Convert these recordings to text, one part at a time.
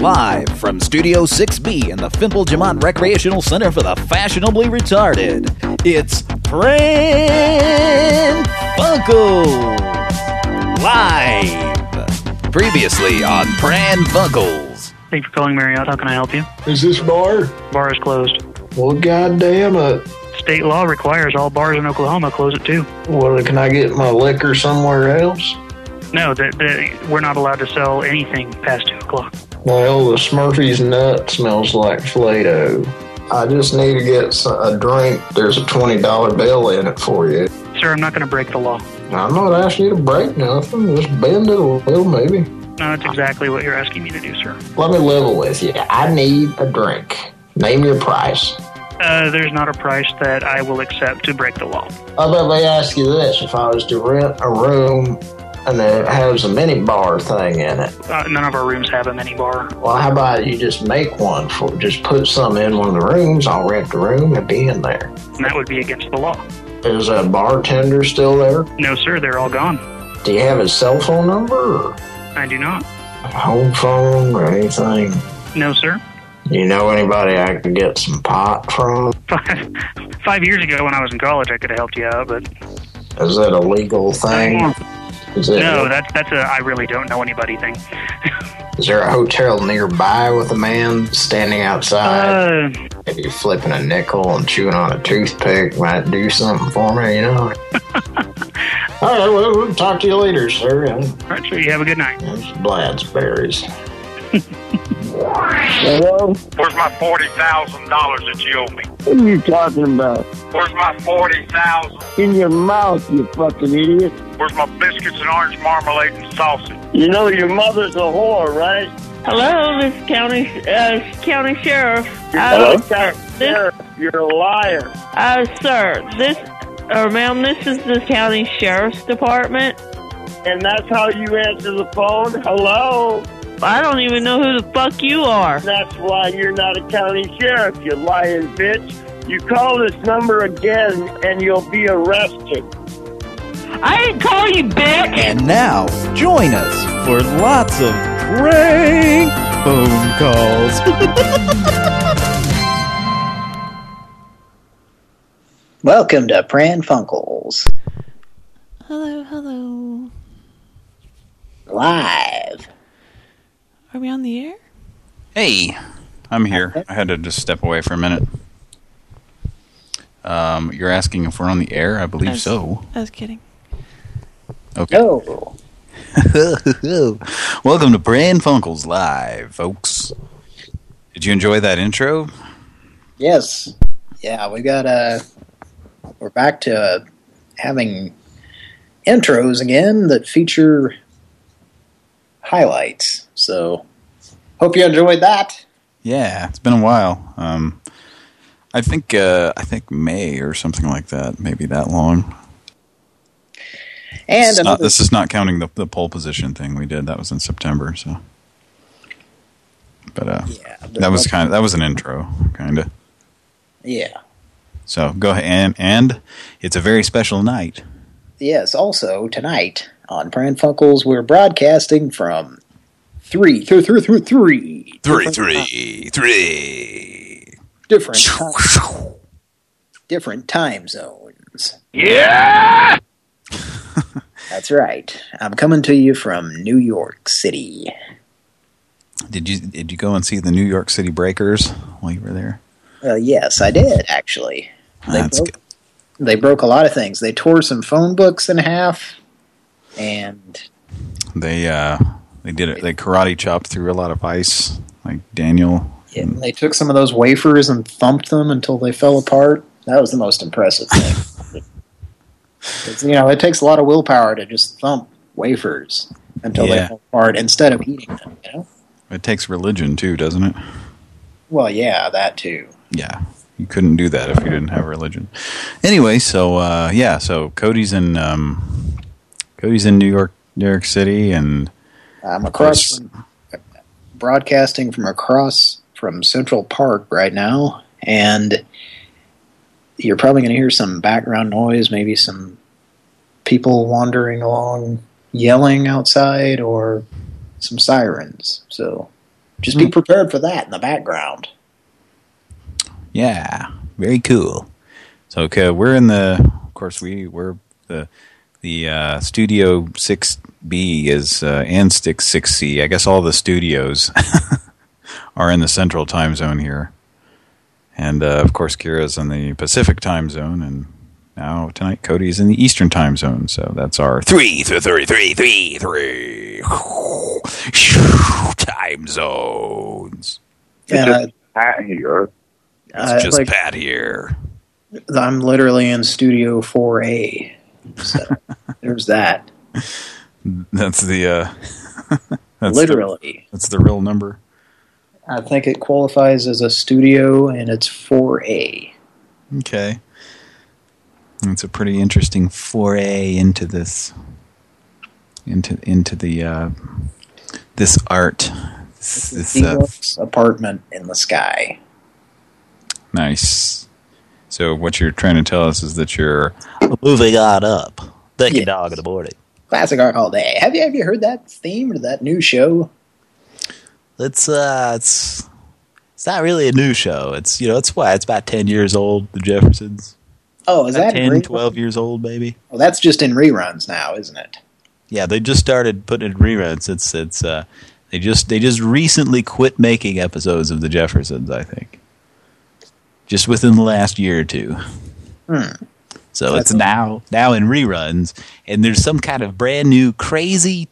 live from Studio 6B in the Fimple Jamont Recreational Center for the Fashionably Retarded. It's Pran Funkels Live. Previously on Pran Funkels. Thanks for calling Marriott. How can I help you? Is this bar? Bar is closed. Well, goddamn it. State law requires all bars in Oklahoma close at 2. Well, can I get my liquor somewhere else? No, we're not allowed to sell anything past 2 o'clock. Well, the Smurfy's nut smells like Play-Doh. I just need to get a drink. There's a $20 bill in it for you. Sir, I'm not going to break the law. I'm not asking you to break nothing. Just bend it a little, maybe. No, that's exactly what you're asking me to do, sir. Let me level with you. I need a drink. Name your price. Uh, there's not a price that I will accept to break the law. How about they ask you this? If I was to rent a room and it has a mini bar thing in it, Uh, none of our rooms have a mini bar. Well, how about you just make one for just put some in one of the rooms. I'll rent the room and be in there. And that would be against the law. Is that bartender still there? No, sir, they're all gone. Do you have his cell phone number or I do not. home phone or anything? No, sir. You know anybody I could get some pot from? Five, five years ago when I was in college, I could have helped you out, but Is that a legal thing? Is, no, that's that's a I really don't know anybody thing. is there a hotel nearby with a man standing outside? Uh, Maybe flipping a nickel and chewing on a toothpick might do something for me, you know? All right, well, we'll talk to you later, sir. all right, sure. You have a good night. There's Bladsberries. Hello? Where's my forty thousand dollars that you owe me? What are you talking about? Where's my forty thousand? In your mouth, you fucking idiot. Where's my biscuits and orange marmalade and sausage? You know your mother's a whore, right? Hello, this is county uh, county sheriff. Hello? Uh, this, You're a liar. uh, sir, this or ma'am, this is the county sheriff's department. And that's how you answer the phone? Hello? I don't even know who the fuck you are. That's why you're not a county sheriff, you lying bitch. You call this number again and you'll be arrested. I didn't call you bitch. And now, join us for lots of prank phone calls. Welcome to Pran Funkels. Hello, hello. Live. Are we on the air? Hey, I'm here. I had to just step away for a minute. Um, you're asking if we're on the air? I believe was- so. I was kidding. Okay. Oh, Welcome to Pran Funkels Live, folks. Did you enjoy that intro? yes. Yeah, we got uh we're back to uh, having intros again that feature highlights. So, hope you enjoyed that. Yeah, it's been a while. Um, I think uh, I think May or something like that. Maybe that long. And not- this is not counting the the pole position thing we did. That was in September. So, but uh, yeah, that was kind of that was an intro, kind of. yeah. So go ahead and and it's a very special night. Yes, also tonight on Pran Funkels we're broadcasting from three three three three three Three, three, three. different ti- different time zones. Yeah! That's right. I'm coming to you from New York City. Did you did you go and see the New York City Breakers while you were there? Uh, yes, I did actually. They That's broke, good. they broke a lot of things. They tore some phone books in half, and They uh they did it. They karate chopped through a lot of ice, like Daniel. yeah, they took some of those wafers and thumped them until they fell apart. That was the most impressive thing. you know, it takes a lot of willpower to just thump wafers until they fall apart instead of eating them. You know. It takes religion too, doesn't it? Well, yeah, that too. Yeah. You couldn't do that if you didn't have religion. Anyway, so uh yeah, so Cody's in um Cody's in New York New York City and I'm across from, broadcasting from across from Central Park right now, and you're probably going to hear some background noise, maybe some people wandering along, yelling outside, or some sirens. So Just be hmm. prepared for that in the background. Yeah, very cool. So okay, we're in the. Of course, we we're the the uh, Studio 6B is uh, and Stick 6C. I guess all the studios are in the Central Time Zone here, and uh, of course, Kira's in the Pacific Time Zone, and now tonight Cody's in the Eastern Time Zone. So that's our three, three, three, three, three, three time zones. And I, Pat here. It's Uh, just like- Pat here. I'm literally in Studio 4A. So there's that. That's the uh, that's literally. The, that's the real number. I think it qualifies as a studio, and it's 4A. Okay. It's a pretty interesting foray into this into into the uh this art. This, this uh, apartment in the sky. nice. So what you're trying to tell us is that you're Moving on up. Thank you, Yes. dog in the morning. Classic art all day. Have you have you heard that theme to that new show? It's uh, it's it's not really a new show. It's you know, it's why it's about ten years old. The Jeffersons, Oh, is that 10, 12 years old, maybe. Well, that's just in reruns now, isn't it? Yeah, they just started putting it in reruns. It's it's uh, they just they just recently quit making episodes of the Jeffersons. I think, just within the last year or two. Hmm. So That's- it's now now in reruns, and there's some kind of brand new crazy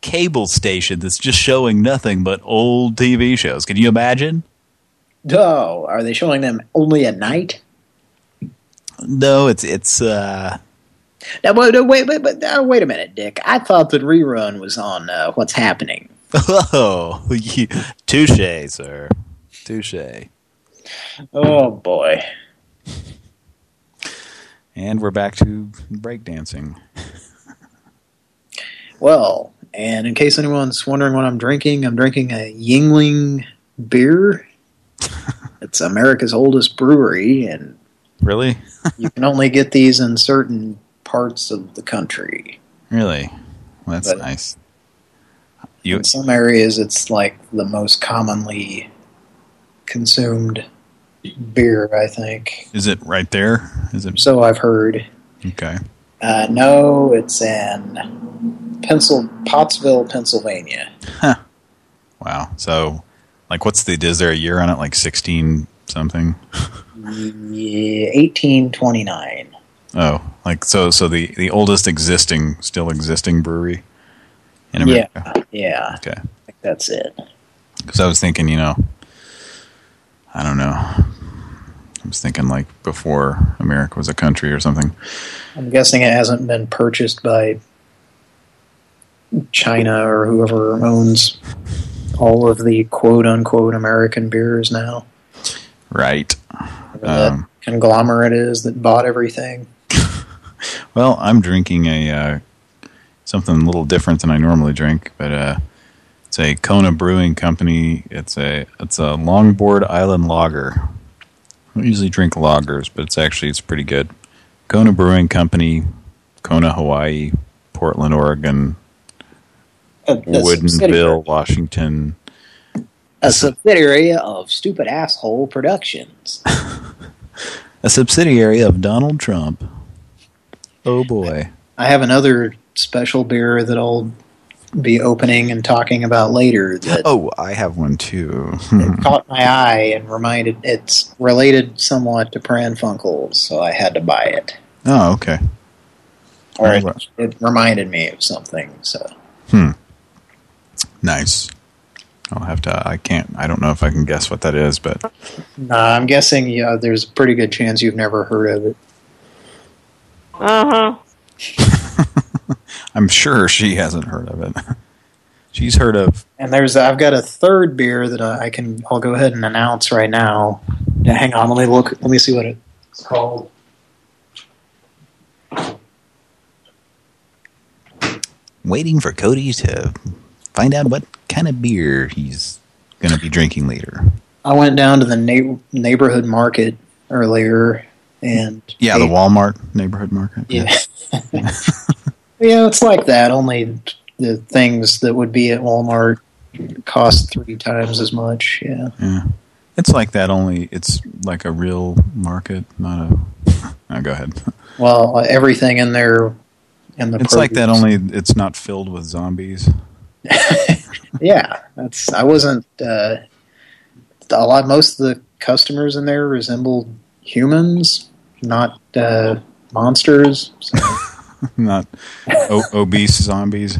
cable station that's just showing nothing but old TV shows. Can you imagine? Oh, are they showing them only at night? No, it's it's uh Now, wait, wait, wait, wait, uh, wait a minute, Dick. I thought that rerun was on uh, What's Happening. oh, touche, sir, touche. Oh boy. and we're back to breakdancing. Well, and in case anyone's wondering what I'm drinking, I'm drinking a Yuengling beer. it's America's oldest brewery, and Really? you can only get these in certain parts of the country. Really? Well, that's But- nice. You In some areas, it's like the most commonly consumed beer, I think. is it right there? Is it So I've heard. okay? Uh, no, it's in Pencil Pottsville, Pennsylvania. Wow. So, like, what's the? Is there a year on it? Like sixteen something? Yeah, 1829. Oh, like so. So the the oldest existing, still existing brewery in Yeah, America. yeah, Okay. I think that's it. Because I was thinking, you know, I don't know. I was thinking like before America was a country or something. I'm guessing it hasn't been purchased by China or whoever owns all of the quote-unquote American beers now. Right. Um, conglomerate is that bought everything. Well, I'm drinking a uh, something a little different than I normally drink, but uh, it's a Kona Brewing Company. It's a it's a Longboard Island Lager. I usually drink lagers, but it's actually it's pretty good. Kona Brewing Company, Kona, Hawaii, Portland, Oregon, a Woodinville, Washington. a subsidiary of Stupid Asshole Productions. A subsidiary of Donald Trump. Oh boy. I have another special beer that I'll be opening and talking about later that Oh, I have one too. It caught my eye and reminded it's related somewhat to Pran Funkels, so I had to buy it. oh, okay. Or Oh, it, well. it reminded me of something, so Hmm. Nice. I'll have to. I can't. I don't know if I can guess what that is, but Nah, I'm guessing yeah, there's a pretty good chance you've never heard of it. Uh huh. I'm sure she hasn't heard of it. She's heard of. And there's I've got a third beer that I I can I'll go ahead and announce right now. Yeah, hang on, let me look. Let me see what it's called. Waiting for Cody to find out what kind of beer he's going to be drinking later. I went down to the na neighborhood market earlier, and Yeah, the Walmart neighborhood market. Yeah. yeah, it's like that. Only the things that would be at Walmart cost three times as much. Yeah. Yeah. It's like that only, it's like a real market, not a... Go ahead. Well, everything in there, in the It's like that only, it's not filled with zombies. Yeah, that's. I wasn't. Uh, a lot. Most of the customers in there resembled humans, not uh, monsters. So, not o obese zombies.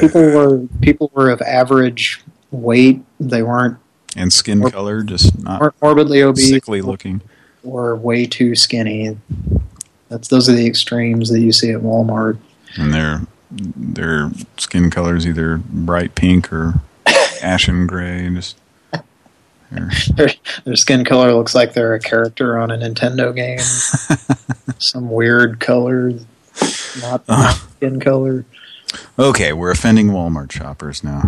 people were people were of average weight. They weren't And skin color, just not weren't morbidly obese sickly looking. or way too skinny. That's those are the extremes that you see at Walmart. And their their skin color is either bright pink or ashen gray. Just Their, their skin color looks like they're a character on a Nintendo game. Some weird color, not, not skin color. okay, we're offending Walmart shoppers now.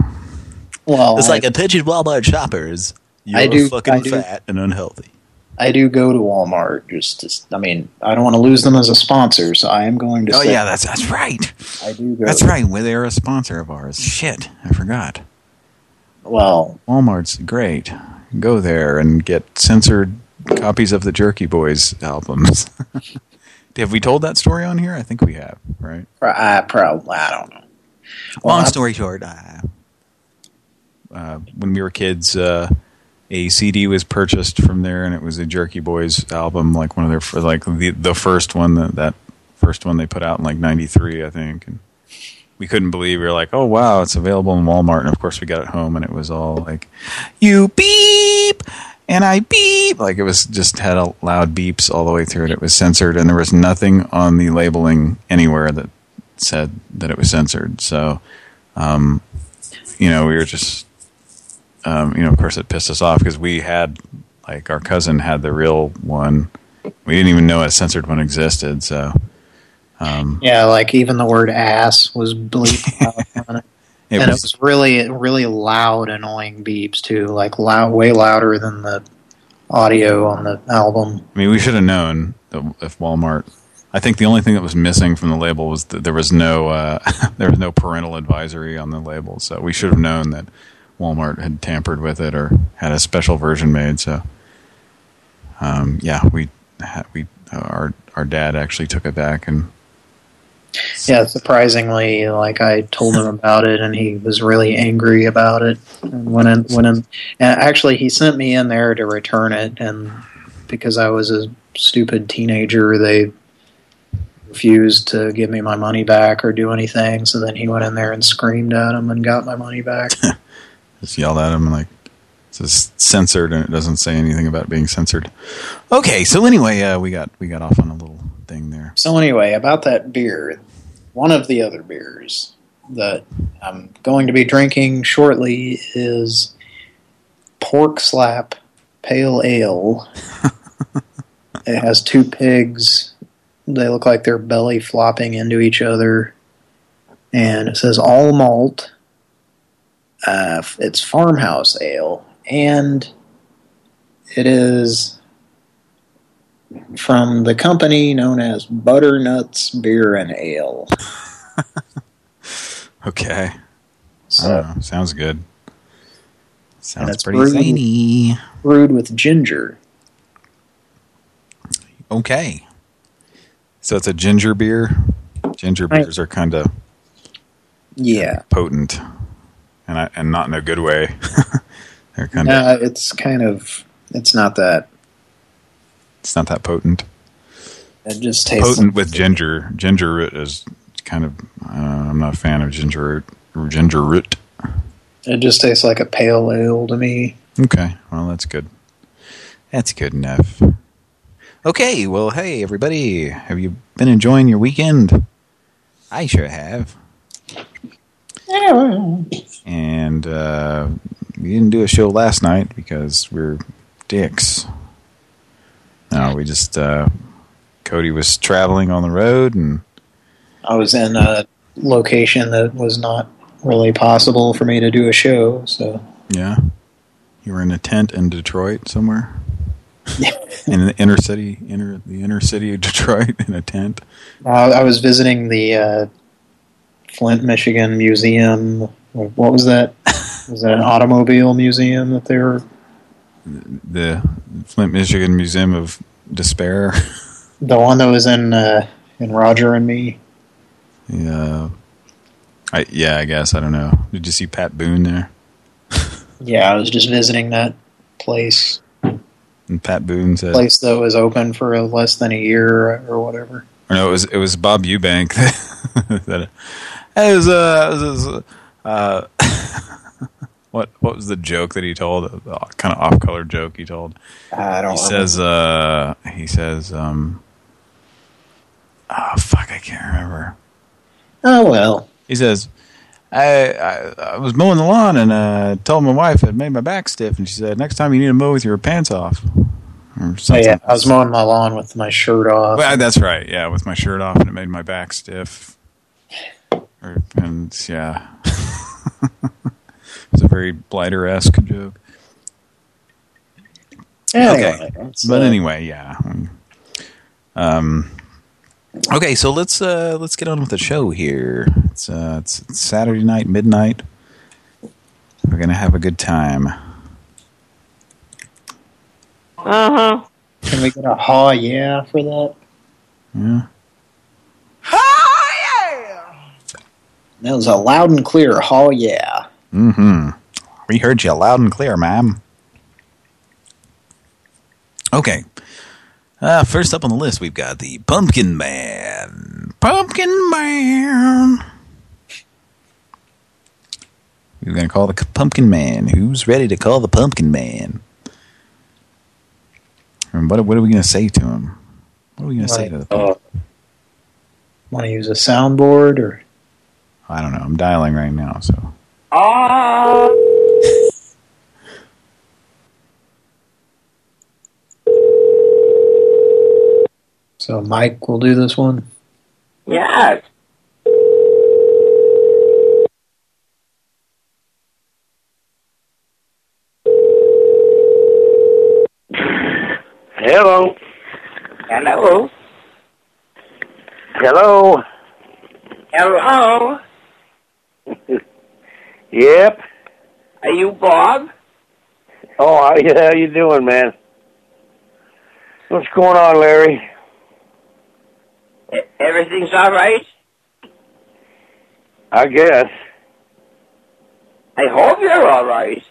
Well, It's I- like attention Walmart shoppers. You're I do- fucking I do. fat and unhealthy. I do go to Walmart. Just, to, I mean, I don't want to lose them as a sponsor, so I am going to. Oh yeah, that's that's right. I do go. That's right. Well, they're a sponsor of ours. Shit, I forgot. Well, Walmart's great. Go there and get censored copies of the Jerky Boys albums. have we told that story on here? I think we have, right? I probably I don't know. Well, Long I- story short, uh, uh, when we were kids, uh, a CD was purchased from there, and it was a Jerky Boys album, like one of their like the the first one that that first one they put out in like '93, I think. And we couldn't believe we were like, oh wow, it's available in Walmart, and of course we got it home, and it was all like, you beep. And I beep, like it was just had a loud beeps all the way through it. It was censored, and there was nothing on the labeling anywhere that said that it was censored. So, um, you know, we were just, um, you know, of course it pissed us off because we had, like, our cousin had the real one. We didn't even know a censored one existed. So, um, Yeah, like even the word ass was bleeped it. And was- it was really, really loud, annoying beeps too. Like loud, way louder than the audio on the album. I mean, we should have known that if Walmart. I think the only thing that was missing from the label was that there was no uh, there was no parental advisory on the label. So we should have known that Walmart had tampered with it or had a special version made. So, um, yeah, we we uh, our our dad actually took it back and Yeah, surprisingly, like I told him about it, and he was really angry about it. And when in, when in, and actually, he sent me in there to return it, and because I was a stupid teenager, they refused to give me my money back or do anything. So then he went in there and screamed at him and got my money back. just yelled at him like it's censored and it doesn't say anything about being censored. Okay, so anyway, uh, we got we got off on a little thing there. So anyway, about that beer, one of the other beers that I'm going to be drinking shortly is Pork Slap Pale Ale. it has two pigs. They look like they're belly flopping into each other. And it says all malt. Uh, it's farmhouse ale. And it is from the company known as Butternuts Beer and Ale. Okay. So- I sounds good. Sounds pretty brewed- zany. Brewed with ginger. Okay. So it's a ginger beer. Ginger Right. beers are kind of Yeah. potent, and I, and not in a good way. They're kind of No, it's kind of, it's not that. It's not that potent. It just tastes Potent with ginger. Ginger root is kind of. Uh, I'm not a fan of ginger root. Ginger root. It just tastes like a pale ale to me. Okay, well that's good. That's good enough. Okay, well, hey everybody, have you been enjoying your weekend? I sure have. And uh, we didn't do a show last night because we're dicks. No, we just uh, Cody was traveling on the road, and I was in a location that was not really possible for me to do a show, so yeah, you were in a tent in Detroit somewhere. in the inner city, inner the inner city of Detroit, in a tent. I, I was visiting the uh, Flint, Michigan museum. What was that? was that an automobile museum that they were? The Flint, Michigan Museum of Despair. The one that was in uh, in Roger and Me. Yeah. I yeah, I guess I don't know. Did you see Pat Boone there? Yeah, I was just visiting that place. And Pat Boone said, Place that was open for less than a year or whatever. or no, it was it was Bob Eubank that it was uh, it was, uh what what was the joke that he told? The kind of off color joke he told. I don't. He says uh he says um oh fuck I can't remember. Oh well. He says, I, I I was mowing the lawn and uh, told my wife it made my back stiff, and she said, next time you need to mow with your pants off. Or Oh, yeah, I was mowing my lawn with my shirt off. Well, that's right, yeah, with my shirt off, and it made my back stiff. Or, and, yeah. it's a very Blighter-esque joke. Anyway, okay, but uh, anyway, yeah. Um. Okay, so let's uh let's get on with the show here. It's uh it's, it's Saturday night, midnight. We're gonna have a good time. Uh huh. Can we get a ha yeah for that? Yeah. Ha yeah. That was a loud and clear ha yeah. Mm-hmm. We heard you loud and clear, ma'am. Okay. Uh, first up on the list, we've got the Pumpkin Man. Pumpkin Man. We're going to call the Pumpkin Man. Who's ready to call the Pumpkin Man? And what, what are we going to say to him? What are we going to say to the Uh, Want to use a soundboard or? I don't know. I'm dialing right now, so. Ah! So Mike will do this one. Yes. Hello. Hello. Hello. Hello. yep. Are you Bob? Oh, how you, how you doing, man? What's going on, Larry? Everything's all right? I guess. I hope you're all right.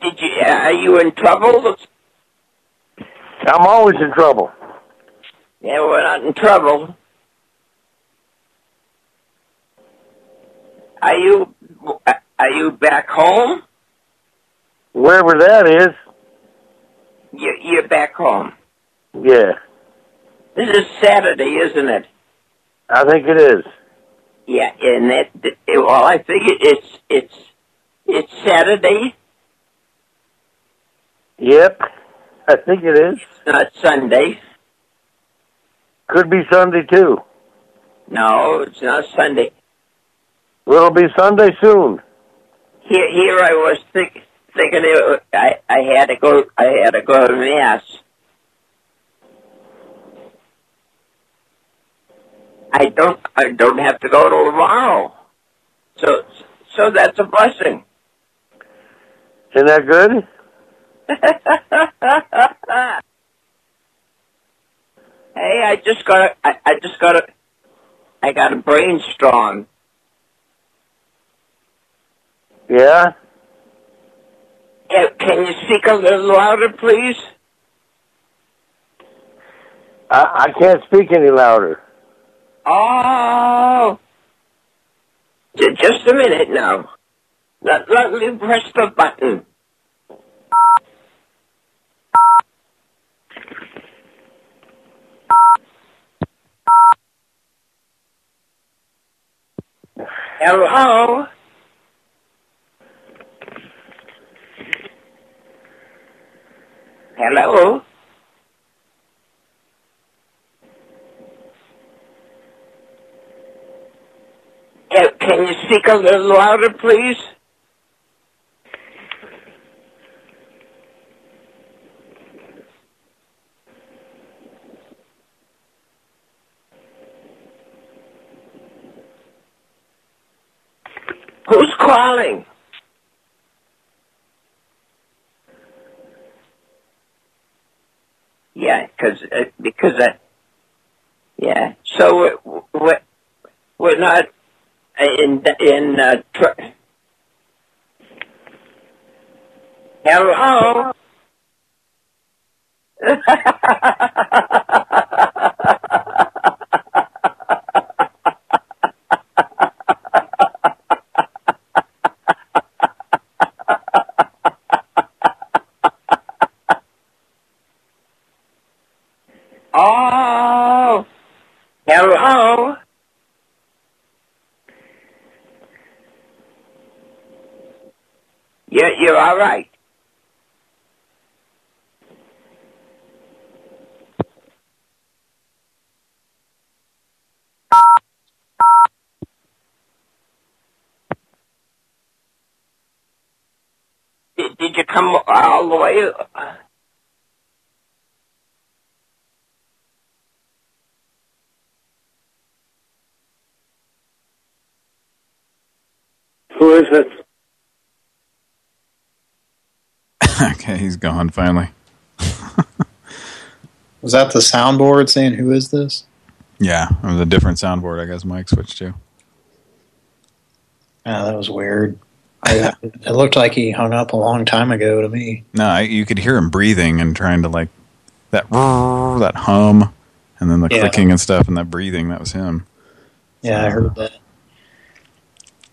Did you? Uh, are you in trouble? I'm always in trouble. Yeah, we're not in trouble. Are you? Are you back home? Wherever that is. You, you're back home. Yeah. This is Saturday, isn't it? I think it is. Yeah, and that, that well, I think it's it's it's Saturday. Yep, I think it is. It's not Sunday. Could be Sunday too. No, it's not Sunday. It'll be Sunday soon. Here, here I was think, thinking it, I I had to go I had to go to mass. I don't I don't have to go till tomorrow. So so that's a blessing. Isn't that good? hey, I just got I, I just got a I got a brain strong. Yeah? Can you speak a little louder, please? I, I can't speak any louder. Oh. Just a minute now. Let, let me press the button. Hello? Hello? Can you speak a little louder, please? Who's calling? Yeah, cause, uh, because I, yeah. So we're, we're, we're not in in uh, tr- Hello. oh. Hello. Yeah, you're all right. Did, did you come all the way? Who is it? okay, he's gone finally. Was that the soundboard saying, who is this? Yeah, it was a different soundboard I guess Mike switched to. Yeah, that was weird. I, it looked like he hung up a long time ago to me. No, I, you could hear him breathing and trying to like that that hum, and then the Yeah. clicking and stuff, and that breathing. That was him. Yeah, I heard that.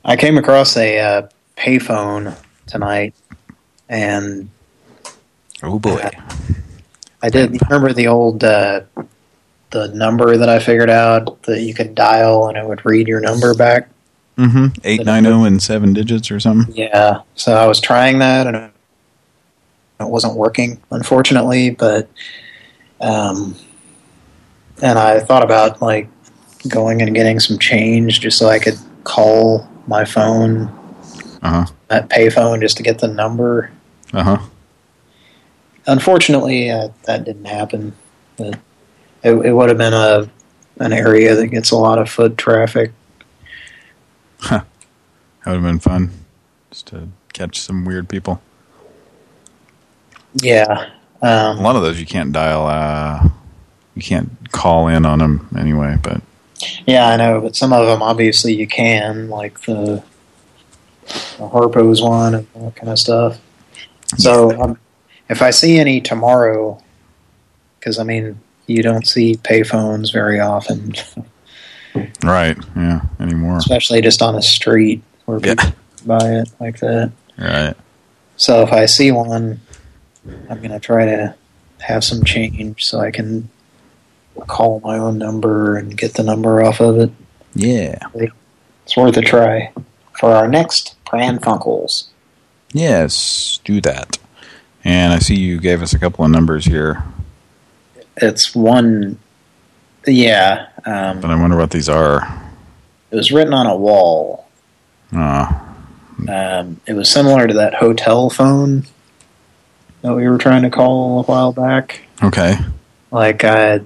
I came across a uh, payphone tonight, and Oh boy, I did remember the old uh, the number that I figured out that you could dial and it would read your number back. mm-hmm. Eight nine zero and seven digits or something. Yeah, so I was trying that and it it wasn't working, unfortunately. But um, and I thought about like going and getting some change just so I could call my phone Uh huh. that payphone just to get the number. Uh huh. Unfortunately, uh, that didn't happen. But it, it would have been a an area that gets a lot of foot traffic. That would have been fun, just to catch some weird people. Yeah. A Um, lot of those you can't dial. Uh, you can't call in on them anyway. But yeah, I know, but some of them obviously you can, like the, the Harpo's one and that kind of stuff. So um, if I see any tomorrow, because I mean, you don't see payphones very often, right, yeah, anymore. especially just on a street where people buy it like that. Right. So if I see one, I'm going to try to have some change so I can call my own number and get the number off of it. Yeah. It's worth a try for our next Pran Funkels. Yes, do that. And I see you gave us a couple of numbers here, It's one, yeah, um, but I wonder what these are. it was written on a wall. Uh, Um, it was similar to that hotel phone that we were trying to call a while back. okay. Like, uh,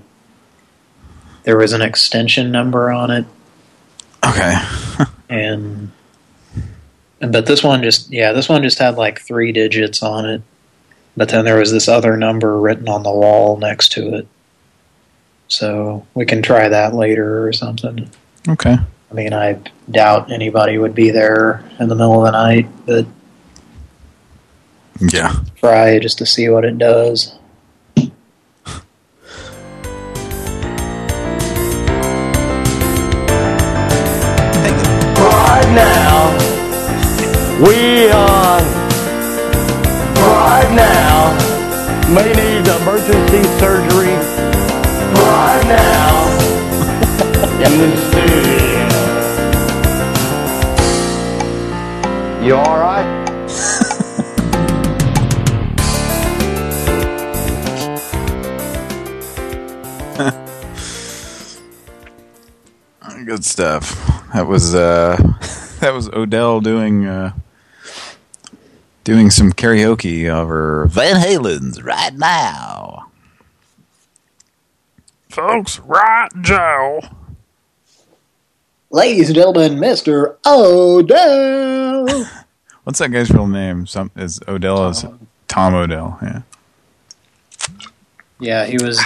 there was an extension number on it. Okay. and but this one just yeah this one just had like three digits on it but then there was this other number written on the wall next to it so we can try that later or something Okay. i mean i doubt anybody would be there in the middle of the night but Yeah. try just to see what it does Right now, we uh, may need emergency surgery. Right now, in the studio. You all right? Good stuff. That was uh that was Odell doing uh doing some karaoke over Van Halen's right now. Folks, right, Joe. Ladies and gentlemen, Mr. Odell. What's that guy's real name? Some is Odell is Tom Odell. Yeah. Yeah, he was.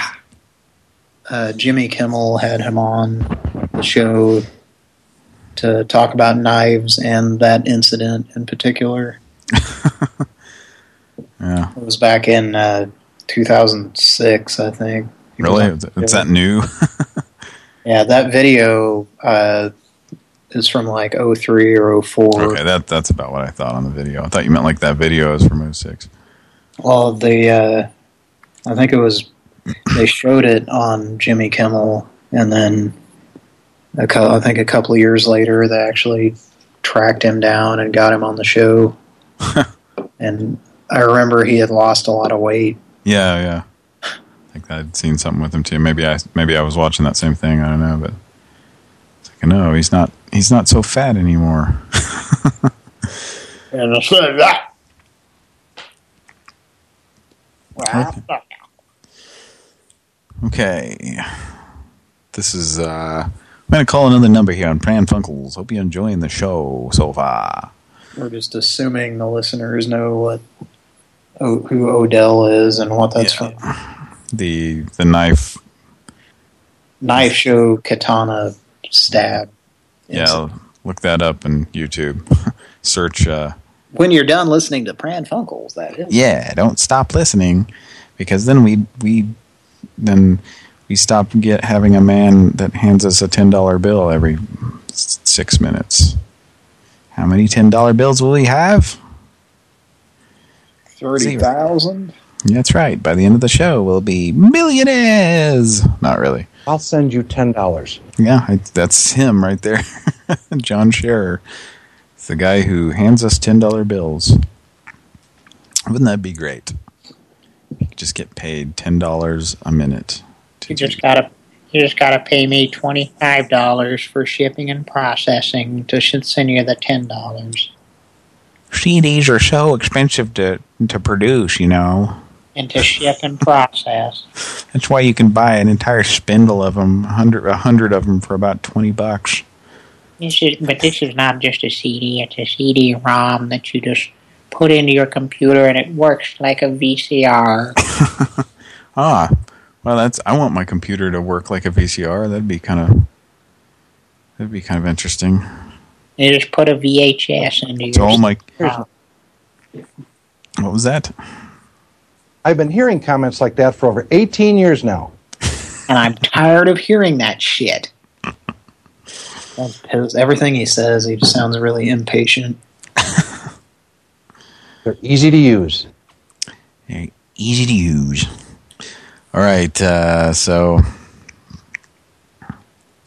Uh, Jimmy Kimmel had him on the show to talk about knives and that incident in particular. Yeah. It was back in uh, 2006, I think. Was Really? Is the that new? Yeah, that video uh, is from like 03 or 04. okay, that that's about what I thought on the video. I thought you meant like that video is from 06. Well, the uh, I think it was they showed it on Jimmy Kimmel, and then a I think a couple of years later they actually tracked him down and got him on the show. and I remember he had lost a lot of weight. Yeah, yeah. I think I'd seen something with him too. Maybe I maybe I was watching that same thing. I don't know, but it's like no, he's not he's not so fat anymore. And I said that. Okay. This is uh I'm gonna call another number here on Pran Funkels. Hope you're enjoying the show so far. We're just assuming the listeners know what o who Odell is and what that's from. The the knife Knife show katana stab. yeah, look that up in YouTube. Search uh When you're done listening to Pran Funkels, that is. yeah, don't stop listening because then we we then we stop get having a man that hands us a ten dollar bill every six minutes. How many ten dollar bills will he have? Thirty thousand. That's right. By the end of the show, we'll be millionaires. Not really. I'll send you ten dollars. Yeah, I, that's him right there. John Scherer. It's the guy who hands us ten dollar bills. Wouldn't that be great? You could just get paid ten dollars a minute. You just gotta, you just gotta pay me twenty five dollars for shipping and processing to send you the ten dollars, CDs are so expensive to to produce, you know. and to ship and process. That's why you can buy an entire spindle of them, hundred a hundred of them for about twenty bucks. This is, but this is not just a CD; it's a CD-ROM that you just put into your computer, and it works like a VCR. Ah, well, that's. I want my computer to work like a VCR. That'd be kind of. That'd be kind of interesting. You just put a VHS into your. So all my. CD-ROM. Oh. What was that? I've been hearing comments like that for over 18 years now. and I'm tired of hearing that shit. Everything he says, he just sounds really impatient. They're easy to use. Very easy to use. All right, uh, so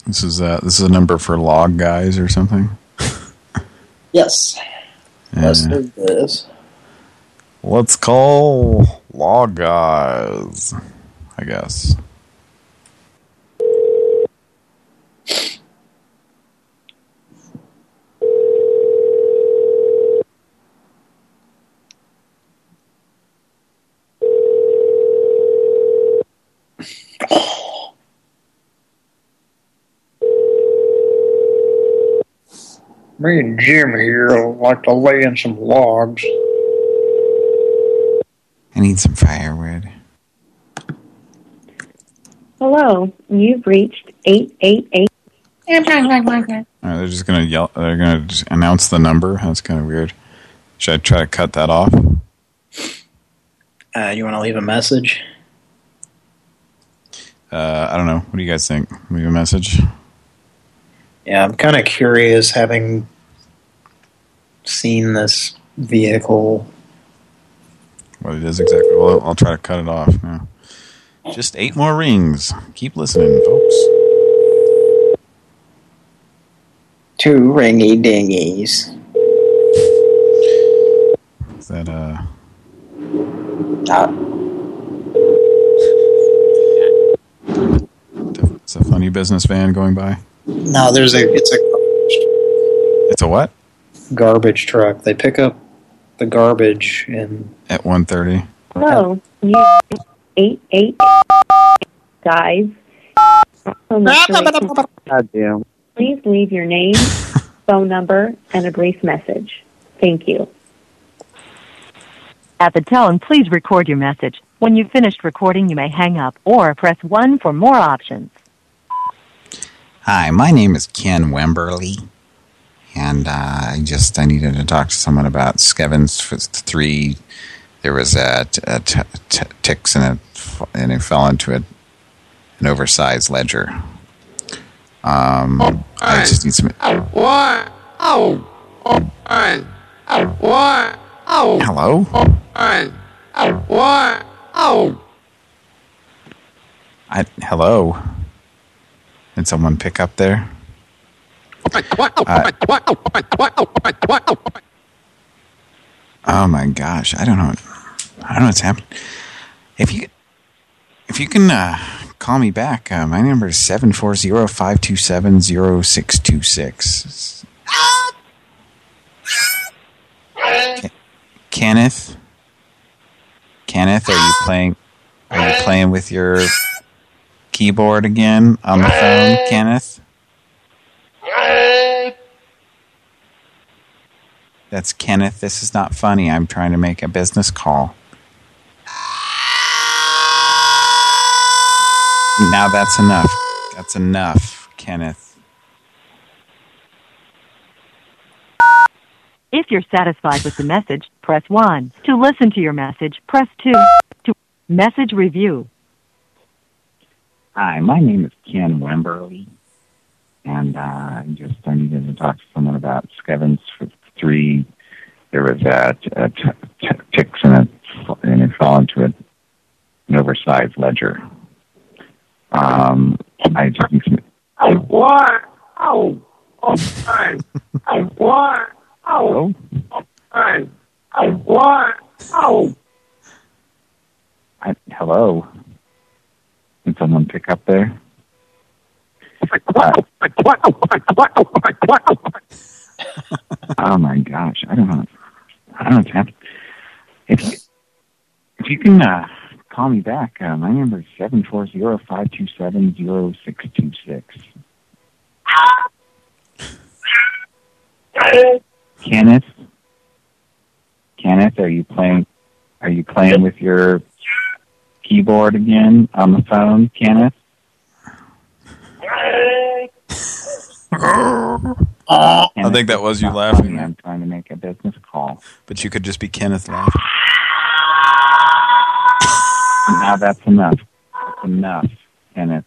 this is uh, this is a number for log guys or something. Yes. Let's Uh, do this. let's call log guys. I guess. Me and Jim here like to lay in some logs. I need some firewood. Hello, you've reached 888. All right, they're just gonna yell. They're gonna announce the number. That's kind of weird. Should I try to cut that off? Uh, you want to leave a message? Uh, I don't know. What do you guys think? Leave a message. Yeah, I'm kind of curious, having seen this vehicle. What it is exactly? Well, I'll try to cut it off. Yeah. Just eight more rings. Keep listening, folks. Two ringy dingies. Is that uh? It's a funny business van going by. No, there's a it's a It's a what? garbage truck. They pick up the garbage and At 1.30. Hello, you 888 guys. God damn. Please leave your name, phone number, and a brief message. Thank you. At the tone, please record your message. When you've finished recording, you may hang up or press 1 for more options. Hi, my name is Ken Wemberly, and uh, I just I needed to talk to someone about Skevins three. There was a, a t t ticks and it and it fell into a, an oversized ledger. Um, I just need some. What? Oh, oh, what? Oh, Hello. what? Oh. I hello. Did someone pick up there? Uh, oh my gosh, I don't know. I don't know what's happening. If you if you can uh, call me back, uh, my number is seven four zero five two seven zero six two six. Kenneth, Kenneth, are you playing? Are you playing with your keyboard again on the phone, Kenneth? That's Kenneth. This is not funny. I'm trying to make a business call. Now that's enough. That's enough, Kenneth. If you're satisfied with the message, press 1. To listen to your message, press 2. To message review. Hi, my name is Ken Wemberly, and uh, I just I needed to talk to someone about Skevins for three. There was a, a t t ticks and it and it fell into a, an oversized ledger. Um, I just need some. What? Oh, oh. Oh, what? Oh. Oh, what? Oh. I, hello. Did someone pick up there? Uh, oh my gosh, I don't know. I don't know what's happening. If you, if you can uh, call me back, uh, my number is seven four zero five two seven zero six two six. Kenneth, Kenneth, are you playing? Are you playing with your keyboard again on the phone, Kenneth? I think that was you laughing. I'm trying to make a business call. But you could just be Kenneth laughing. Now that's enough. That's enough, Kenneth.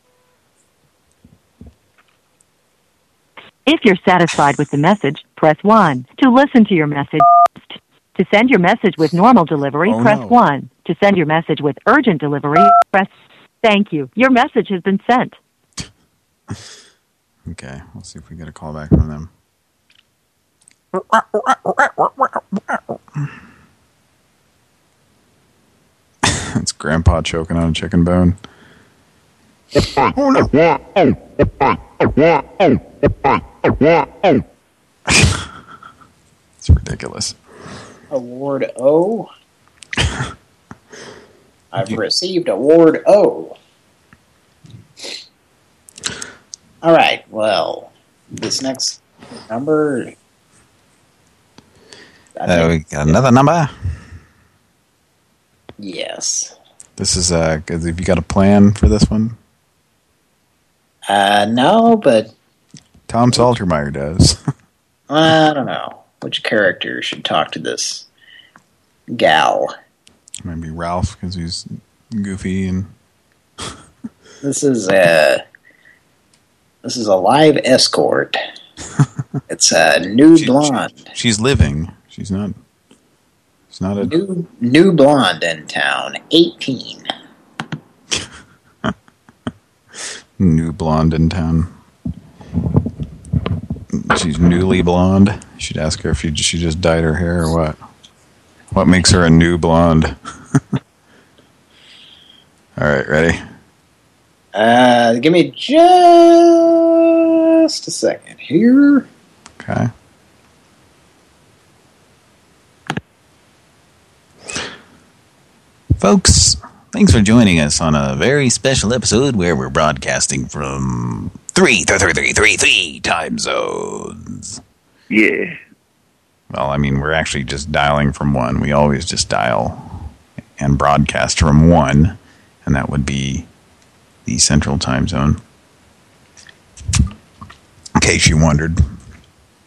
If you're satisfied with the message, press 1. To listen to your message, to send your message with normal delivery, Oh, press no. 1. To send your message with urgent delivery, press Thank you. Your message has been sent. Okay, we'll see if we get a call back from them. it's Grandpa choking on a chicken bone. It's ridiculous. Award O. I've received award O. All right. Well, this next number. I Uh, we got another number. yes. This is uh, have you got a plan for this one? Uh, no, but Tom Saltermeyer does. I don't know which character should talk to this gal. Maybe Ralph because he's goofy and This is a this is a live escort. it's a new blonde, she's living. She's not. She's not a. new new blonde in town, eighteen. New blonde in town. She's newly blonde. You should ask her if she, she just dyed her hair or what. What makes her a new blonde? All right, ready? Uh, give me just a second here. Okay. Folks, thanks for joining us on a very special episode where we're broadcasting from three, three, three, three, three, three time zones. Yeah. Well, I mean, we're actually just dialing from one. We always just dial and broadcast from one, and that would be the central time zone. In case you wondered.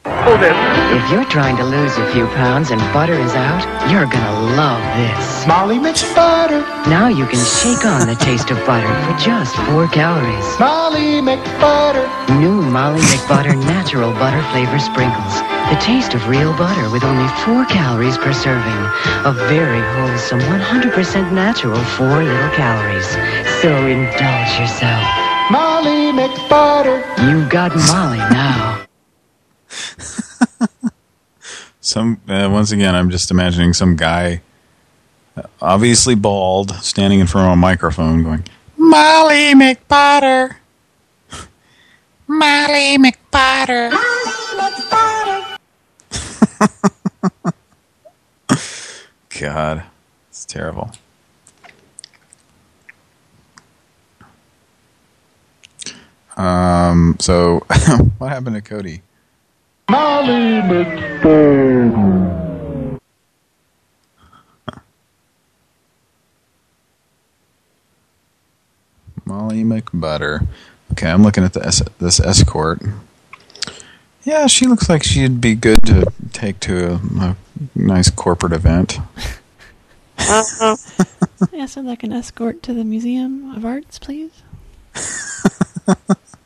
If you're trying to lose a few pounds and butter is out, you're gonna love this. Molly McButter. Now you can shake on the taste of butter for just four calories. Molly McButter. New Molly McButter natural butter flavor sprinkles. The taste of real butter with only four calories per serving. A very wholesome, 100% natural four little calories. So indulge yourself. Molly McButter. You got Molly now. Some uh, once again, I'm just imagining some guy, uh, obviously bald, standing in front of a microphone, going, Molly McButter. Molly McButter. "God, it's terrible." Um. So, what happened to Cody? Molly McButter. Molly McButter. Okay, I'm looking at the this escort. Yeah, she looks like she'd be good to take to a, a nice corporate event. Uh, yeah, so like an escort to the Museum of Arts, please.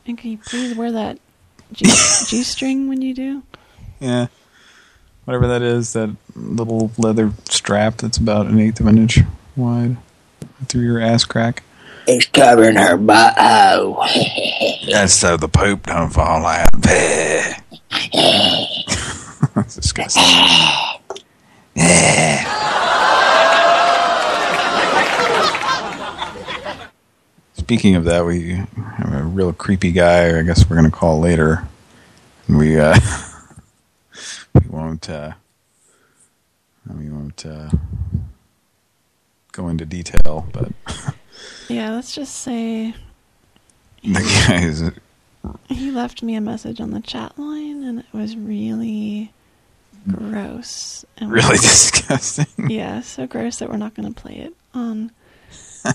and can you please wear that G, G string when you do? Yeah. Whatever that is, that little leather strap that's about an eighth of an inch wide through your ass crack. It's covering her butthole. That's so the poop don't fall out. That's disgusting. Speaking of that, we have a real creepy guy. I guess we're going to call later. We uh, we won't uh, we won't uh, go into detail, but Yeah, let's just say the guy is he left me a message on the chat line, and it was really gross. And really disgusting. Yeah, so gross that we're not going to play it on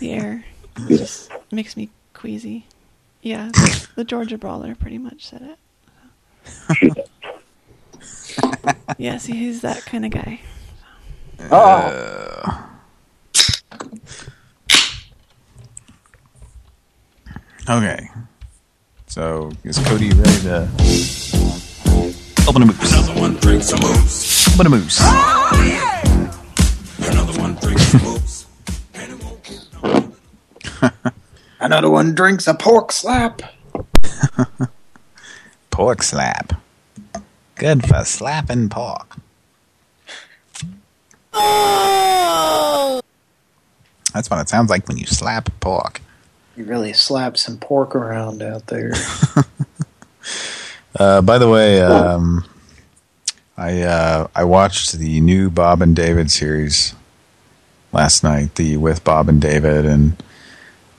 the air. It just makes me queasy. Yeah, the, the Georgia Brawler pretty much said it. yes, he's that kind of guy. Uh, okay. So is Cody ready to open a moose? Another one drinks a moose. Open a moose. Another one drinks a moose. Another one drinks a pork slap. Pork slap. Good for slapping pork. That's what it sounds like when you slap pork. You really slap some pork around out there. Uh, by the way, um, I uh, I watched the new Bob and David series last night, the with Bob and David, and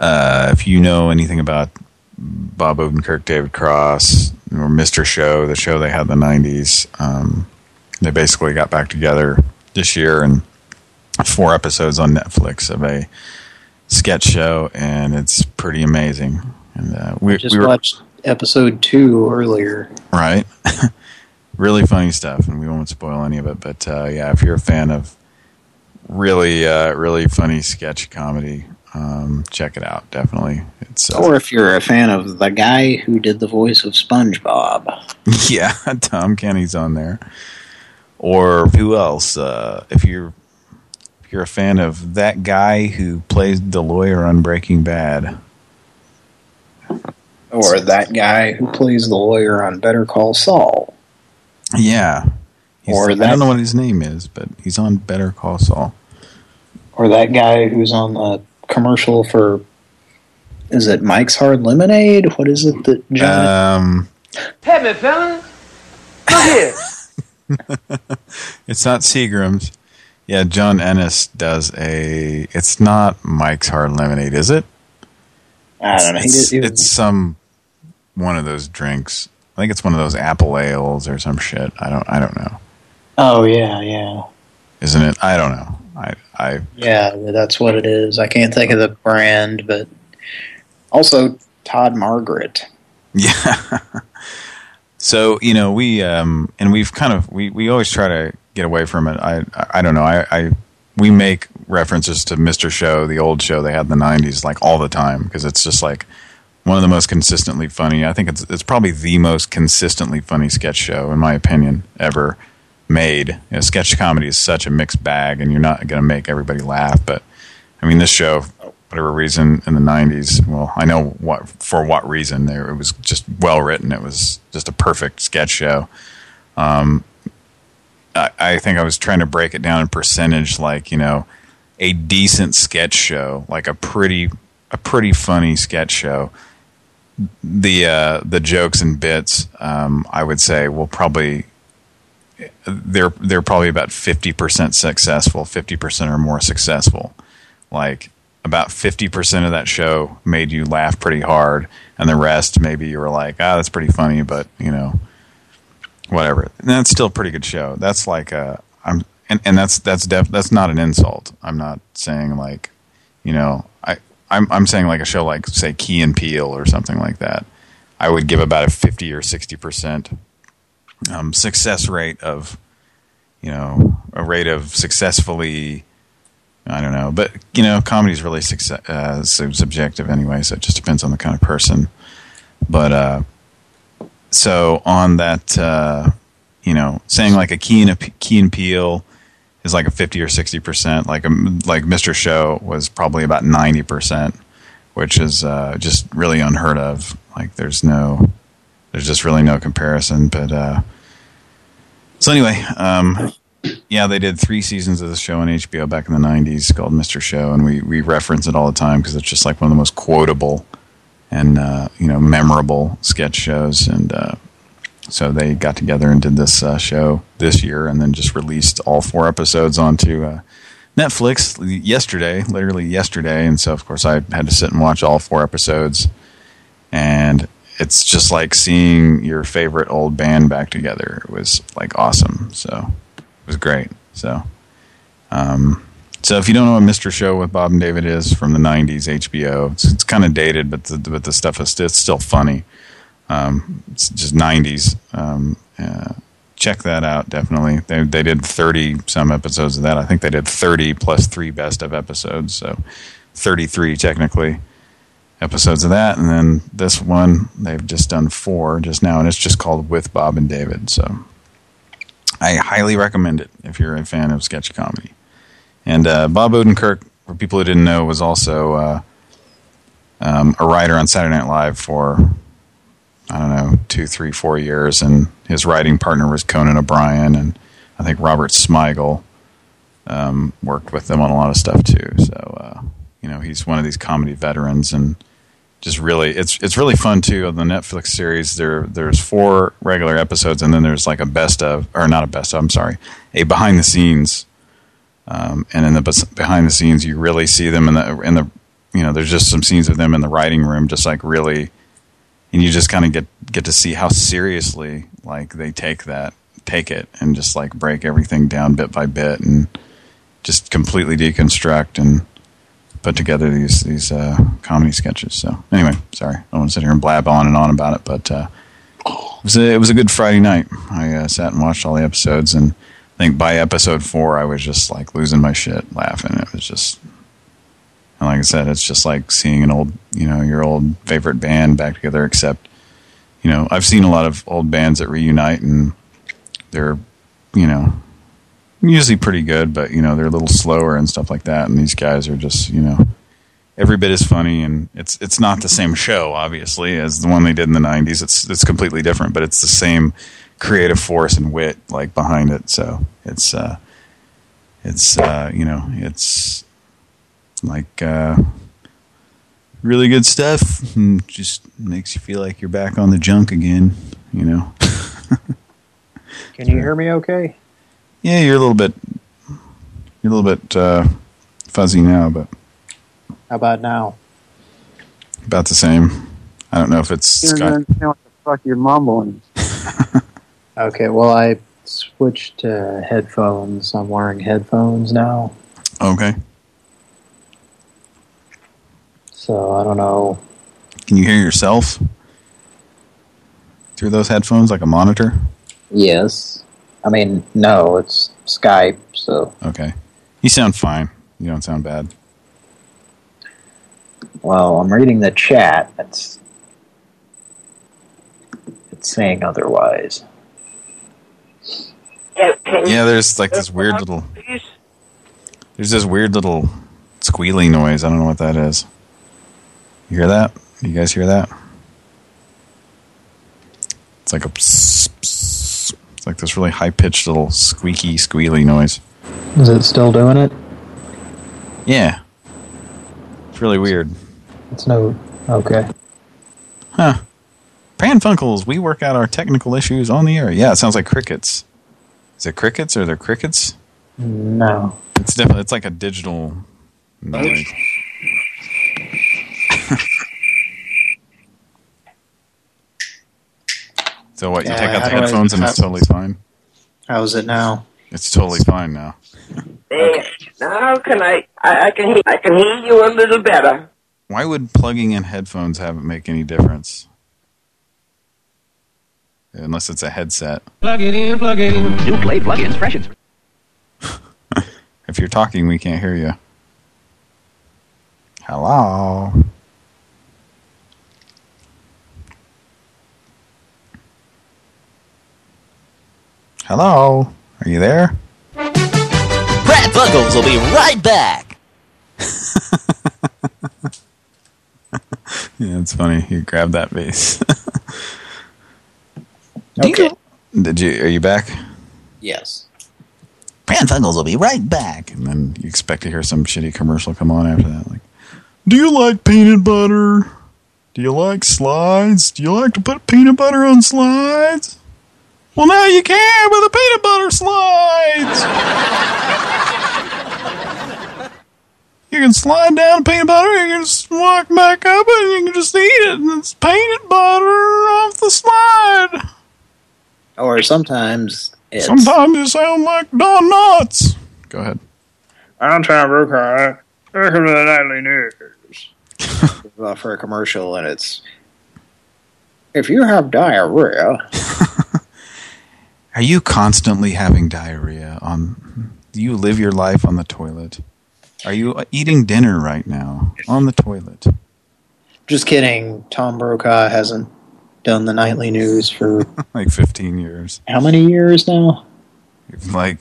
uh, if you know anything about Bob Odenkirk, David Cross, or Mr. Show, the show they had in the '90s, um, they basically got back together this year and four episodes on Netflix of a sketch show, and it's pretty amazing. And uh, we Just we were, watched episode two earlier. right? really funny stuff, and we won't spoil any of it. But uh, yeah, if you're a fan of really, uh, really funny sketch comedy, um, check it out. Definitely, it's uh, Or if you're a fan of the guy who did the voice of SpongeBob. yeah, Tom Kenny's on there. Or who else? Uh, if you're if you're a fan of that guy who plays the lawyer on Breaking Bad, Or that guy who plays the lawyer on Better Call Saul. yeah. He's- Or I don't know what his name is, but he's on Better Call Saul. Or that guy who's on the commercial for... Is it Mike's Hard Lemonade? What is it that John... Um, Hey, me, fellas. Look here. It's not Seagram's. Yeah, John Ennis does a... It's not Mike's Hard Lemonade, is it? I don't know. It's, he it's some one of those drinks. I think it's one of those apple ales or some shit. I don't I don't know. Oh yeah, yeah, Isn't it? I don't know. I I yeah. That's what it is. I can't think of the brand, but also Todd Margaret. Yeah. so you know we um and we've kind of we we always try to get away from it. I I don't know. I I we make references to Mr. Show, the old show they had in the '90s, like all the time because it's just like one of the most consistently funny. I think it's it's probably the most consistently funny sketch show in my opinion ever made. You know, sketch comedy is such a mixed bag, and you're not going to make everybody laugh. But I mean, this show, whatever reason, in the '90s, well, I know what for what reason. There, it was just well written. It was just a perfect sketch show. Um, I, I think I was trying to break it down in percentage, like you know, a decent sketch show, like a pretty, a pretty funny sketch show. The uh, the jokes and bits, um, I would say, will probably they're they're probably about 50% successful, 50% or more successful. Like about 50% of that show made you laugh pretty hard and the rest maybe you were like, "Ah, that's pretty funny, but, you know, whatever." And that's still a pretty good show. That's like a I'm and and that's that's def, that's not an insult. I'm not saying like, you know, I I'm I'm saying like a show like say Key and Peele or something like that. I would give about a 50 or 60% um, success rate of, you know, a rate of successfully, I don't know, but you know, comedy is really success, uh, subjective anyway, so it just depends on the kind of person. But uh, so on that, uh, you know, saying like a Key and a Key and Peele is like a fifty or sixty percent, like a like Mr. Show was probably about ninety percent, which is uh, just really unheard of. Like there's no there's just really no comparison. But uh, so anyway, um, yeah, they did three seasons of the show on HBO back in the '90s called Mr. Show, and we we reference it all the time because it's just like one of the most quotable and uh, you know memorable sketch shows. And uh, so they got together and did this uh, show this year, and then just released all four episodes onto. Uh, Netflix yesterday, literally yesterday, and so of course I had to sit and watch all four episodes and it's just like seeing your favorite old band back together. It was like awesome. So it was great. So, um, so if you don't know what Mr. Show with Bob and David is from the '90s HBO, it's, it's kind of dated, but the but the stuff is it's still funny. Um, it's just '90s. Um, uh, check that out definitely. They they did 30 some episodes of that. I think they did 30 plus three best of episodes, so 33 technically episodes of that, and then this one they've just done four just now, and it's just called With Bob and David. So I highly recommend it if you're a fan of sketch comedy. And uh, Bob Odenkirk, for people who didn't know, was also uh, um, a writer on Saturday Night Live for I don't know two, three, four years, and his writing partner was Conan O'Brien, and I think Robert Smigel um, worked with them on a lot of stuff too. So uh, you know he's one of these comedy veterans and just really it's it's really fun too on the Netflix series. There there's four regular episodes and then there's like a best of or not a best of I'm sorry a behind the scenes um, and in the behind the scenes you really see them in the in the you know there's just some scenes of them in the writing room just like really and you just kind of get get to see how seriously like they take that take it and just like break everything down bit by bit and just completely deconstruct and put together these these uh, comedy sketches. So anyway, sorry, I don't want to sit here and blab on and on about it, but uh, it was a, it was a good Friday night. I uh, sat and watched all the episodes, and I think by episode four, I was just like losing my shit, laughing. It was just, and like I said, it's just like seeing an old, you know, your old favorite band back together. Except, you know, I've seen a lot of old bands that reunite, and they're, you know, usually pretty good, but you know they're a little slower and stuff like that. And these guys are just you know every bit as funny, and it's it's not the same show obviously as the one they did in the '90s. It's it's completely different, but it's the same creative force and wit like behind it. So it's uh, it's uh, you know it's like uh, really good stuff. Just makes you feel like you're back on the junk again. You know. Can you hear me okay? Yeah, you're a little bit, you're a little bit uh, fuzzy now, but how about now? About the same. I don't know if it's You don't understand what the fuck you're mumbling. Okay, well, I switched to headphones. I'm wearing headphones now, Okay. so I don't know. Can you hear yourself through those headphones like a monitor? Yes. I mean, no, it's Skype, so... Okay. You sound fine. You don't sound bad. Well, I'm reading the chat. It's... It's saying otherwise. Yeah, there's like this weird little... There's this weird little squealing noise. I don't know what that is. You hear that? You guys hear that? It's like a psst, psst. It's like this really high-pitched little squeaky, squealy noise. Is it still doing it? Yeah. It's really weird. It's no... Okay. Huh. Pran Funkels, we work out our technical issues on the air. Yeah, it sounds like crickets. Is it crickets or they're crickets? No. It's definitely it's like a digital noise. so what? You Yeah, take out the headphones and it's totally fine. How's it now? It's totally fine now. Hey, now can I, I? I can hear. I can hear you a little better. Why would plugging in headphones have make any difference? Unless it's a headset. Plug it in, plug it in. New play plugins, fresh and If you're talking, we can't hear you. Hello. Hello. Are you there? Brad Buggles will be right back. Yeah, it's funny. You grabbed that bass. Okay. Did you? Are you back? Yes. Brad Buggles will be right back. And then you expect to hear some shitty commercial come on after that. Like, do you like peanut butter? Do you like slides? Do you like to put peanut butter on slides? Well, now you can with the peanut butter slides. you can slide down the peanut butter, you can just walk back up, and you can just eat it. And it's peanut butter off the slide. Or sometimes it's... Sometimes you sound like Don Knotts. Go ahead. I'm Tom Brokaw. Welcome to the Nightly News. for a commercial, and it's... If you have diarrhea... Are you constantly having diarrhea on... Do you live your life on the toilet? Are you eating dinner right now on the toilet? Just kidding. Tom Brokaw hasn't done the nightly news for like 15 years. how many years now? Like,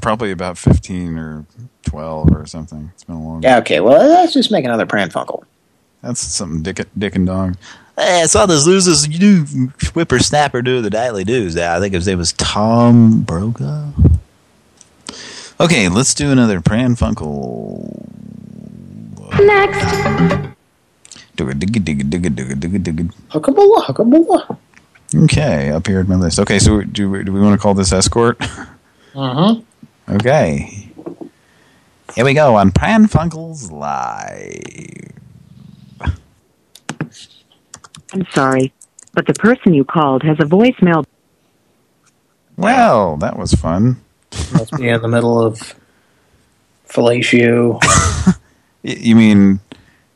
probably about 15 or 12 or something. It's been a long Yeah, okay. Well, let's just make another Pran Funkel. That's something dick, dick and dog. Hey, I saw this losers new whippersnapper do the Daily news. I think his name was Tom Brokaw. Okay, let's do another Pran Funkel. Next. Huckabula, huckabula. Okay, up here at my list. Okay, so do we, do we want to call this escort? Uh-huh. Okay. Here we go on Pran Funkels Live. I'm sorry, but the person you called has a voicemail. Well, that was fun. Must be in the middle of fellatio. You mean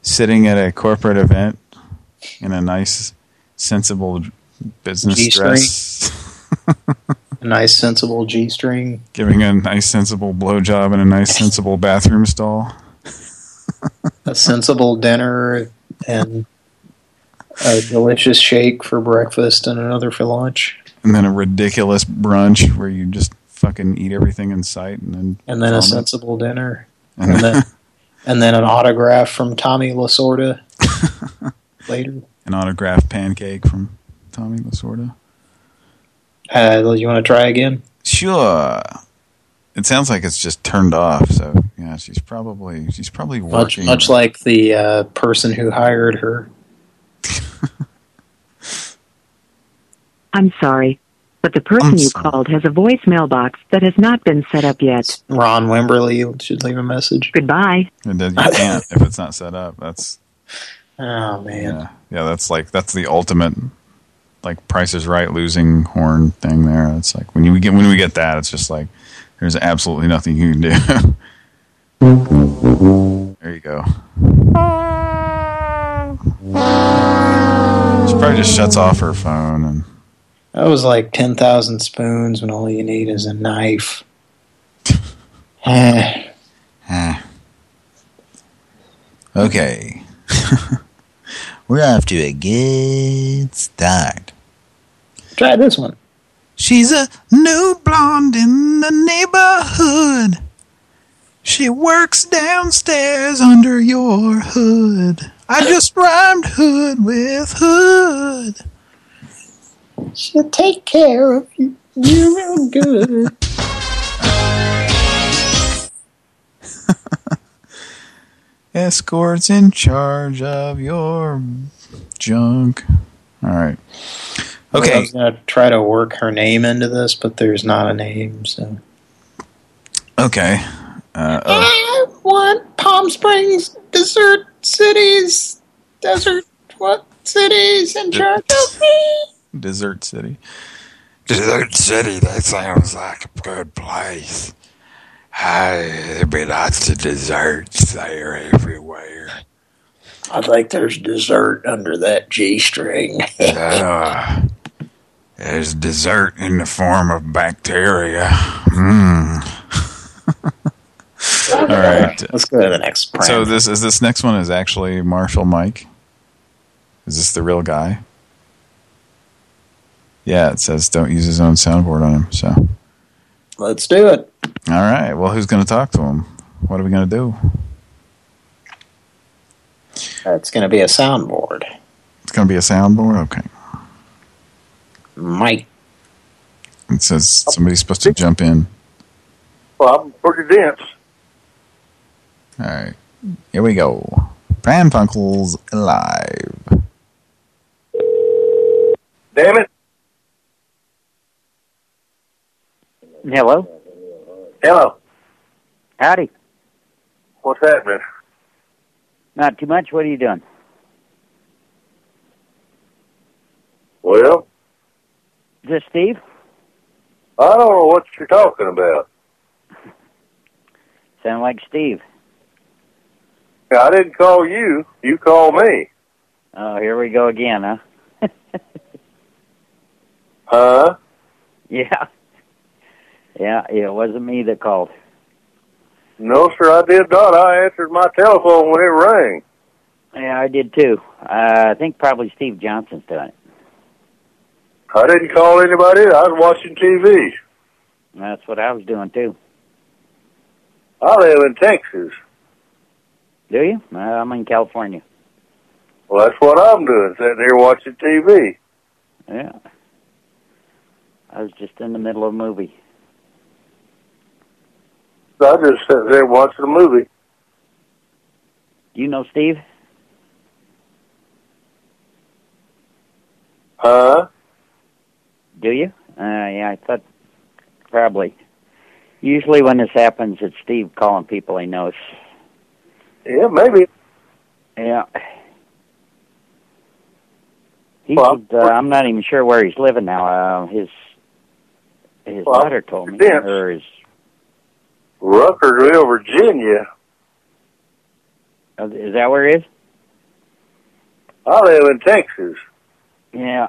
sitting at a corporate event in a nice, sensible business G-string. dress, a nice, sensible G-string. giving a nice, sensible blowjob in a nice, sensible bathroom stall? a sensible dinner and a delicious shake for breakfast and another for lunch. And then a ridiculous brunch where you just fucking eat everything in sight and then And then a sensible dinner. And And then and then an autograph from Tommy Lasorda later. an autograph pancake from Tommy Lasorda. Uh, you want to try again? Sure. It sounds like it's just turned off, so yeah, she's probably she's probably Much, much like the uh, person who hired her. I'm sorry, but the person you called has a voicemail box that has not been set up yet. Ron Wimberly should leave a message. Goodbye. It does- you can't if it's not set up. That's Oh man. Yeah, yeah, that's like that's the ultimate like Price is Right losing horn thing there. It's like when you get when we get that, it's just like there's absolutely nothing you can do. there you go. She probably just shuts off her phone and That was like 10,000 spoons when all you need is a knife. Eh. eh. Okay. We're off to a good start. Try this one. She's a new blonde in the neighborhood. She works downstairs under your hood. I just rhymed hood with hood. She'll take care of you. You real good. escorts in charge of your junk. All right. Okay. I Okay. was gonna try to work her name into this, but there's not a name, so. Okay. Uh, oh, I want Palm Springs desert cities. Desert what cities in charge of me? Desert City. Desert City, that sounds like a good place. Hey, there'd be lots of desserts there everywhere. I think there's dessert under that G string. Uh, there's dessert in the form of bacteria. Mmm. All right. Let's go to the next prank. So this is this next one is actually Marshall Mike. Is this the real guy? Yeah, it says don't use his own soundboard on him. So, Let's do it. All right. Well, who's going to talk to him? What are we going to do? It's going to be a soundboard. It's going to be a soundboard. Okay. Mike. It says somebody's supposed to jump in. Well, I'm pretty dense. All right. Here we go. Pran Funkels live. Damn it. Hello. Hello. Howdy. What's happening? Not too much. What are you doing? Well, Is this Steve? I don't know what you're talking about. Sound like Steve. I didn't call you. You called me. Oh, here we go again, huh? Huh? Yeah. Yeah, it wasn't me that called. No, sir, I did not. I answered my telephone when it rang. Yeah, I did too. Uh, I think probably Steve Johnson's doing it. I didn't call anybody. I was watching TV. That's what I was doing too. I live in Texas. Do you? Uh, I'm in California. Well, that's what I'm doing, sitting here watching TV. Yeah. I was just in the middle of a movie. So I just sat there watching a movie. You know Steve? Huh? Do you? Uh, yeah, I thought probably. Usually when this happens, it's Steve calling people he knows. Yeah, maybe. Yeah. He's, Well, uh, I'm not even sure where he's living now. Uh, his his Well, daughter told me, or his Ruckersville, Virginia. uh, is that where he is? I live in Texas. Yeah.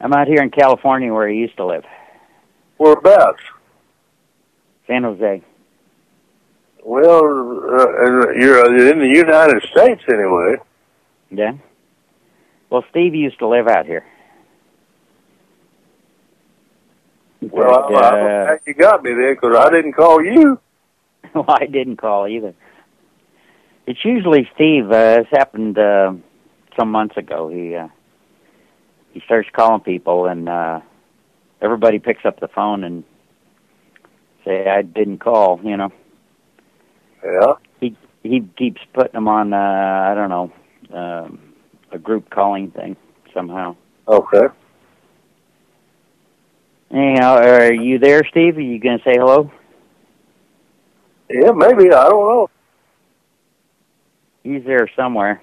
I'm out here in California where he used to live, Whereabouts? San Jose. Well, uh, you're in the United States anyway. Yeah. Well, Steve used to live out here. Well, I, But, I don't know uh, you got me there because I didn't call you. well, I didn't call either. It's usually Steve. Uh, this happened uh, some months ago. He uh, he starts calling people, and uh, everybody picks up the phone and say, "I didn't call." You know. Yeah. He he keeps putting them on. Uh, I don't know, um, a group calling thing somehow. Okay. Anyhow, are you there, Steve? Are you going to say hello? Yeah, maybe. I don't know. He's there somewhere.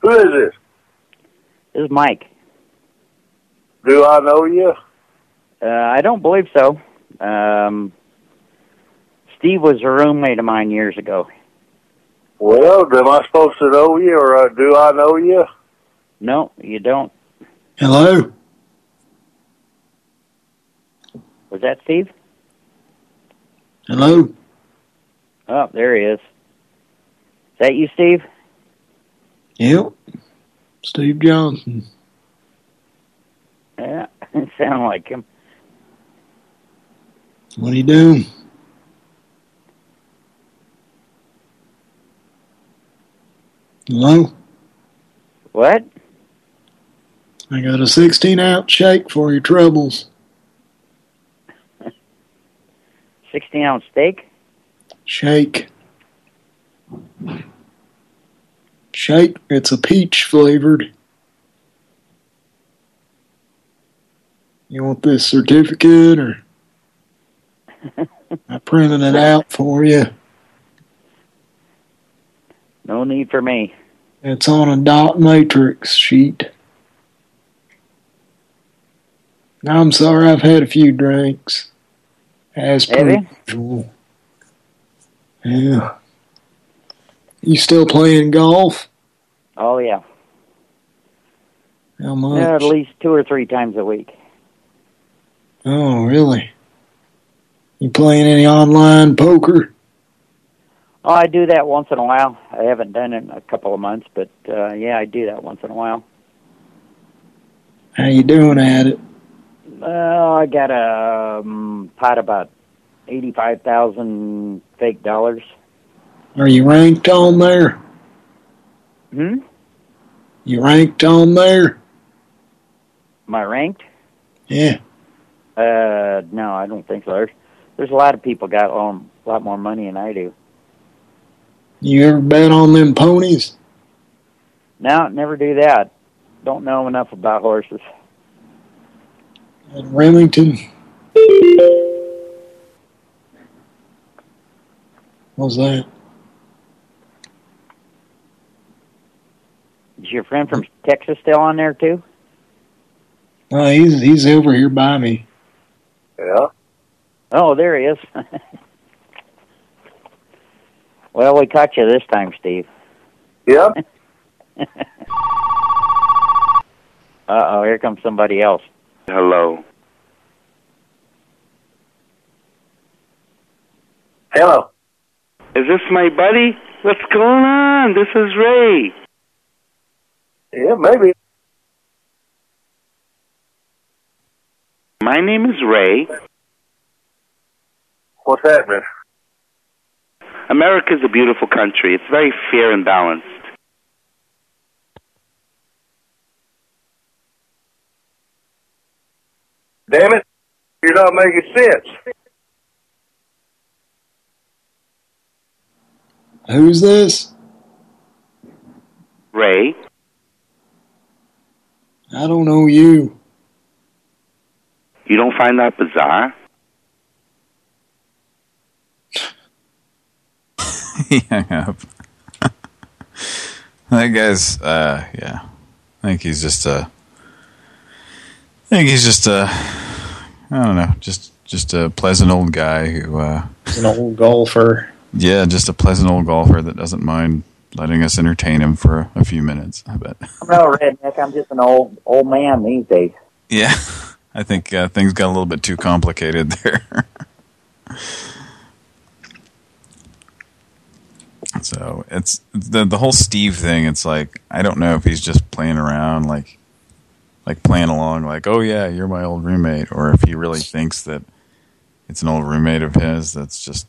Who is this? This is Mike. Do I know you? Uh, I don't believe so. Um, Steve was a roommate of mine years ago. Well, am I supposed to know you, or uh, do I know you? No, you don't. Hello? Was that Steve? Hello? Oh, there he is. Is that you, Steve? Yep. Steve Johnson. Yeah, it sounded like him. What are you doing? Hello? What? I got a 16 ounce shake for your troubles. 16 ounce steak? Shake. Shake. It's a peach flavored. You want this certificate or? I printed it out for you. No need for me. It's on a dot matrix sheet. I'm sorry, I've had a few drinks. As per usual. Yeah. You still playing golf? Oh, yeah. How much? Yeah, at least two or three times a week. Oh, really? You playing any online poker? Oh, I do that once in a while. I haven't done it in a couple of months, but uh, yeah, I do that once in a while. How you doing at it? Well, I got a um, pot about eighty-five thousand fake dollars. Are you ranked on there? Hmm. You ranked on there? Am I ranked? Yeah. Uh, no, I don't think so. There's, there's a lot of people got um, a lot more money than I do. You ever bet on them ponies? No, never do that. Don't know enough about horses. At Remington? What's that? Is your friend from Texas still on there too? Oh, he's he's over here by me. Yeah. Oh, there he is. well, we caught you this time, Steve. Yep. Uh-oh, here comes somebody else. Hello. Hello. Is this my buddy? What's going on? This is Ray. Yeah, maybe. My name is Ray. What's happening? America's a beautiful country. It's very fair and balanced. Damn it. You're not making sense. Who's this? Ray, I don't know you. you don't find that bizarre? He hung up. that guy's, uh, yeah. I think he's just a. I think he's just a. I don't know, just just a pleasant old guy who. uh an old golfer. Yeah, just a pleasant old golfer that doesn't mind letting us entertain him for a few minutes. I bet. I'm no redneck. I'm just an old old man these days. Yeah, I think uh, things got a little bit too complicated there. so it's the the whole Steve thing. It's like I don't know if he's just playing around, like like playing along, like oh yeah, you're my old roommate, or if he really thinks that it's an old roommate of his. That's just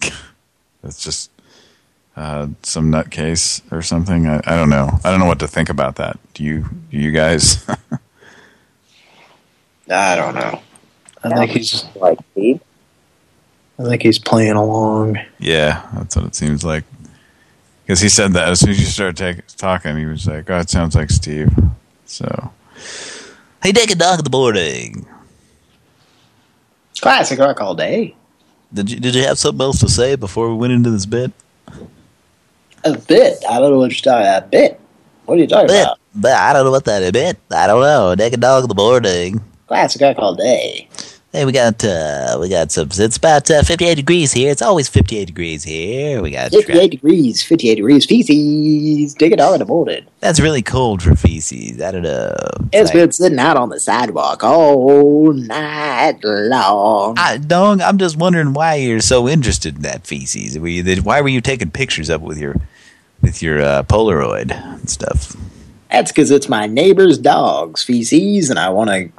that's just uh, some nutcase or something. I, I don't know. I don't know what to think about that. Do you? Do you guys? I don't know. I think he's just like Steve. I think he's playing along. Yeah, that's what it seems like. Because he said that as soon as you started take, talking, he was like, "Oh, it sounds like Steve." So, Hey, take a dog in the morning. Classic rock all day. Did you did you have something else to say before we went into this bit? A bit. I don't know what you're talking about. A bit. What are you talking Bit. about? But I don't know what that is. Bit. I don't know. Naked dog in the morning. Classic guy called day. Hey, we got uh, we got some. It's about uh, 58 degrees here. It's always 58 degrees here. We got 58 degrees, 58 degrees, feces. Dig it all in the morning. That's really cold for feces. I don't know. It's been sitting out on the sidewalk all night long. I, dog, I'm just wondering why you're so interested in that feces. Were you, why were you taking pictures of it with your with your uh, Polaroid and stuff? That's because it's my neighbor's dog's feces, and I want to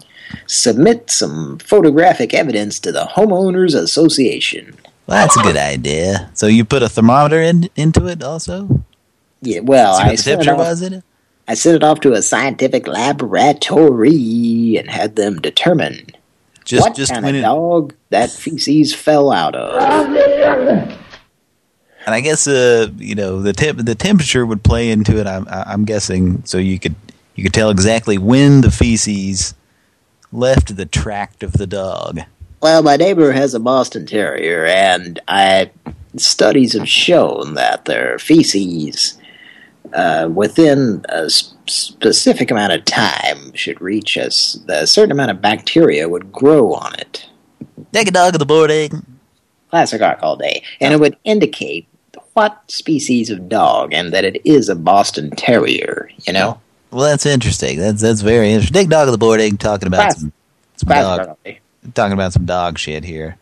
submit some photographic evidence to the Homeowners Association. Well, that's a good idea. So you put a thermometer in into it also? Yeah, well, I sent, it off, was in it? I sent it off to a scientific laboratory and had them determine Just- what just kind when of it- dog that feces fell out of. And I guess uh, you know the temp the temperature would play into it. I'm I'm guessing so you could you could tell exactly when the feces left the tract of the dog. Well, my neighbor has a Boston Terrier, and I studies have shown that their feces, uh, within a specific amount of time, should reach us. A certain amount of bacteria would grow on it. Take a dog in the morning. Classic arc all day, and it would indicate what species of dog, and that it is a Boston Terrier. You know, Well, that's interesting. That's that's very interesting. Take a dog of the morning. Talking about Class- some, some dog. arc all day. Talking about some dog shit here.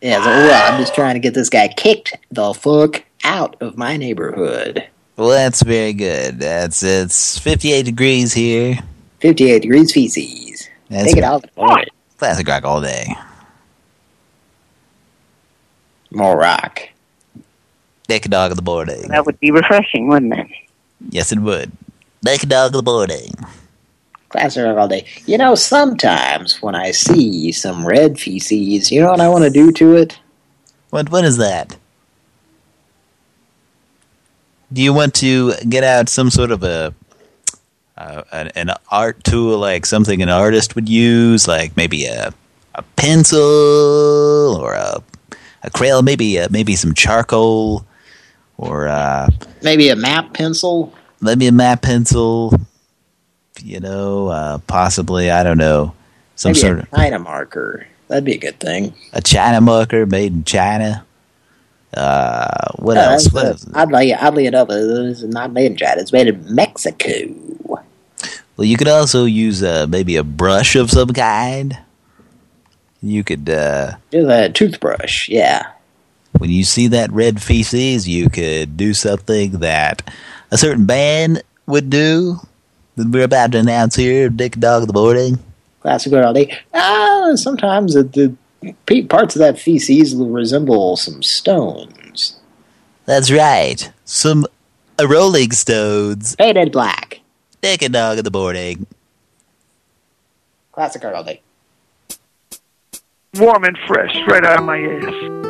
Yeah, so well, I'm just trying to get this guy kicked the fuck out of my neighborhood. Well, that's very good. That's it's 58 degrees here. 58 degrees feces. That's Take it right. out the morning. Classic rock all day. More rock. Dick dog of the morning. That would be refreshing, wouldn't it? Yes, it would. Take a dog in the morning. Rock all day. You know, sometimes when I see some red feces, you know what I want to do to it? What what is that? Do you want to get out some sort of a uh, an, an art tool, like something an artist would use, like maybe a a pencil or a a crayon, maybe uh maybe some charcoal, or uh, Maybe a map pencil? Maybe a map pencil. You know, uh, possibly I don't know, some Maybe sort a of China marker. That'd be a good thing. a China marker made in China. Uh, what Yeah, else? What uh, else? Oddly, oddly enough, it's not made in China. It's made in Mexico. Well, you could also use uh, maybe a brush of some kind. You could, uh, Just a toothbrush, yeah. when you see that red feces, you could do something that a certain band would do that we're about to announce here, Dick Dog in the Boarding? Classic good all day. Ah, sometimes the, the parts of that feces will resemble some stones. That's right. Some uh, Rolling Stones. Painted black. Dick and Dog in the Boarding. Classic art all day. Warm and fresh, right out of my ass.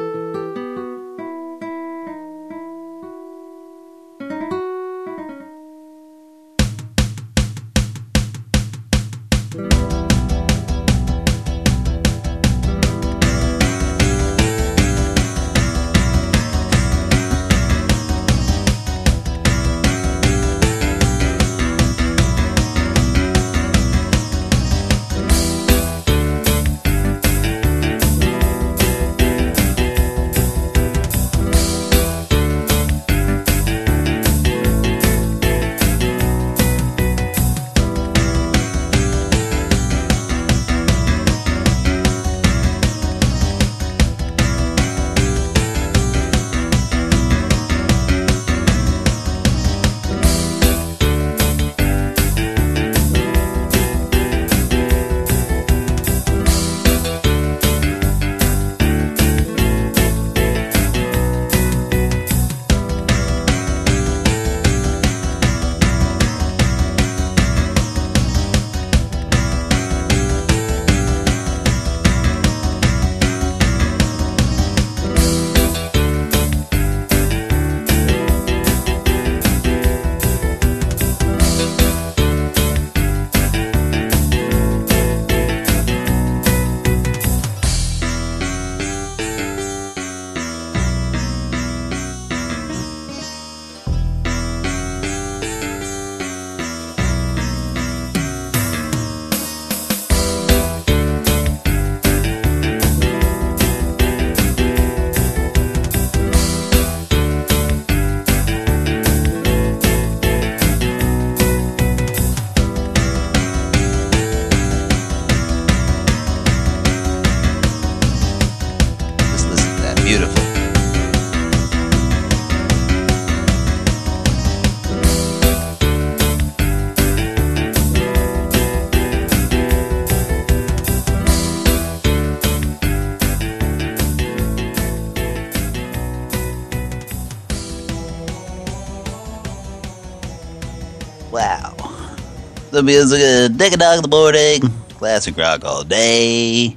The music of Dick and Dog in the morning. Classic rock all day.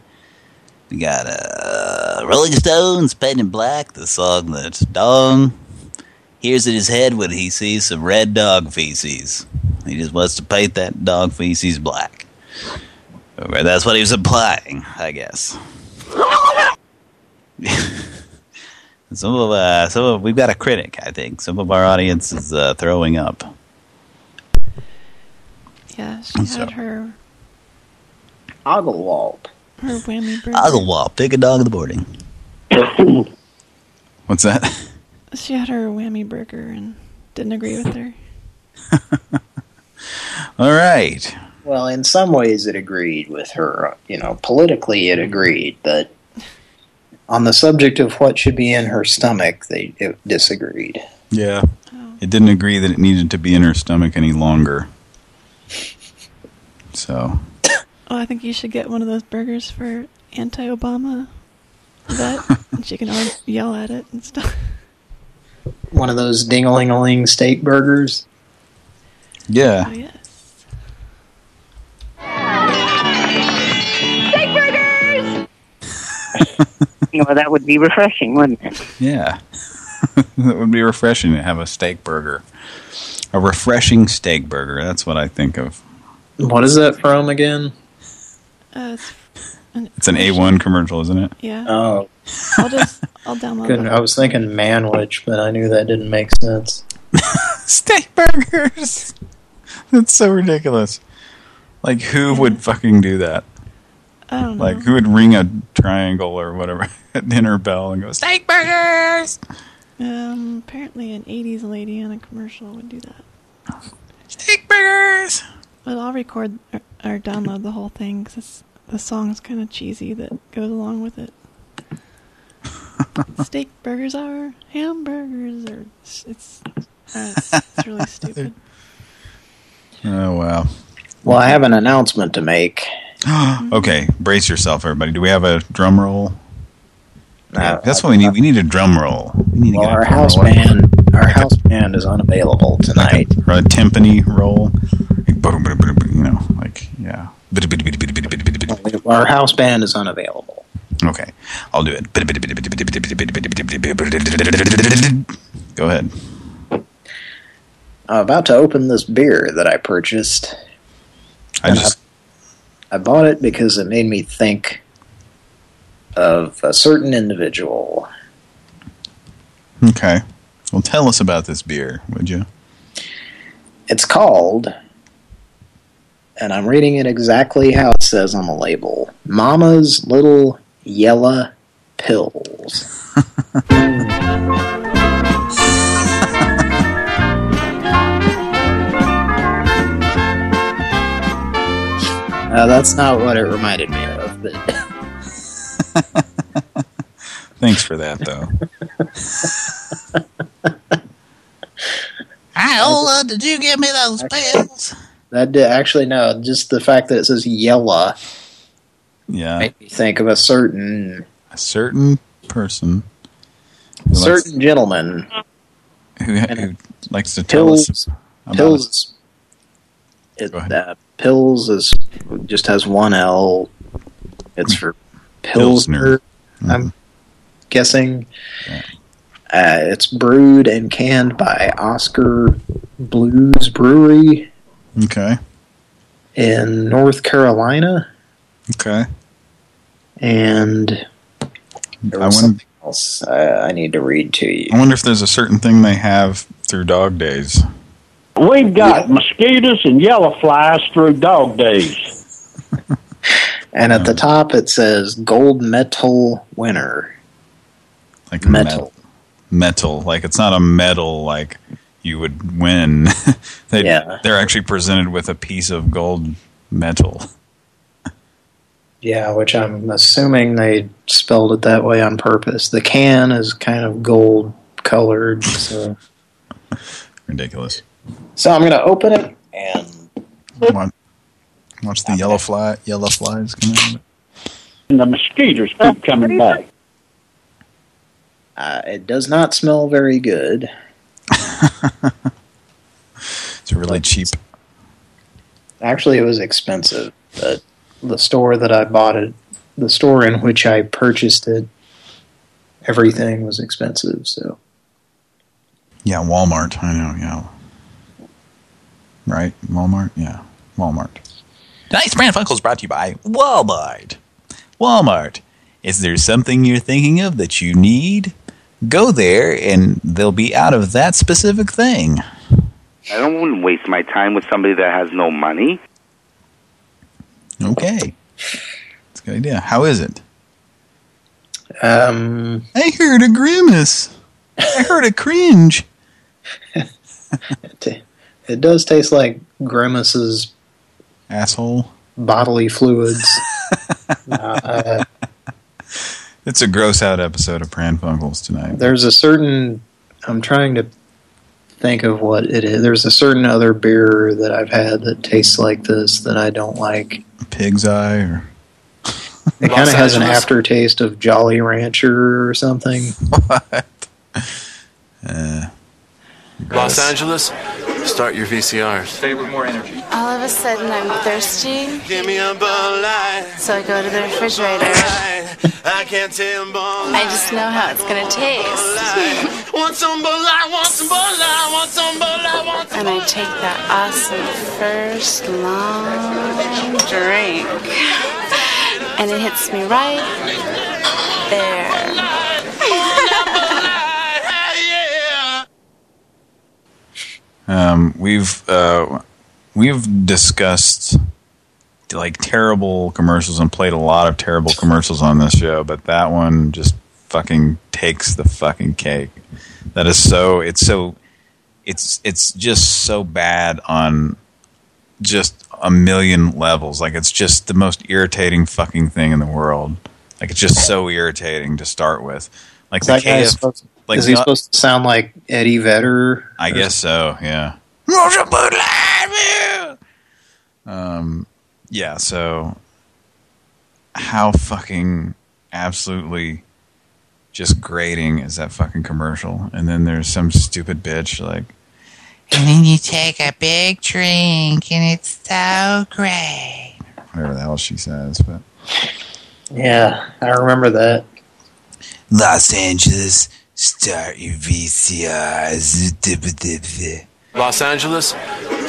We got uh, Rolling Stones, Paint It Black, the song that Dong hears in his head when he sees some red dog feces. He just wants to paint that dog feces black. Or that's what he was implying, I guess. some of uh, some of we've got a critic, I think. Some of our audience is uh, throwing up. Yeah, she So- had her Oglewalt. her whammy burger. Oglewalt, take a dog in the morning. What's that? She had her whammy burger and didn't agree with her. All right. Well, in some ways it agreed with her. You know, politically it agreed, but on the subject of what should be in her stomach, they it disagreed. Yeah. Oh. It didn't agree that it needed to be in her stomach any longer. So, Oh, I think you should get one of those burgers for anti-Obama vet, and she can always yell at it and stuff. One of those ding-a-ling-a-ling steak burgers. yeah. Oh, yes. Steak burgers! you know, that would be refreshing, wouldn't it? Yeah. that would be refreshing to have a steak burger. A refreshing steak burger. That's what I think of. What is that from again? Uh, it's an, It's an A1 commercial, isn't it? yeah. Oh, I'll just I'll download couldn't, it. I was thinking manwich, but I knew that didn't make sense. Steak burgers! That's so ridiculous. Like, who would fucking do that? I don't know. Like, who would ring a triangle or whatever at dinner bell and go, steak burgers! Um, apparently an 80s lady on a commercial would do that. Steak burgers! But I'll record or, or download the whole thing because the song's kind of cheesy that goes along with it. Steak burgers are hamburgers, or it's it's, uh, it's, it's really stupid. Oh, wow. Well, I have an announcement to make. okay, brace yourself, everybody. Do we have a drum roll? Uh, That's what we need. We need a drum roll. We need to Well, get our house roll. band, our house band is unavailable tonight. Or a timpani roll. You know, like, yeah. Our house band is unavailable. Okay, I'll do it. Go ahead. I'm about to open this beer that I purchased. I just I bought it because it made me think of a certain individual. okay. Well, tell us about this beer, would you? It's called, and I'm reading it exactly how it says on the label, Mama's Little Yella Pils. Uh, that's not what it reminded me of, but Thanks for that, though. Iola, did you give me those pills? That did, actually no, just the fact that it says Yella Yeah. made me think of a certain A certain person who likes, certain gentleman. who, who likes to tell us Pills, about pills. It, uh, pills is just has one L. It's for Pilsner. I'm guessing. Uh, it's brewed and canned by Oskar Blues Brewery Okay. in North Carolina, Okay. and there I was wonder, something else uh, I need to read to you. I wonder if there's a certain thing they have through dog days. We've got mosquitoes and yellow flies through dog days. And at the top it says Gold metal winner. Like Metal. metal. Metal. Like it's not a medal like you would win. they, Yeah. They're actually presented with a piece of gold metal. Yeah, which I'm assuming they spelled it that way on purpose. The can is kind of gold colored, so Ridiculous. so I'm gonna open it and Watch, watch the yellow fly, yellow flies come out. And the mosquitoes keep coming back. uh, it does not smell very good. It's really cheap. Actually, it was expensive, but the store that I bought it, the store in which I purchased it, everything was expensive. So Yeah, Walmart. I know, yeah. Right? Walmart? Yeah. Walmart. Tonight's Pran Funkels brought to you by Walmart. Walmart. Is there something you're thinking of that you need? Go there and they'll be out of that specific thing. I don't want to waste my time with somebody that has no money. Okay. That's a good idea. How is it? Um, I heard a grimace. I heard a cringe. it, it does taste like Grimace's asshole bodily fluids. uh, It's a gross out episode of Pran Funkels tonight. there's a certain. I'm trying to think of what it is. There's a certain other beer that I've had that tastes like this that I don't like. Pig's eye or It kind of has an aftertaste of Jolly Rancher or something. what? Uh, Los Angeles, start your VCRs. Stay with more energy. All of a sudden, I'm thirsty. Give me a Bud Light. So I go to the refrigerator. I can't tell Bud I just know how it's gonna taste. Want some Bud Light, want some Bud Light, want some Bud Light, want some And I take that awesome first long drink. And it hits me right there. Um, we've uh, we've discussed like terrible commercials and played a lot of terrible commercials on this show, but that one just fucking takes the fucking cake. That is so it's so it's it's just so bad on just a million levels. Like it's just the most irritating fucking thing in the world. Like it's just so irritating to start with. Like the KF, like is he supposed to sound like Eddie Vedder? I guess so, yeah. Um, yeah, so how fucking absolutely just grating is that fucking commercial? And then there's some stupid bitch like, And then you take a big drink, and it's so great. whatever the hell she says, but Yeah, I remember that. Los Angeles, start your VCRs. Los Angeles,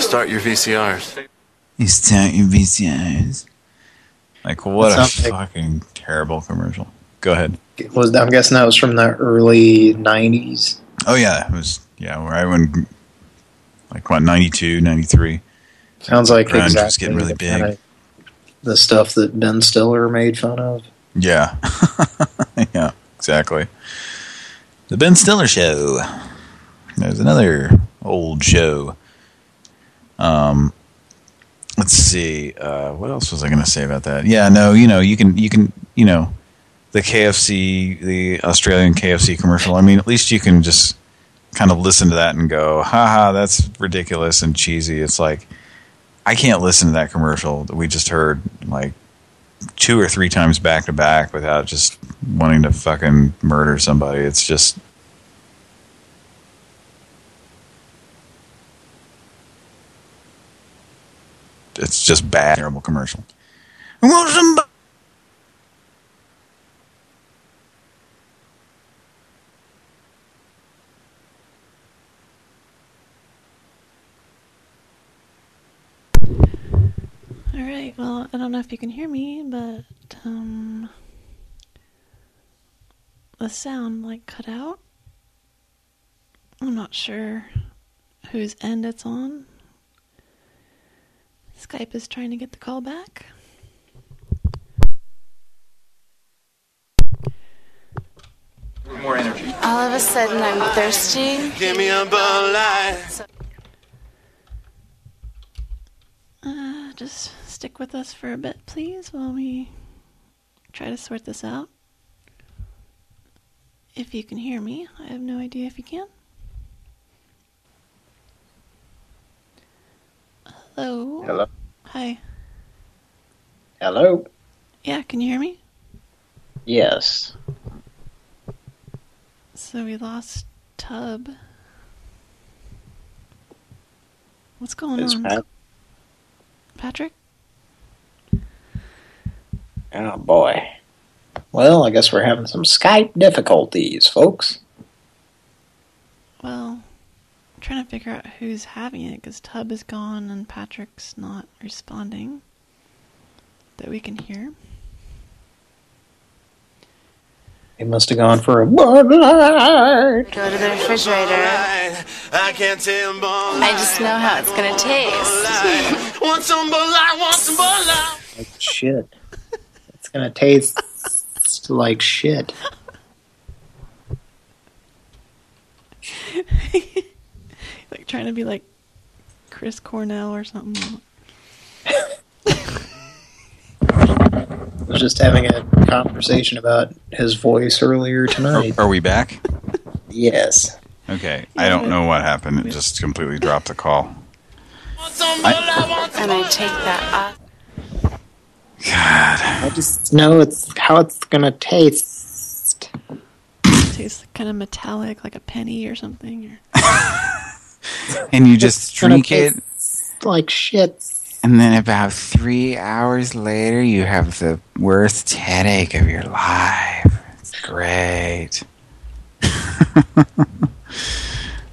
start your VCRs. Start your VCRs. like what a That like- fucking terrible commercial. Go ahead. Was I'm guessing that was from the early '90s. Oh yeah, it was yeah, right when like what 92, 93. Sounds like Grunge exactly was getting really big. kinda- the stuff that Ben Stiller made fun of. Yeah. yeah, exactly. The Ben Stiller Show. There's another old show. Um, let's see. Uh, what else was I going to say about that? Yeah, no, you know, you can, you can, you know, the KFC, the Australian KFC commercial. I mean, at least you can just kind of listen to that and go, haha, that's ridiculous and cheesy. It's like, I can't listen to that commercial that we just heard, like, two or three times back to back without just wanting to fucking murder somebody. It's just it's just bad, terrible commercial. Somebody All right. Well, I don't know if you can hear me, but um, the sound like cut out. I'm not sure whose end it's on. Skype is trying to get the call back. More energy. All of a sudden, I'm thirsty. Give me a Bud Light. Uh, just stick with us for a bit, please, while we try to sort this out. If you can hear me, I have no idea if you can. Hello. Hello. Hi. Hello. Yeah, can you hear me? Yes. So we lost Tub. What's going It's on? Pat. Patrick? Oh, boy. Well, I guess we're having some Skype difficulties, folks. Well, I'm trying to figure out who's having it because Tub is gone and Patrick's not responding that we can hear. He must have gone for a Bud Light. Go to the refrigerator. I can't tell them I just know how it's gonna taste. Want some Bud Light, want some Bud Light. Like shit. It's gonna taste like shit. like trying to be like Chris Cornell or something. I was just having a conversation about his voice earlier tonight. Are we back? Yes. Okay. I don't know what happened. It just completely dropped the call. and I take that off. I just know it's how it's gonna taste. It tastes kind of metallic, like a penny or something. And you just gonna drink it, like shit. and then about three hours later, you have the worst headache of your life. It's great.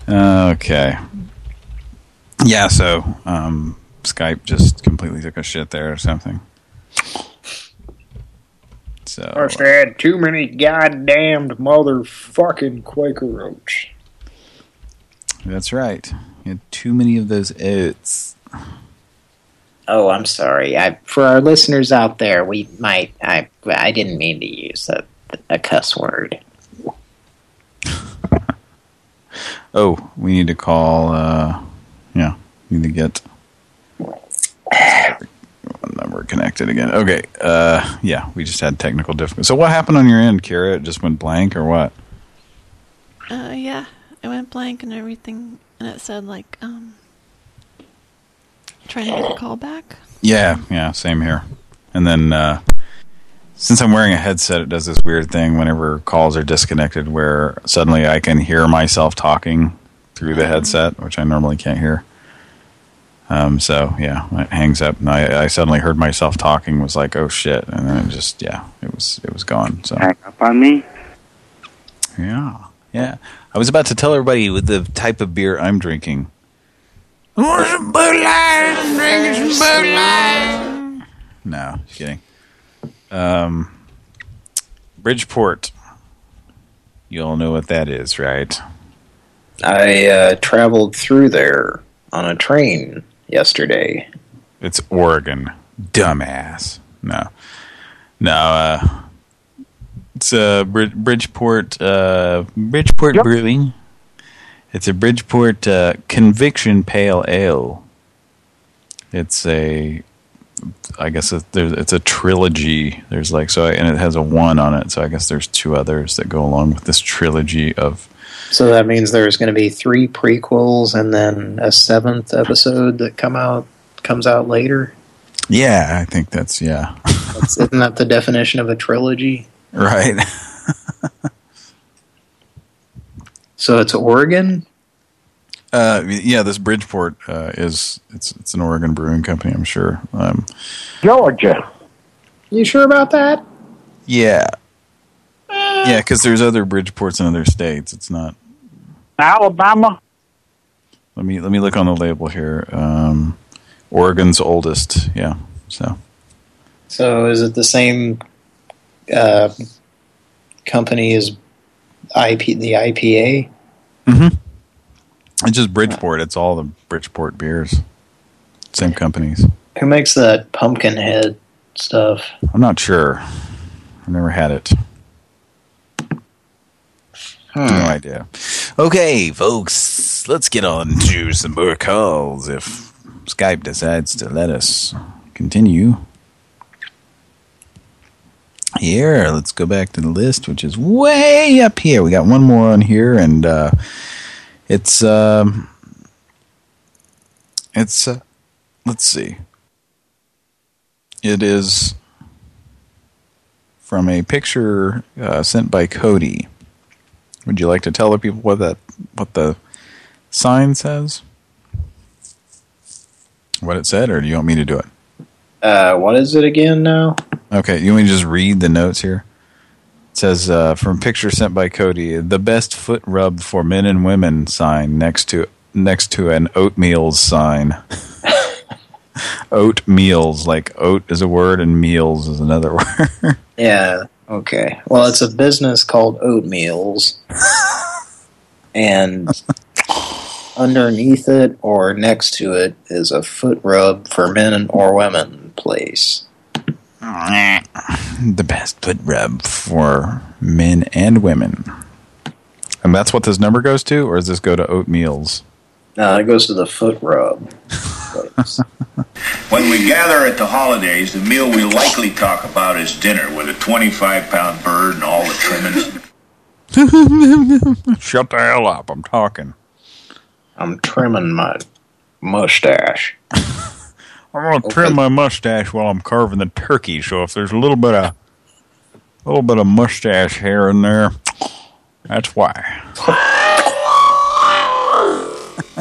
okay. Yeah, so um, Skype just completely took a shit there or something. So Must have had too many goddamned motherfucking Quaker oats. that's right. You had too many of those oats. Oh, I'm sorry. I for our listeners out there, we might I I didn't mean to use a a cuss word. Oh, we need to call. Uh, yeah, we need to get number connected again. Okay. Uh, yeah, we just had technical difficulties. So what happened on your end, Kira? It just went blank or what? Uh, yeah, it went blank and everything, and it said like, um, trying to get a call back. Yeah, yeah, same here. And then uh, since I'm wearing a headset, it does this weird thing whenever calls are disconnected, where suddenly I can hear myself talking through the headset, which I normally can't hear. Um, so yeah, it hangs up, and I, I suddenly heard myself talking. Was like, oh shit, and then it just yeah, it was it was gone. So Hang up on me. yeah, yeah. I was about to tell everybody with the type of beer I'm drinking. Want some Bud Light? I'm drinking some Bud Light. No, just kidding. Um, Bridgeport. You all know what that is, right? I uh, traveled through there on a train yesterday. It's Oregon. Dumbass. No. No, uh, it's uh, Brid Bridgeport, uh, Bridgeport Brewing. It's a Bridgeport uh, Conviction Pale Ale. It's a, I guess it, there's, it's a trilogy. There's like, so, and it has a one on it, so I guess there's two others that go along with this trilogy of So that means there's going to be three prequels and then a seventh episode that come out comes out later. Yeah, I think that's yeah. That's, isn't that the definition of a trilogy? right. So it's Oregon. Uh, yeah, this Bridgeport uh, is it's it's an Oregon brewing company, I'm sure. Um, Georgia. You sure about that? yeah, yeah, because there's other Bridgeports in other states. It's not. Alabama. Let me let me look on the label here. Um, Oregon's oldest. Yeah. So So is it the same uh, company as IP the IPA? Mm-hmm. it's just Bridgeport. It's all the Bridgeport beers. Same companies. Who makes that pumpkin head stuff? I'm not sure. I've never had it. No idea. Okay, folks, let's get on to some more calls if Skype decides to let us continue. Here, let's go back to the list, which is way up here. We got one more on here, and uh, it's um, it's uh, let's see. It is from a picture uh, sent by Cody. Would you like to tell the people what that what the sign says? What it said, or do you want me to do it? Uh, what is it again now? Okay, you want me to just read the notes here? It says, uh, from picture sent by Cody, the best foot rub for men and women sign next to next to an oatmeals sign. oat meals, like oat is a word and meals is another word. Yeah, okay. Well, it's a business called Oatmeals. and underneath it or next to it is a foot rub for men or women place. the best foot rub for men and women. And that's what this number goes to, or does this go to oatmeals? No, it goes to the foot rub. When we gather at the holidays, the meal we'll likely talk about is dinner with a 25-pound bird and all the trimmings. Shut the hell up, I'm talking. I'm trimming my mustache. I'm gonna trim my mustache while I'm carving the turkey. So if there's a little bit of, a little bit of mustache hair in there, that's why.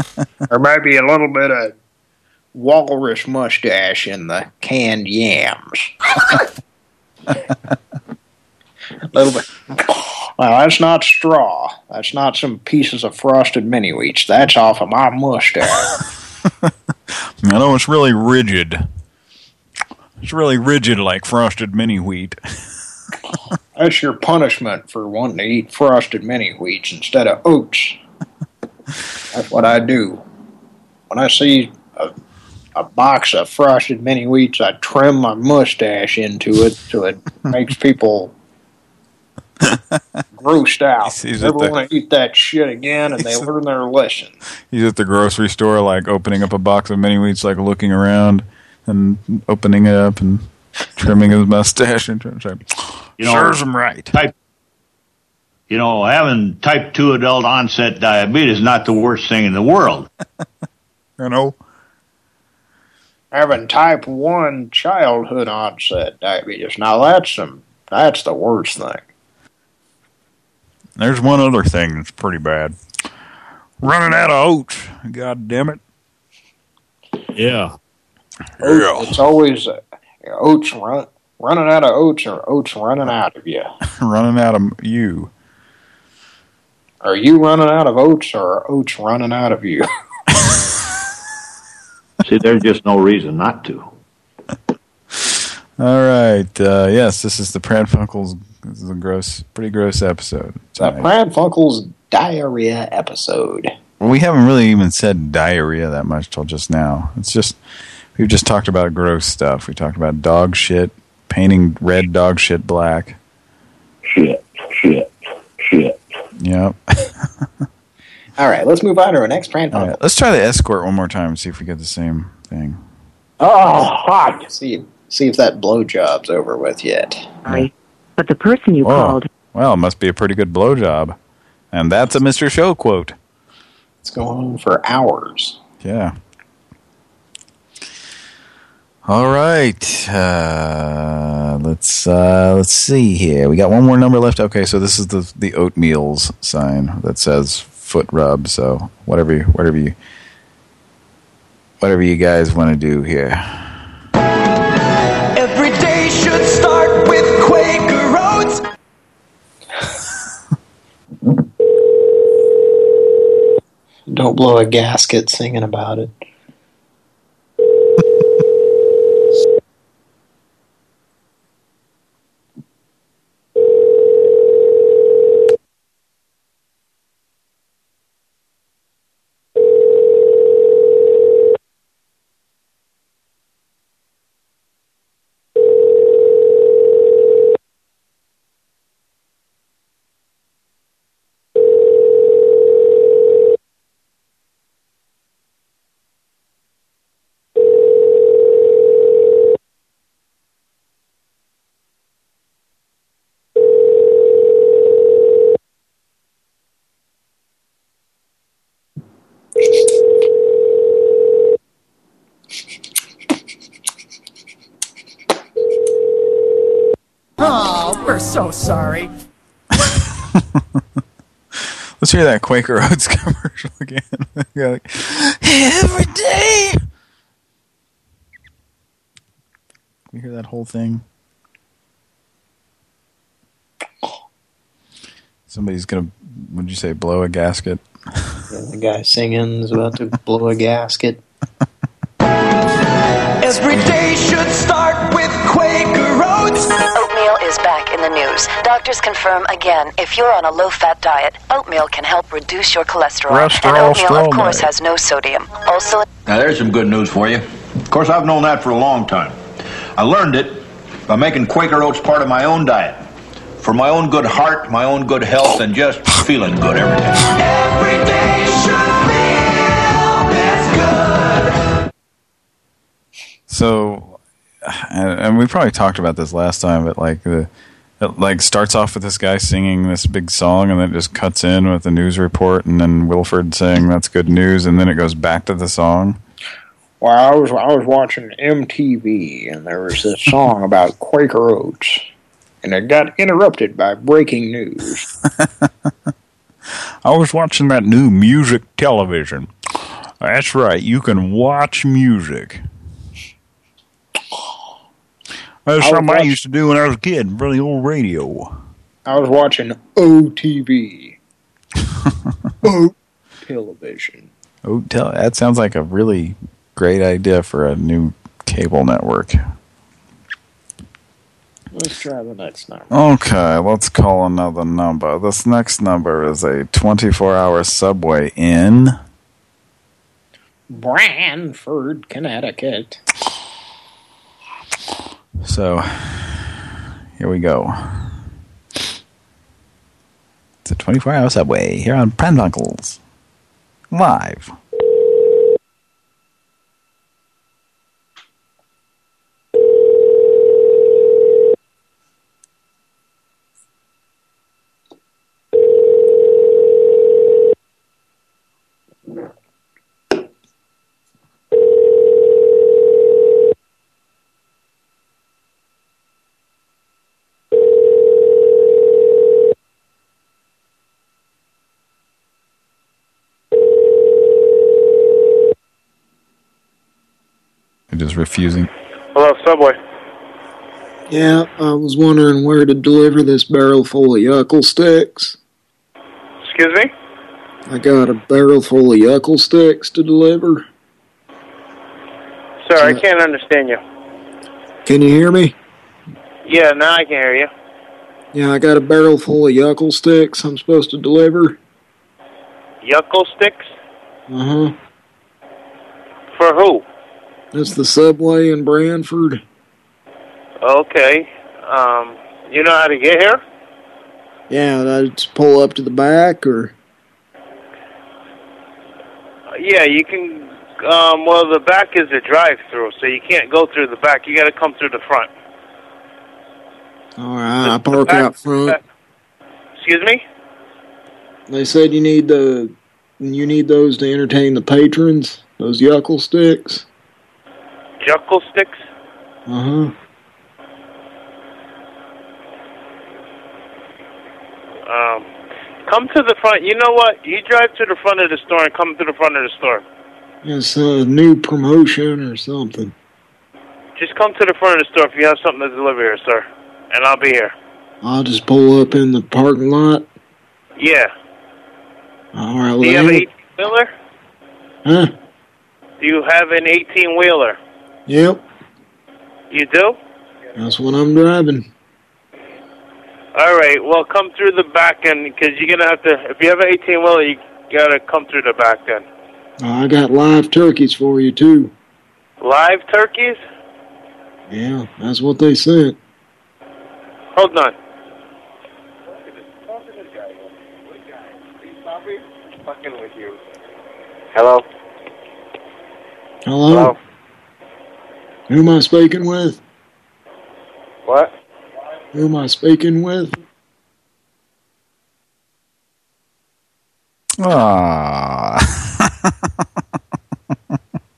or maybe a little bit of walrus mustache in the canned yams. a little bit. Well, that's not straw. That's not some pieces of frosted mini wheats. That's off of my mustache. I know it's really rigid. It's really rigid like frosted mini wheat. That's your punishment for wanting to eat frosted mini wheats instead of oats. That's what I do. When I see a, a box of frosted mini wheats, I trim my mustache into it so it makes people grossed out. He's Never at want to eat that shit again, and they learn their lesson. He's at the grocery store, like opening up a box of mini wheats, like looking around and opening it up and trimming his mustache and trying to You know, serves him right. Type, you know, having type 2 adult onset diabetes is not the worst thing in the world. you know. Having type 1 childhood onset diabetes. Now, that's some, that's the worst thing. There's one other thing that's pretty bad. Running out of oats. God damn it. Yeah. Oats, It's always uh, oats run, running out of oats or oats running out of you. Running out of you. Are you running out of oats or are oats running out of you? See, there's just no reason not to. All right. Uh, yes, this is the Pran Funkels. This is a gross, pretty gross episode. The Pran Funkel's diarrhea episode. Well, we haven't really even said diarrhea that much till just now. It's just we've just talked about gross stuff. We talked about dog shit, painting red dog shit black. Shit, shit, shit. Yep. All right, let's move on to our next Pran All right, let's try the escort one more time and see if we get the same thing. Oh, hot. See, see if that blowjob's over with yet. Sorry, but the person you Whoa. called Well, it must be a pretty good blowjob. And that's a Mr. Show quote. It's going on for hours. Yeah. All right. Uh, let's uh, let's see here. We got one more number left. Okay, so this is the the oatmeals sign that says foot rub. So whatever you, whatever you whatever you guys want to do here. Every day should start with Quaker Oats. Don't blow a gasket singing about it. hear that Quaker Oats commercial again. like, Every day. You hear that whole thing? Somebody's gonna, what'd you say, blow a gasket? yeah, the guy singing is about to blow a gasket. Every day should the news. Doctors confirm again if you're on a low fat diet, oatmeal can help reduce your cholesterol. Cholesterol, and oatmeal, of course, mate. has no sodium. Also, Now, there's some good news for you. Of course, I've known that for a long time. I learned it by making Quaker Oats part of my own diet. For my own good heart, my own good health, and just feeling good every day. Every day should feel this good. So, and, and we probably talked about this last time, but like the, it like starts off with this guy singing this big song, and then it just cuts in with the news report, and then Wilford saying that's good news, and then it goes back to the song. Well, I was I was watching MTV, and there was this song about Quaker Oats, and it got interrupted by breaking news. I was watching that new music television. That's right, you can watch music. That's I something I used to do when I was a kid, the old radio. I was watching OTV. O television. Oh, tell, that sounds like a really great idea for a new cable network. Let's try the next number. Okay, let's call another number. This next number is a 24-hour subway in... Branford, Connecticut. So, here we go. It's a 24-hour subway here on Pran Funkels. Live. You're refusing. Hello, Subway. Yeah, I was wondering where to deliver this barrel full of yuckle sticks. Excuse me? I got a barrel full of yuckle sticks to deliver. Sir, I can't understand you. Can you hear me? Yeah, now I can hear you. Yeah, I got a barrel full of yuckle sticks I'm supposed to deliver. Yuckle sticks? Uh-huh. For who? That's the Subway in Branford. Okay. Um, you know how to get here? Yeah, I just pull up to the back, or... Yeah, you can. Um, well, the back is a drive-through, so you can't go through the back. You got to come through the front. All right, I park out front. Excuse me? They said you need the you need those to entertain the patrons. Those yuckle sticks. Juckle sticks? Huh. Um, come to the front. You know what? You drive to the front of the store and come to the front of the store. It's a new promotion or something. Just come to the front of the store if you have something to deliver here, sir. And I'll be here. I'll just pull up in the parking lot. Yeah. All right, Do you have an 18-wheeler? huh? Do you have an 18-wheeler? Yep, You do? that's what I'm driving. All right. Well, come through the back end because you're gonna have to. If you have an 18-wheeler, you gotta come through the back then. I got live turkeys for you too. Live turkeys? Yeah, that's what they said. Hold on. Fucking with you. Hello. Hello. Who am I speaking with? What? Who am I speaking with? Ah.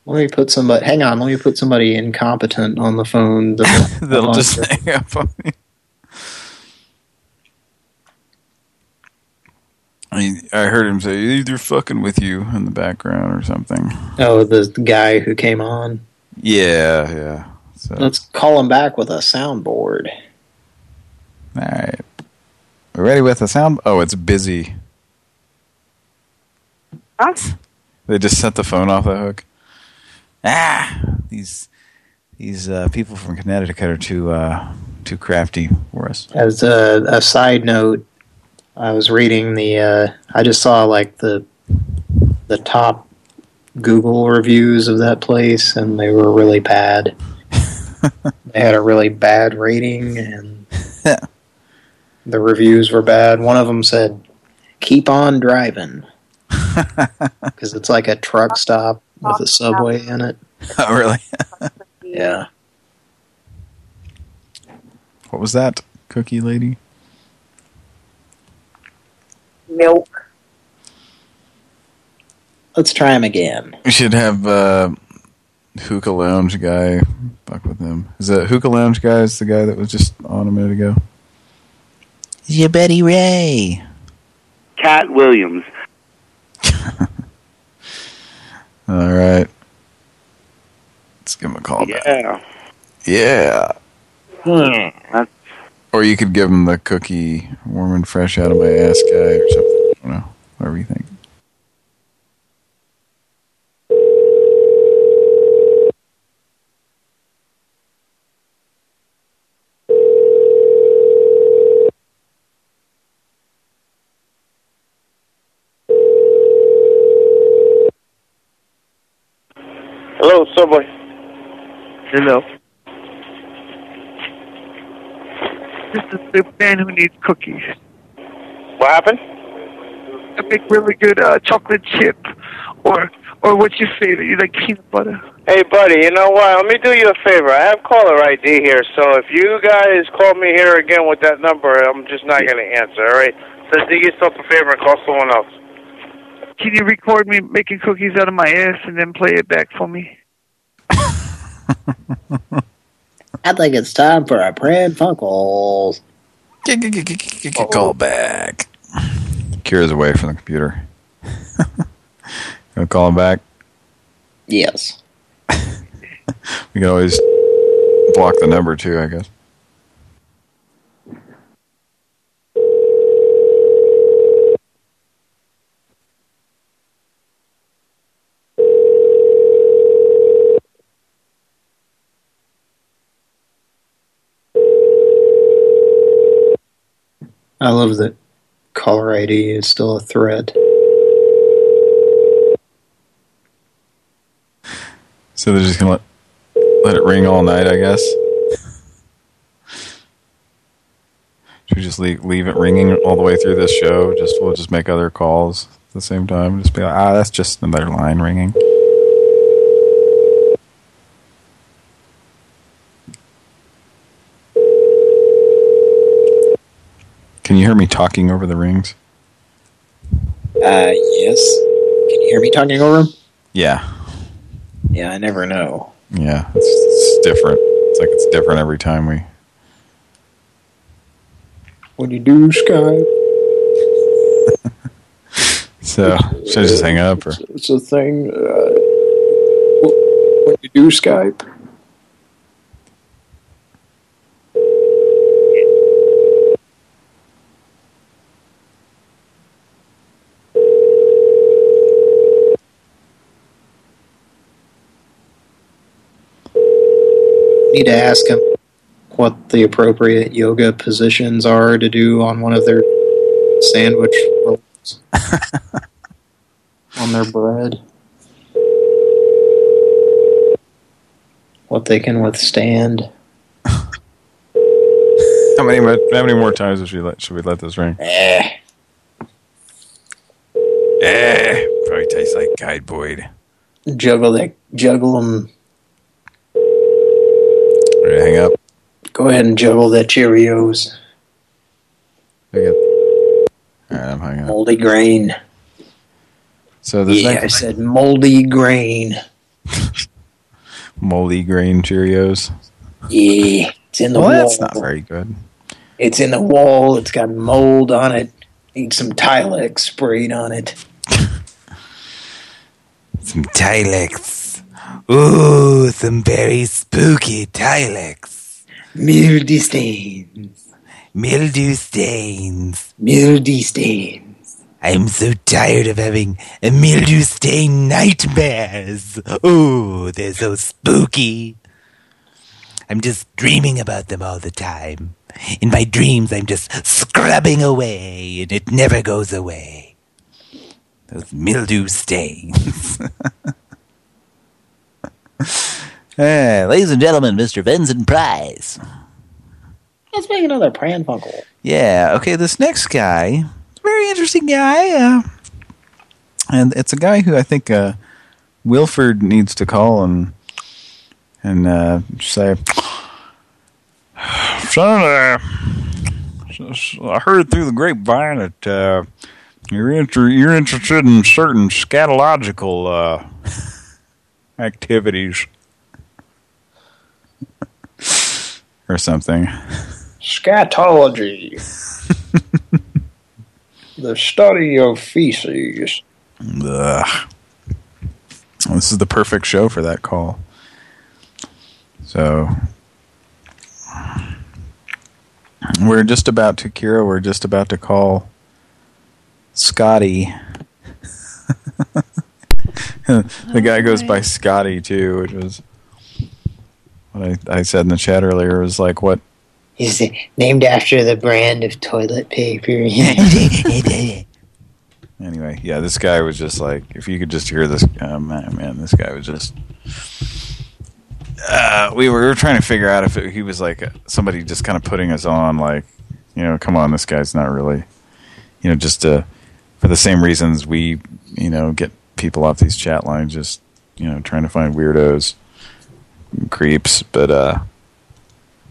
Let me put somebody. Hang on. Let me put somebody incompetent on the phone. That'll, That'll just hang up on me. I, mean, I heard him say, they're fucking with you in the background or something. Oh, the guy who came on. Yeah, yeah. So, Let's call him back with a soundboard. all right. We ready with the sound? Oh, it's busy. Us? They just sent the phone off the hook. Ah, these these uh, people from Connecticut are too uh, too crafty for us. As a, a side note, I was reading the. Uh, I just saw like the the top Google reviews of that place, and they were really bad. they had a really bad rating, and the reviews were bad. One of them said, "Keep on driving," because it's like a truck stop with a subway in it. Oh, really? Yeah. What was that, cookie lady? Milk. Let's try him again. We should have uh, Hookah Lounge guy fuck with him. Is that Hookah Lounge guy is the guy that was just on a minute ago? Yeah, Betty Ray. Cat Williams. All right. Let's give him a call back. Yeah. Yeah. Hmm. Or you could give him the cookie warm and fresh out of my ass guy or something. I don't know. Whatever you think. Hello, Subway. Hello. This is the man who needs cookies. What happened? I make really good uh, chocolate chip, or or what's your favorite? You like peanut butter? Hey, buddy, you know what? Let me do you a favor. I have caller ID here, so if you guys call me here again with that number, I'm just not going to answer, all right? So do yourself a favor and call someone else. Can you record me making cookies out of my ass and then play it back for me? I think it's time for a Pran Funkels. Call back. Kira's away from the computer. Gonna call him back? Yes. We can always block the number too, I guess. I love that caller ID is still a threat. So they're just gonna let, let it ring all night, I guess. Should we just leave, leave it ringing all the way through this show? Just we'll just make other calls at the same time. Just be like, ah, that's just another line ringing. Can you hear me talking over the rings? Uh, yes. Can you hear me talking over him? Yeah, Yeah, I never know. yeah, it's, it's different. It's like it's different every time we. What do you do, Skype? So should I just hang up or? It's a thing. Uh, what do you do, Skype? Need to ask him what the appropriate yoga positions are to do on one of their sandwich rolls on their bread. What they can withstand. How many how many more times should we let should we let this ring? Eh. Eh, probably tastes like Guide Boyd. Juggle that, juggle them. Ready to hang up? Go ahead and juggle that Cheerios. I get. All right, I'm hanging up. Moldy grain. So there's Yeah, like I said moldy grain. moldy grain Cheerios. Yeah, it's in the Well, wall. that's not very good. It's in the wall. It's got mold on it. Need some Tilex sprayed on it. Some Tilex Ooh, some very spooky Tilex. Mildew stains. Mildew stains. Mildew stains. I'm so tired of having a mildew stain nightmares. Ooh, they're so spooky. I'm just dreaming about them all the time. In my dreams, I'm just scrubbing away, and it never goes away. Those mildew stains. Hey, ladies and gentlemen, Mr. Vincent Price. Let's make another Pran Funkel. Yeah, okay, this next guy, very interesting guy. Uh, and it's a guy who I think uh, Wilford needs to call and and uh, say, Son, I heard through the grapevine that uh, you're, inter you're interested in certain scatological uh, activities. or something. Scatology. the study of feces. Ugh. This is the perfect show for that call. So we're just about to Kira. We're just about to call Scotty. the guy goes by Scotty too, which was what I, I said in the chat earlier. Was like what Is it named after the brand of toilet paper? Anyway, yeah, this guy was just like, if you could just hear this, uh, man, man, this guy was just. Uh, we, were, we were trying to figure out if it, he was like somebody just kind of putting us on, like, you know, come on, this guy's not really, you know, just uh, for the same reasons we, you know, get people off these chat lines, just, you know, trying to find weirdos, creeps, but, uh,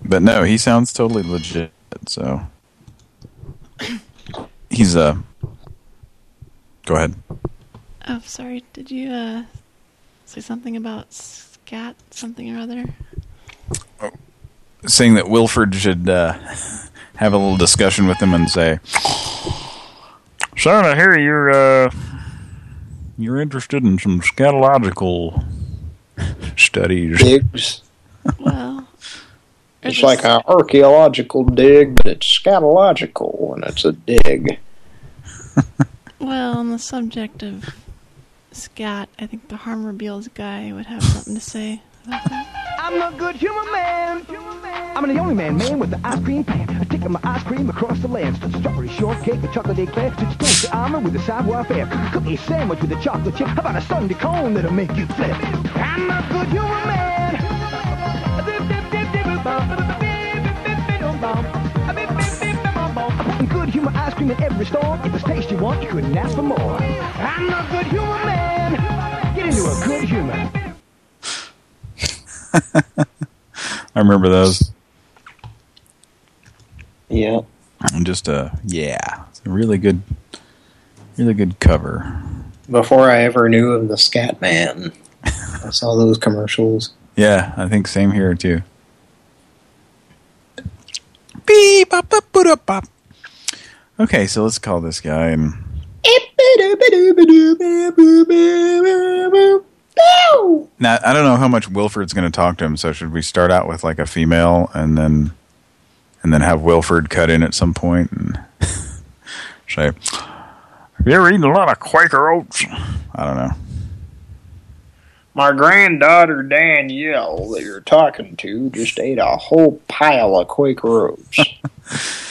but no, he sounds totally legit, so. He's, uh, Go ahead. Oh, sorry. Did you uh, say something about scat something or other? Saying that Wilford should uh, have a little discussion with him and say, Son, I hear you're, uh, you're interested in some scatological studies. Digs. Well, It's like an archaeological dig, but it's scatological, and it's a dig. Well, on the subject of scat, I think the Harm Reveals guy would have something to say about that. I'm a Good Humor man. I'm the only man, man, with the ice cream pan. Taking my ice cream across the land. Strawberry shortcake, a chocolate eclair. To toast the armor with a savoir faire. Cookie sandwich with a chocolate chip. How about a Sunday cone that'll make you flip? I'm a Good Humor man. Good Humor ice cream in every store. If it's taste you want, you couldn't ask for more. I'm a Good Humor man. Get into a good humor. I remember those. Yeah. And just, a yeah, it's a really good, really good cover. Before I ever knew of the Scat Man, I saw those commercials. Yeah, I think same here too. Beep, bop, bop, bop, bop. Okay, so let's call this guy and now I don't know how much Wilford's going to talk to him. So should we start out with like a female and then and then have Wilford cut in at some point and say, "Have you ever eaten a lot of Quaker oats?" I don't know. My granddaughter Danielle that you're talking to just ate a whole pile of Quaker oats.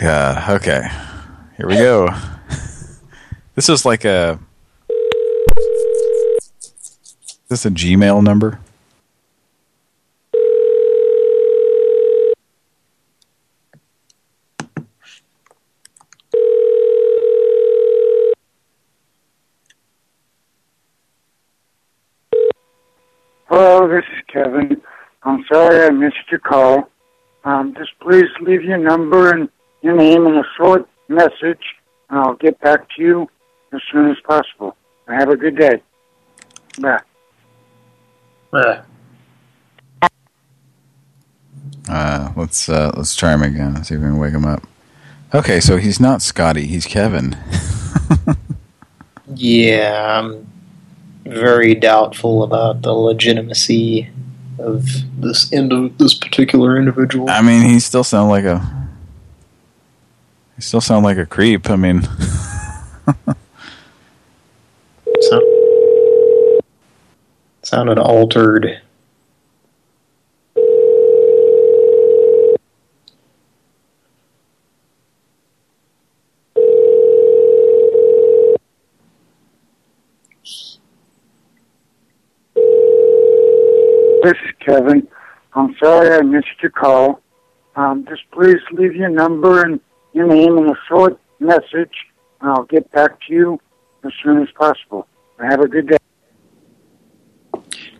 Yeah, okay. Here we go. this is like a... Is this a Gmail number? Hello, this is Kevin. I'm sorry I missed your call. Um, just please leave your number and your name in a short message, and I'll get back to you as soon as possible. Have a good day. Bye. Uh, let's uh, let's try him again. Let's see if we can wake him up. Okay, so he's not Scotty. He's Kevin. yeah, I'm very doubtful about the legitimacy of this end of this particular individual. I mean, he still sounds like a. He still sound like a creep. I mean, So, sounded altered. This is Kevin. I'm sorry I missed your call. Um, just please leave your number and your name in a short message, and I'll get back to you as soon as possible. Have a good day.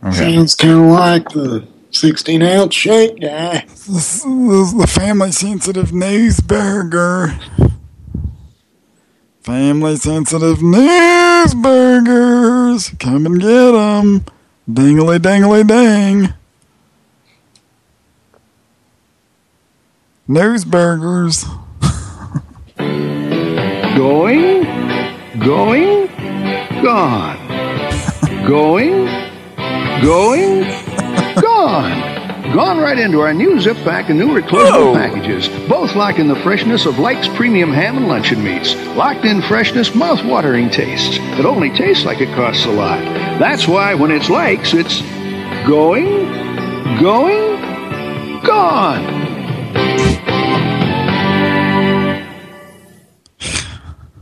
Sounds kind of like the 16 ounce shake guy. This is the family sensitive news burger. Family sensitive news burgers. Come and get them. Dingly dingly ding. News burgers. Going, going, gone. Going, going, gone. Gone right into our new zip pack and new reclosable packages, both lock in the freshness of Like's premium ham and luncheon meats. Locked in freshness, mouth-watering tastes that only taste like it costs a lot. That's why when it's Like's, it's going, going, gone.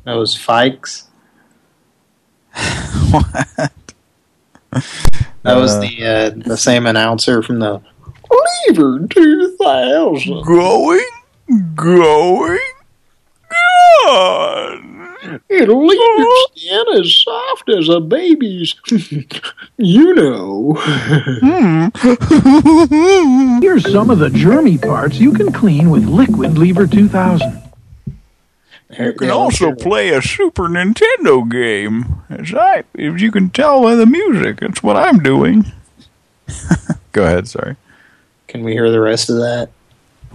That was Fikes. what? That was Uh, the uh, the same announcer from the Lever 2000. Going, going, gone. It'll leave your skin as soft as a baby's. you know. Here's some of the germy parts you can clean with Liquid Lever 2000. You can also play a Super Nintendo game. As I, as you can tell by the music, that's what I'm doing. Go ahead, sorry. Can we hear the rest of that?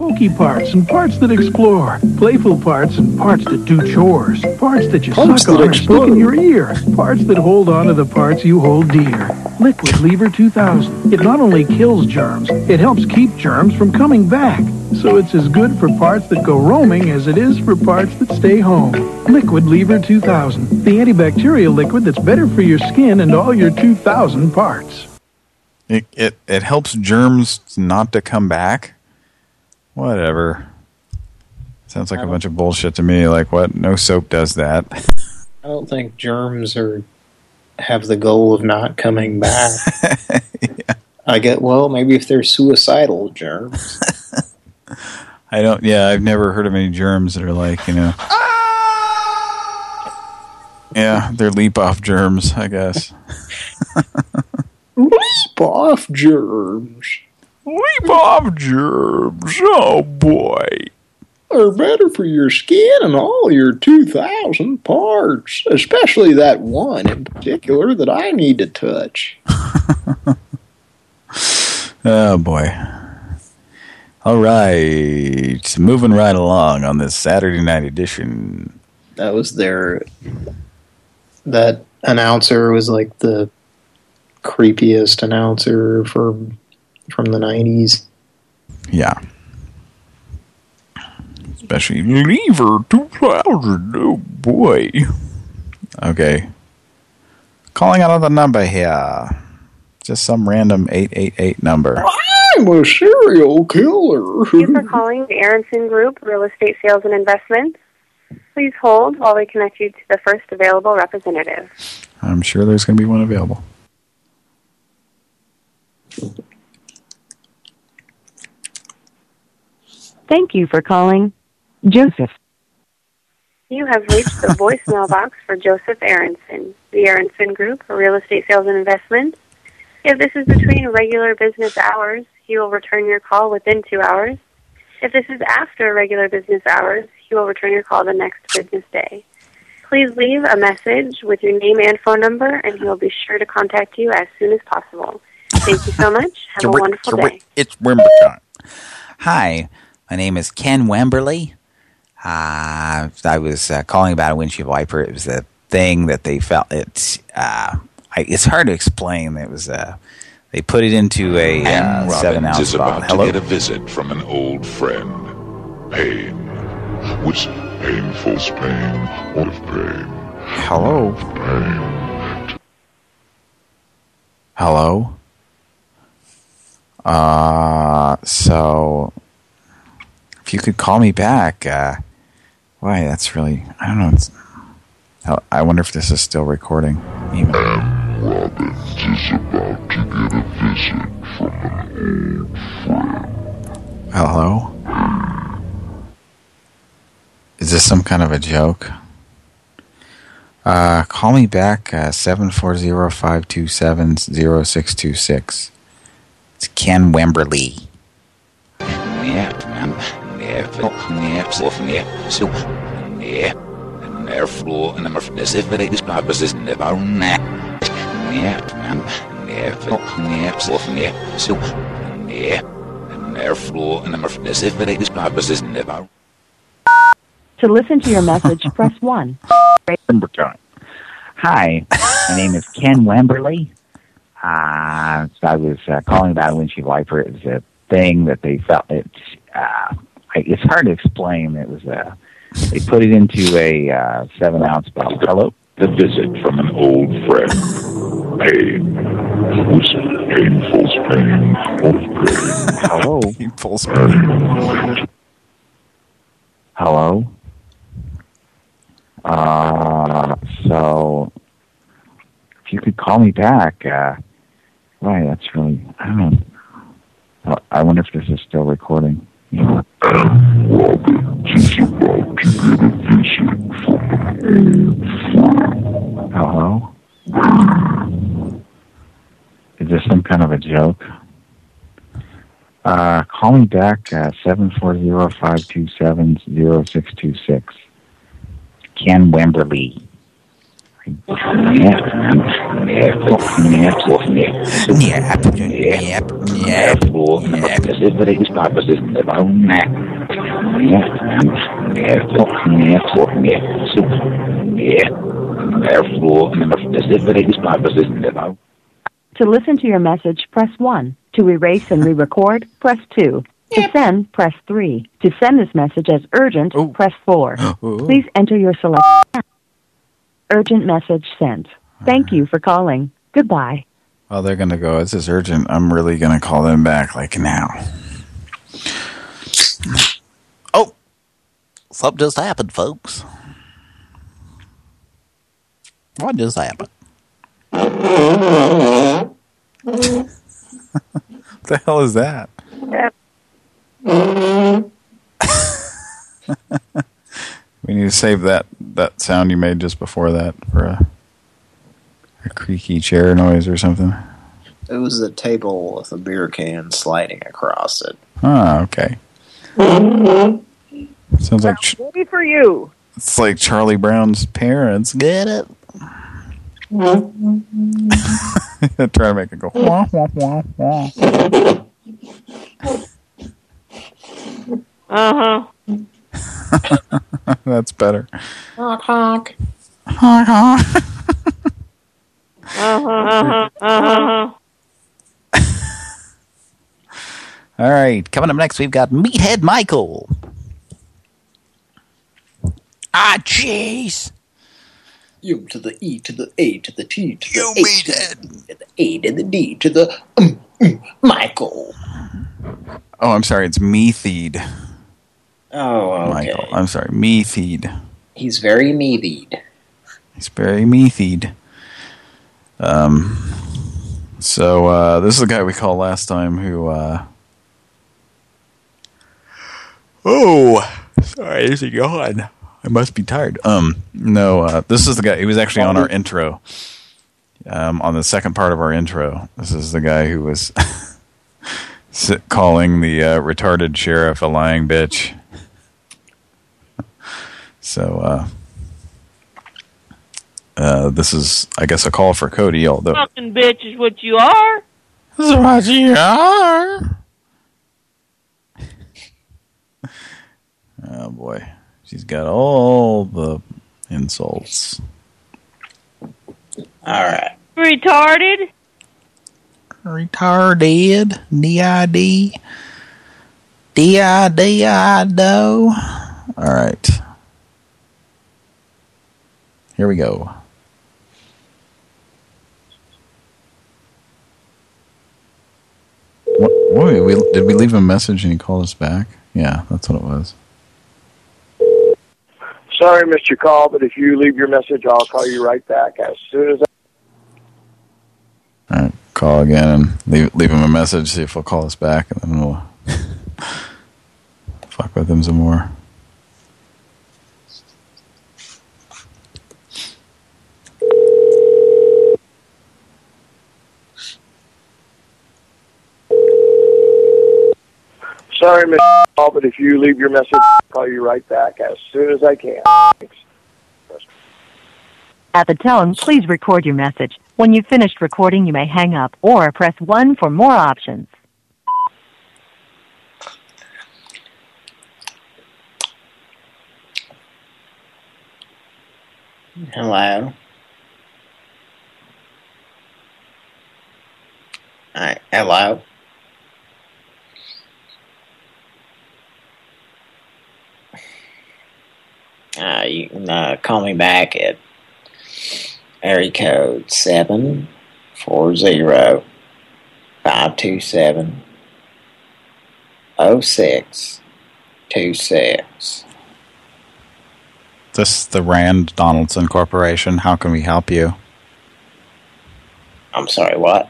Pokey parts and parts that explore. Playful parts and parts that do chores. Parts that you Parts suck that on or stick in your ear. Parts that hold on to the parts you hold dear. Liquid Lever 2000. It not only kills germs, it helps keep germs from coming back. So it's as good for parts that go roaming as it is for parts that stay home. Liquid Lever 2000. The antibacterial liquid that's better for your skin and all your 2000 parts. It it it helps germs not to come back. Whatever. Sounds like a bunch of bullshit to me. Like what? No soap does that. I don't think germs are have the goal of not coming back. I get well, maybe if they're suicidal germs. I don't. Yeah, I've never heard of any germs that are like you know. Yeah, they're leap off germs, I guess. Leap off germs. Leap off germs. Oh boy. They're better for your skin and all your 2,000 parts. Especially that one in particular that I need to touch. Oh boy. All right, moving right along on this Saturday night edition. That was their that announcer was like the creepiest announcer for from the 90s. Yeah. Especially Lever 2000. Oh boy. Okay. Calling out on the number here. Just some random 888 number. I'm a serial killer. Thank you for calling the Aronson Group Real Estate Sales and Investments. Please hold while we connect you to the first available representative. I'm sure there's going to be one available. Thank you for calling Joseph. You have reached the voicemail box for Joseph Aronson, the Aronson Group for Real Estate Sales and Investments. If this is between regular business hours, he will return your call within two hours. If this is after regular business hours, he will return your call the next business day. Please leave a message with your name and phone number, and he will be sure to contact you as soon as possible. Thank you so much. Have a wonderful day. It's Wimberton. Hi, my name is Ken Wemberly. Uh, I was uh, calling about a windshield wiper. It was a thing that they felt it's. Uh, I, it's hard to explain. It was uh, they put it into a uh, seven Robbins ounce is about bottle. Hello. to get a visit from an old friend. Pain. Which painful pain of pain. Hello. Pain. Hello. Uh, so if you could call me back, uh, why? That's really I don't know. It's, I- I wonder if this is still recording. Even. Robbins is about to get a visit from an old friend. Hello? Is this some kind of a joke? Uh, call me back, uh, 740-527-0626. It's Ken Wemberly. To listen to your message, press 1. Hi, my name is Ken Wemberly. Uh, so I was uh, calling about a windshield wiper. It was a thing that they felt it. Uh, I, it's hard to explain. It was a. They put it into a uh, seven ounce bottle. Hello. The visit from an old friend. Pain. Which painful pain. Hello. Painful pain. Hello. Uh, so if you could call me back, uh, why? That's really I don't know. Uh, I wonder if this is still recording. Hello. Is this some kind of a joke? Uh, call me back, uh, 740-527-0626. Ken Wemberly. To listen to your message, press 1. To erase and re-record, press 2. To send, press 3. To send this message as urgent, press 4. Please enter your select. Urgent message sent. Thank you for calling. Goodbye. Oh, they're gonna go. This is urgent. I'm really gonna call them back like now. Oh, something just happened, folks. What just happened? What the hell is that? We need to save that that sound you made just before that for a, a creaky chair noise or something. It was a table with a beer can sliding across it. Ah, okay. Sounds like ch- Ready for you. it's like Charlie Brown's parents. Get it? Try to make it go. Wah, wah, wah, wah. Uh huh. That's better. Honk honk. Honk, honk. Uh huh. Uh huh. Uh. All right, coming up next, we've got Meathead Michael. Ah, jeez. U to the E to the A to the T to the A to the, the A to the D to the um, um, Michael. Oh, I'm sorry. It's Meatheed. Oh, okay. Michael. I'm sorry. Meatheed. He's very meathied. He's very Meatheed. Um. So uh, this is the guy we called last time who. Uh, oh, sorry. Is he gone? I must be tired. Um. No. Uh, this is the guy. He was actually on our intro. Um. On the second part of our intro, this is the guy who was calling the uh, retarded sheriff a lying bitch. So, uh, uh, this is, I guess, a call for Cody, although... Fucking bitch is what you are. This is what you are. Oh, boy. She's got all the insults. All right. retarded? Retarded. D-I-D. D-I-D-I-Do. All right. Here we go. What, what did we did we leave a message and he called us back? Yeah, that's what it was. Sorry, I missed your call, but if you leave your message, I'll call you right back as soon as I... All right, call again and leave leave him a message. See if he'll call us back, and then we'll fuck with him some more. Sorry, I missed your call, but if you leave your message, I'll call you right back as soon as I can. Thanks. At the tone, please record your message. When you've finished recording, you may hang up or press 1 for more options. Hello. Hi, hello. Uh, you can uh, call me back at area code seven four zero five two seven oh six two six. This is the Rand Donaldson Corporation. How can we help you? I'm sorry, what?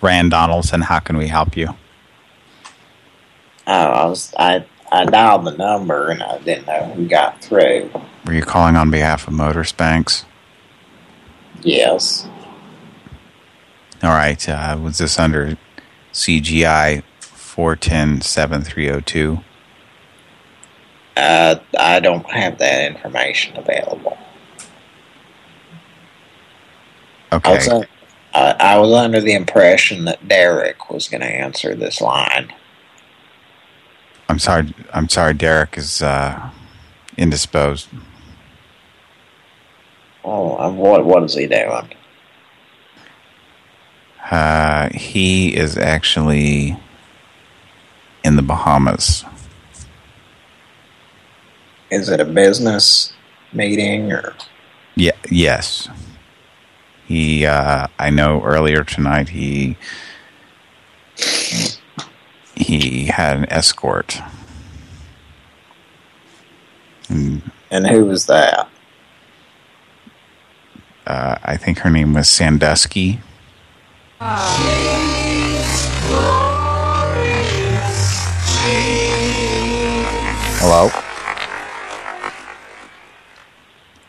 Rand Donaldson. How can we help you? Oh, I was I I dialed the number and I didn't know who got through. Were you calling on behalf of Motorspanks? Yes. All right. Uh, was this under CGI 410-7302? Uh, I don't have that information available. I Okay. was, un- I, I was under the impression that Derek was going to answer this line. I'm sorry. I'm sorry. Derek is uh, indisposed. Oh, what what is he doing? Uh, he is actually in the Bahamas. Is it a business meeting or? Yeah. Yes. He. Uh, I know earlier tonight he he had an escort. And, And who was that? uh, I think her name was Sandusky. Hello?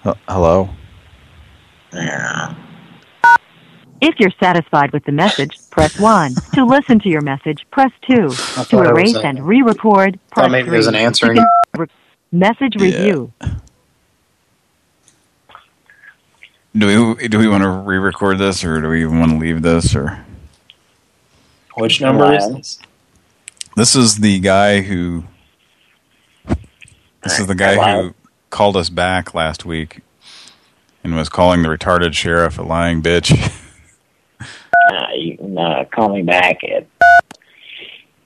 H- hello? If you're satisfied with the message, press 1. to listen to your message, press 2. To thought it was erase and re-record, press thought maybe it 3. was an answering- You can re- Message review. Do we do we want to re-record this, or do we even want to leave this, or Which number is this? this is the guy who this is the guy Hello? who called us back last week and was calling the retarded sheriff a lying bitch. Uh, you can uh, call me back at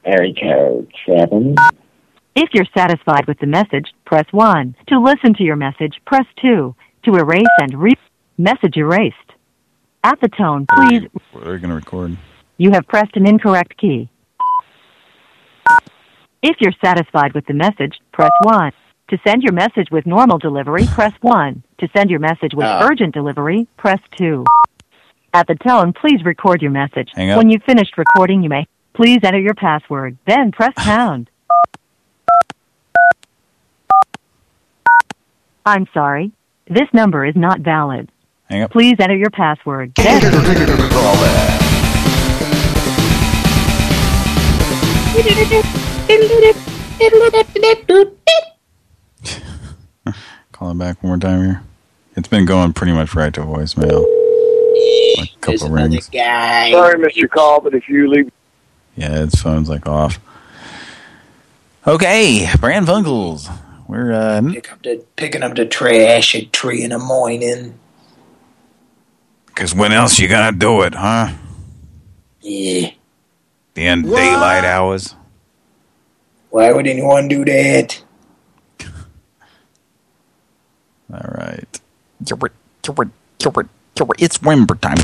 area code seven. If you're satisfied with the message, press 1. To listen to your message, press 2. To erase and re- message erased. At the tone, please, What are going to record? you have pressed an incorrect key. If you're satisfied with the message, press 1. To send your message with normal delivery, press 1. To send your message with Oh. urgent delivery, press 2. At the tone, please record your message. Hang up. When you've finished recording, you may please enter your password, then press pound. I'm sorry. This number is not valid. Hang up. Please enter your password. Then Call him back one more time here. It's been going pretty much right to voicemail. Like a couple rings. Guy. Sorry, Mr. call, but if you leave Yeah, his phone's like off. Okay, Pran Funkels. We're uh pick up the picking up the trash at three in the morning. Because when else you gonna do it, huh? Yeah. The end daylight hours. Why would anyone do that? All right. It's Wimber time.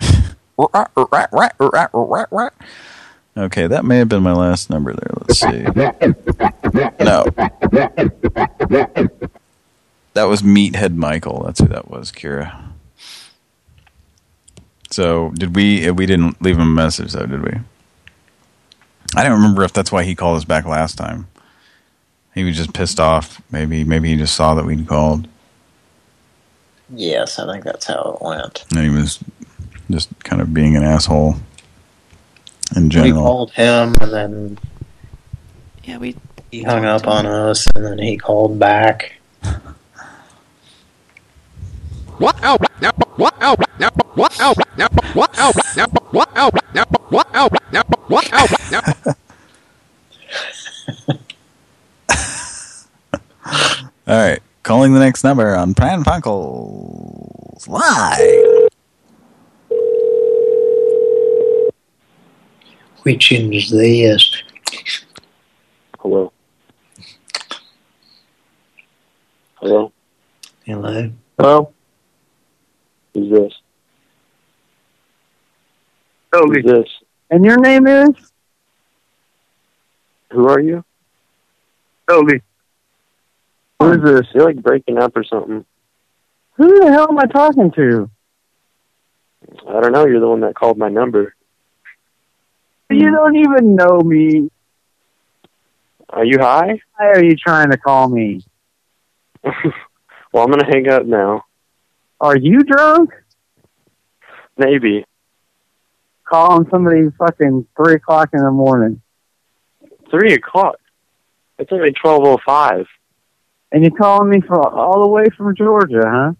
Okay, that may have been my last number there. Let's see. No. That was Meathead Michael. That's who that was, Kira. So, did we... Eh, we didn't leave him a message, though, did we? I don't remember if that's why he called us back last time. He was just pissed off. Maybe maybe he just saw that we'd called. Yes, I think that's how it went. And he was just kind of being an asshole in general. We general. called him, and then Yeah, we he hung up on us, and then he called back. What? Oh, now, what? Oh, now, what? Oh, now, what? Oh, now, what? Oh, now, what? Oh, now, what? Oh, now. All right, calling the next number on Pran Funkels live. Which is this? Hello. Hello. Hello. Hello. Who's this? Who's this? And your name is? Who are you? Toby. Who is this? You're like breaking up or something. Who the hell am I talking to? I don't know. You're the one that called my number. You hmm. don't even know me. Are you high? Why are you trying to call me? well, I'm gonna hang up now. Are you drunk? Maybe. Calling somebody fucking three o'clock in the morning. Three o'clock. It's only twelve oh five. And you're calling me from all the way from Georgia, huh?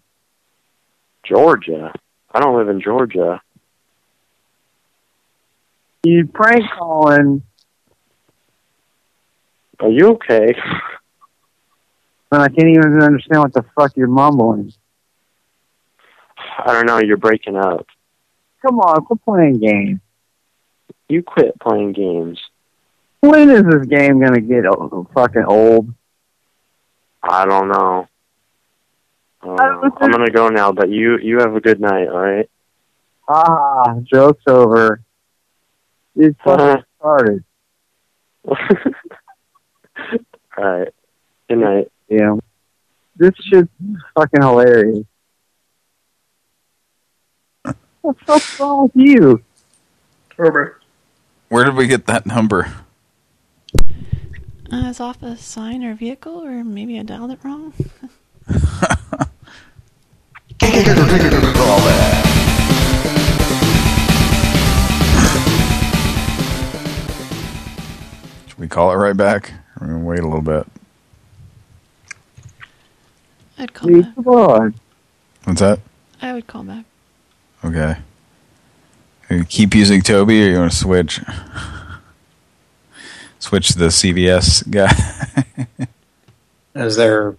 Georgia. I don't live in Georgia. You prank calling Are you okay? and I can't even understand what the fuck you're mumbling. I don't know. You're breaking up. Come on, quit playing games. You quit playing games. When is this game gonna get o- fucking old? I don't know. Uh, I'm gonna go now, but you you have a good night. All right. Ah, joke's over. It's fucking started. all right. Good night. Yeah. This shit's fucking hilarious. What the fuck's wrong with you? Herbert. Where did we get that number? Uh, it's off a sign or vehicle, or maybe I dialed it wrong. Should we call it right back? We're gonna wait a little bit. I'd call back. Come on. What's that? I would call back. Okay. Keep using Toby, or you want to switch? Switch to the CVS guy. Is there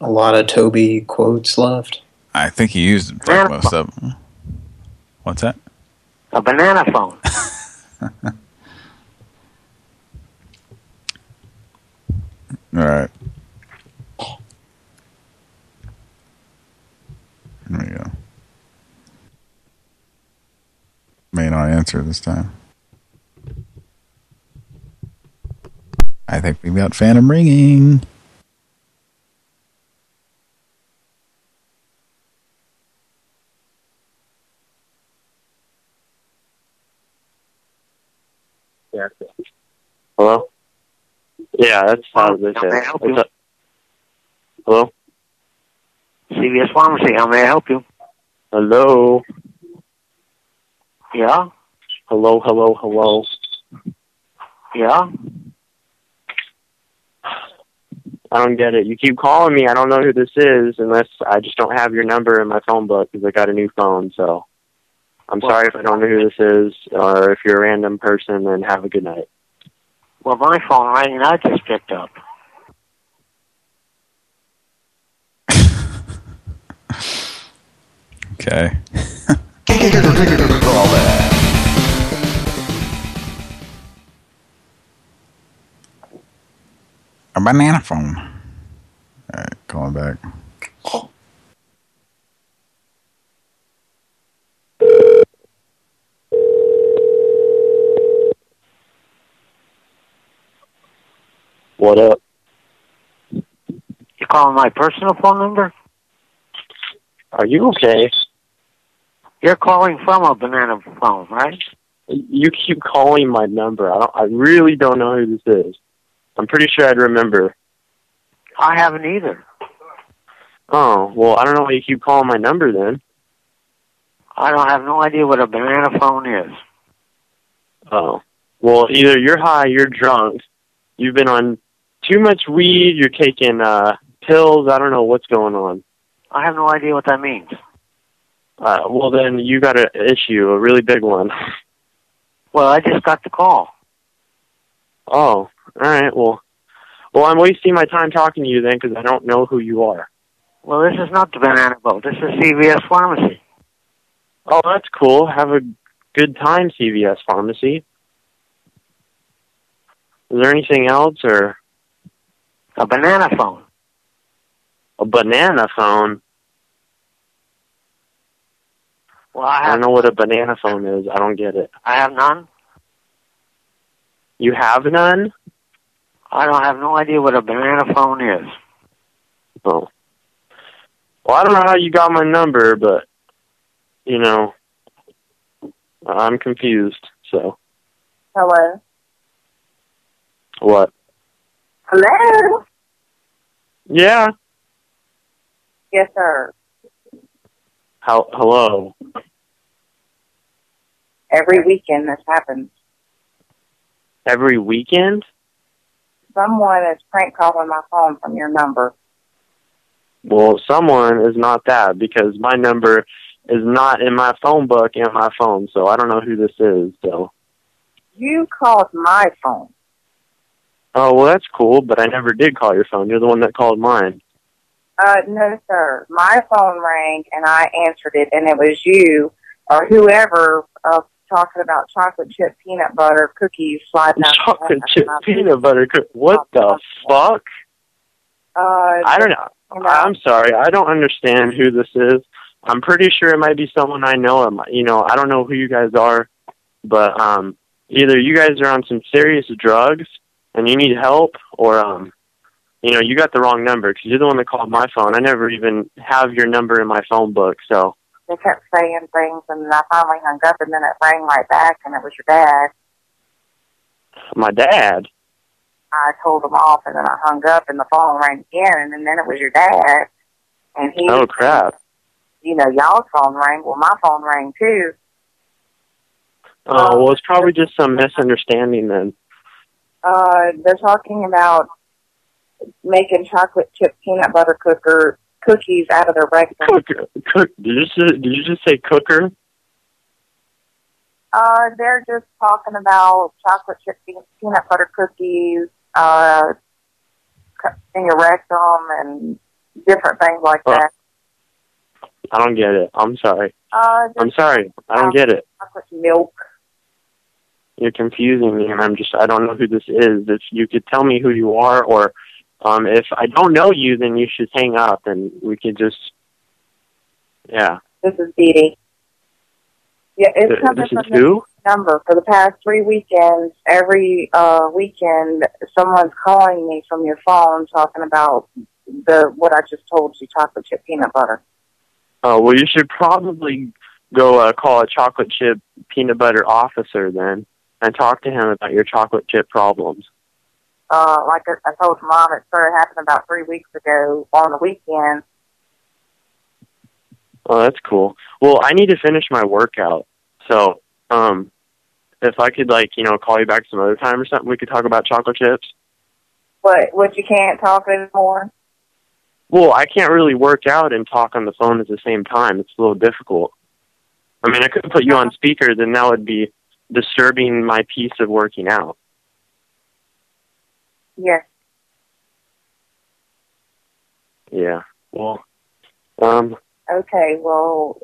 a lot of Toby quotes left? I think he used like, most of them. What's that? A banana phone. All right. There we go. May not answer this time. I think we've got Phantom ringing. Yeah. Hello. Yeah, that's how they How may I say. help you? Hello. CVS Pharmacy, how may I help you? Hello. Yeah? Hello. Hello. Hello. Yeah? I don't get it. You keep calling me. I don't know who this is unless I just don't have your number in my phone book because I got a new phone. So I'm well, sorry if I don't know who this is or if you're a random person, then have a good night. Well, my phone rang and I just picked up. okay. A banana phone. All right, calling back. What up? You calling my personal phone number? Are you okay? You're calling from a banana phone, right? You keep calling my number. I don't, I really don't know who this is. I'm pretty sure I'd remember. I haven't either. Oh, well, I don't know why you keep calling my number then. I don't have no idea what a banana phone is. Oh. Well, either you're high, you're drunk, you've been on too much weed, you're taking uh pills, I don't know what's going on. I have no idea what that means. Uh well then you got an issue, a really big one. Well, I just got the call. Oh, all right. Well, well, I'm wasting my time talking to you then because I don't know who you are. Well, this is not the banana boat. This is CVS Pharmacy. Oh, that's cool. Have a good time, CVS Pharmacy. Is there anything else or A banana phone. a banana phone? Well, I I don't know what a banana phone is. I don't get it. I have none. You have none? I don't have no idea what a banana phone is. Oh. Well, I don't know how you got my number, but you know, I'm confused. So Hello. what? Hello. Yeah. Yes, sir. How? Hello. Every weekend this happens. Every weekend? Someone is prank calling my phone from your number. Well, someone is not that because my number is not in my phone book and my phone, so I don't know who this is. So, You called my phone. oh well, that's cool, but I never did call your phone. You're the one that called mine. Uh, no, sir. My phone rang and I answered it, and it was you or whoever uh, talking about chocolate chip peanut butter cookies sliding out. Chocolate chip peanut butter. coo- What the fuck? Uh, I don't know. I'm sorry. I don't understand who this is. I'm pretty sure it might be someone I know. Might- You know, I don't know who you guys are, but um, either you guys are on some serious drugs and you need help, or um, you know, you got the wrong number because you're the one that called my phone. I never even have your number in my phone book. So, They kept saying things, and then I finally hung up, and then it rang right back, and it was your dad. my dad. I told him off, and then I hung up, and the phone rang again, and then it was your dad. And he, Oh crap! you know, y'all's phone rang. Well, my phone rang too. Oh well, it's probably just some misunderstanding then. Uh, they're talking about making chocolate chip peanut butter cooker cookies out of their breakfast. Cooker, cook. Did you just, did you just say cooker? Uh, they're just talking about chocolate chip peanut butter cookies, uh, in your rectum and different things like Oh. that. I don't get it. I'm sorry. Uh, I'm sorry. I don't get it. chocolate milk. You're confusing me, and I'm just I don't know who this is. If you could tell me who you are, or um, if I don't know you, then you should hang up, and we could just yeah. This is Dee Dee. Yeah, it's Th- coming from the who? number. For the past three weekends, every uh weekend, someone's calling me from your phone talking about the what I just told you, chocolate chip peanut butter. Oh well, you should probably go uh, call a chocolate chip peanut butter officer then, and talk to him about your chocolate chip problems. Uh, like I, I told mom, it started happening about three weeks ago on the weekend. Oh, that's cool. Well, I need to finish my workout, so um, if I could like you know call you back some other time or something, we could talk about chocolate chips. What, what you can't talk anymore. Well, I can't really work out and talk on the phone at the same time. It's a little difficult. I mean, I could put you on speaker, then that would be disturbing my piece of working out. Yes. Yeah. Well, um, Okay. Well,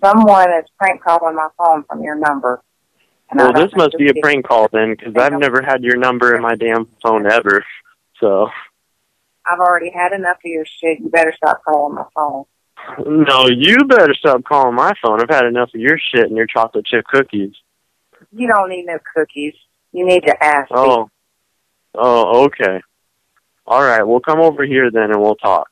someone is prank calling my phone from your number. Well, this must be a prank call then, because I've never had your number in my damn phone ever. So, I've already had enough of your shit. You better stop calling my phone. no, you better stop calling my phone. I've had enough of your shit and your chocolate chip cookies. You don't need no cookies. You need to ask me. Oh, okay. All right, we'll come over here then and we'll talk.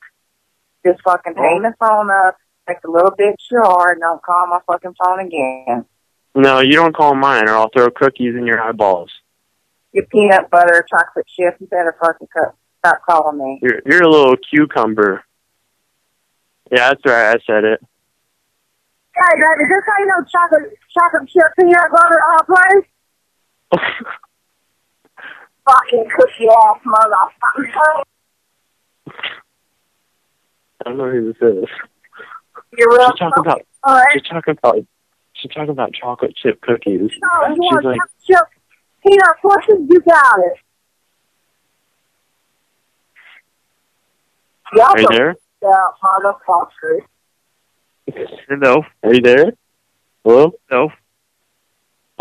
Just fucking hang the phone up, take a little bit you are, and don't call my fucking phone again. No, you don't call mine, or I'll throw cookies in your eyeballs. Your peanut butter chocolate chip, you better fucking cut, stop calling me. You're you're a little cucumber. Yeah, that's right. I said it. Hey, baby, just how you know chocolate chocolate chip peanut butter uh place? fucking cookie ass motherfucker. I don't know who this is. You're real She's talking about. All right. She's talking about. She's talking about chocolate chip cookies. No, you She's want like, chocolate chip peanut cookies? You got it. Y'all "Are you there? Yeah, motherfucker. Hello. Are you there? Hello? No.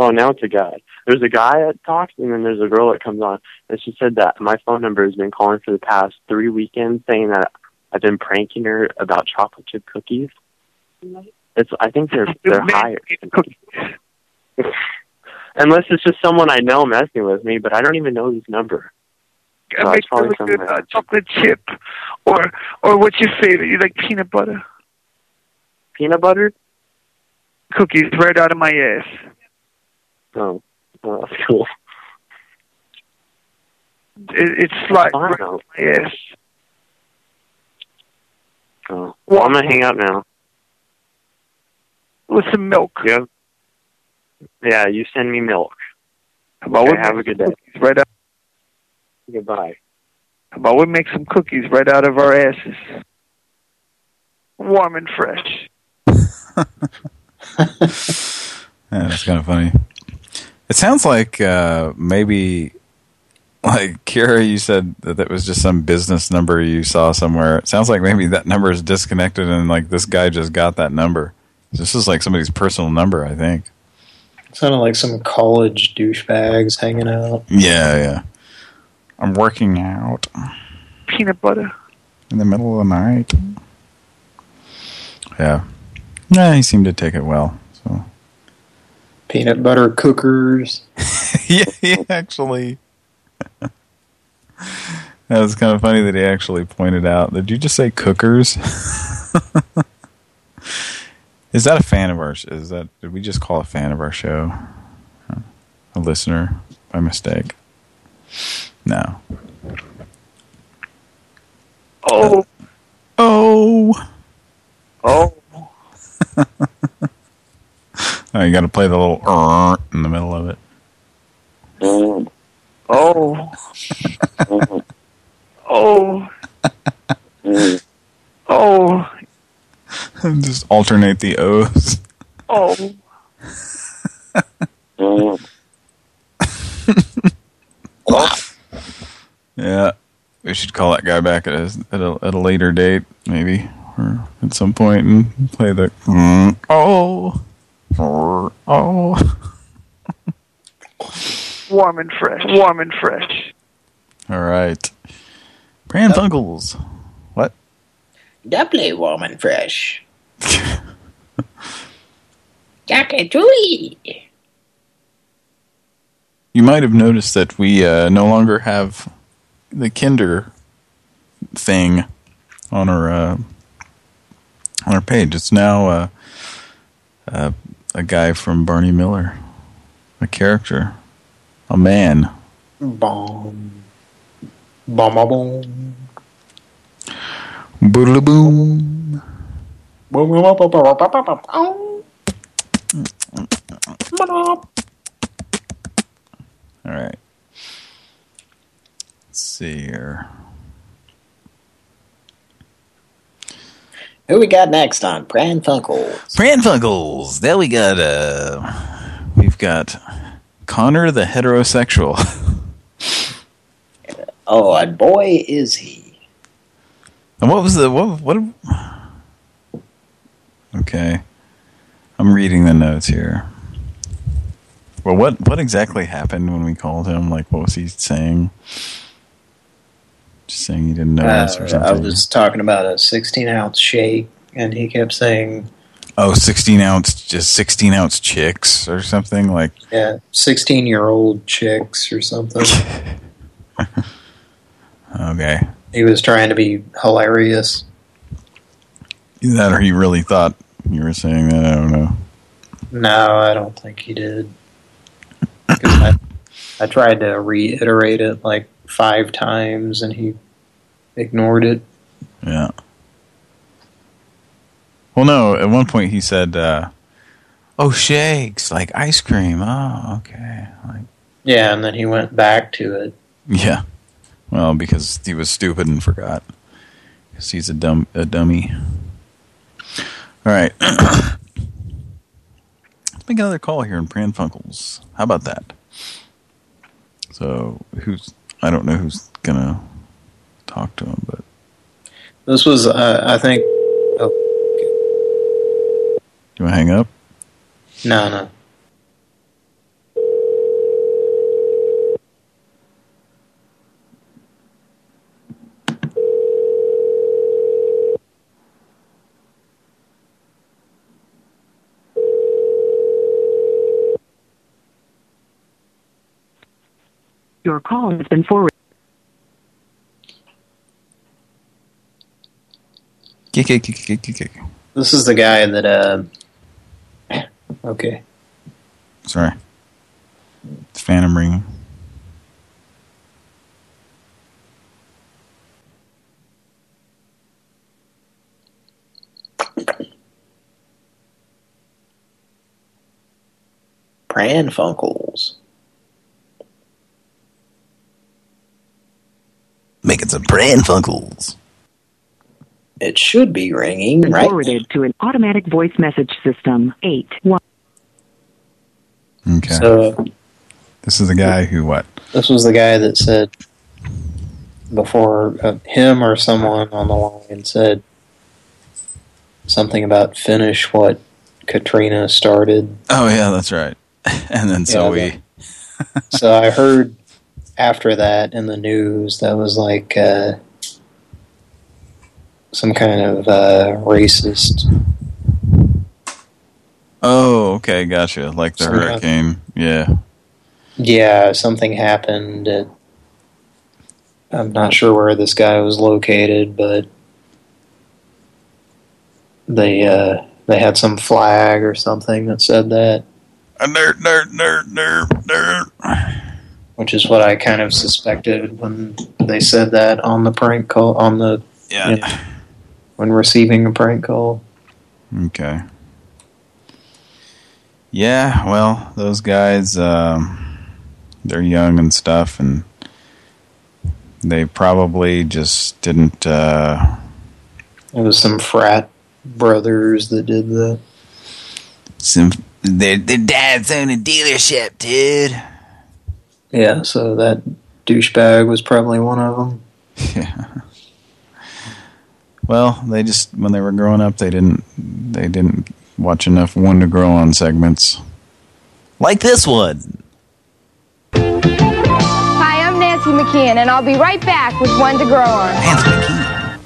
Oh, now it's a guy. There's a guy that talks, and then there's a girl that comes on, and she said that my phone number has been calling for the past three weekends, saying that I've been pranking her about chocolate chip cookies. It's. I think they're they're hired. Unless it's just someone I know messing with me, but I don't even know his number. I No, make really good uh, chocolate chip, or or what's your favorite? You like peanut butter Peanut butter? cookies right out of my ass. Um, uh, oh, oh that's cool. It, it's like fine, right though. out of my ass. Oh. Well, I'm gonna hang up now. With some milk. Yeah. Yeah, you send me milk. How about Okay, we have a good day. cookies Right out. Goodbye. How about we make some cookies right out of our asses, warm and fresh. Yeah, that's kind of funny. It sounds like uh, maybe, like Kira, you said that that was just some business number you saw somewhere. It sounds like maybe that number is disconnected and like this guy just got that number. This is like somebody's personal number, I think. Sounded like some college douchebags hanging out. Yeah, yeah. I'm working out Peanut butter. in the middle of the night. Yeah. Yeah, he seemed to take it well. So Peanut butter cookers. yeah, he actually. that was kind of funny that he actually pointed out. Did you just say cookers? is that a fan of ours? Is that did we just call a fan of our show? A listener by mistake? No. Oh. Oh. Oh. Oh, you got to play the little uh in the middle of it. Oh. oh. Oh. Just alternate the O's. Oh. Yeah, we should call that guy back at a at a, at a later date, maybe, or at some point, and play the oh, oh. Warm and fresh. Warm and fresh. All right, Pran Funkels. What? Doubly warm and fresh. Jack and Julie. You might have noticed that we uh, no longer have the Kinder thing on our uh, on our page. It's now uh, uh, a guy from Barney Miller, a character, a man. Bomb. Bomb, bomb, boom. Boodle boom. Boom, boom, boom, boom, boom, boom, boom, boom. All right. Let's see here. Who we got next on Pran Funkels? Pran Funkels. There we got uh we've got Connor the heterosexual. Oh, and boy is he. And what was the what what Okay. I'm reading the notes here. Well, what what exactly happened when we called him? Like, what was he saying? Just saying he didn't know us or Uh, something. I was talking about a 16 ounce shake, and he kept saying, Oh, 16 ounce, just 16 ounce chicks or something like. "Yeah, 16 year old chicks" or something. Okay, he was trying to be hilarious. either that or he really thought you were saying that. I don't know. No, I don't think he did. I, I tried to reiterate it like five times, and he ignored it. Yeah. Well, no. At one point he said, uh, "Oh, shakes like ice cream." Oh, okay. Like, Yeah, and then he went back to it. yeah. Well, because he was stupid and forgot. Because he's a dumb a dummy. All right. Let's make another call here in Pran Funkels. How about that? So, who's... I don't know who's gonna talk to him, but... This was, uh, I think. Oh, Do I hang up? no, no. Your call has been forwarded. Kick, kick, kick, kick, kick, kick. This is the guy that. Uh, okay. Sorry. It's Phantom ringing. Pran Funkels. Making some Pran Funkels. It should be ringing, right? forwarded to an automatic voice message system. Eight one. Okay. So This is the guy who what? this was the guy that said before uh, him or someone on the line said something about finish what Katrina started. Oh yeah, that's right. and then so Yeah, we so I heard after that in the news that was like uh, some kind of uh, racist. Oh, okay, gotcha. Like the Some kind- hurricane. Yeah. Yeah, something happened. At, I'm not sure where this guy was located, but they uh, they had some flag or something that said that. A nerd, nerd, nerd, nerd, nerd. Which is what I kind of suspected when they said that on the prank call on the Yeah. you know, when receiving a prank call. Okay. Yeah, well, those guys, um, they're young and stuff, and they probably just didn't, uh, It was some frat brothers that did that. Some their their dad's own a dealership, dude. Yeah, so that douchebag was probably one of them. yeah. Well, they just, when they were growing up, they didn't, they didn't watch enough One to Grow On segments. Like this one. Hi, I'm Nancy McKeon, and I'll be right back with one to grow on. Nancy McKeon.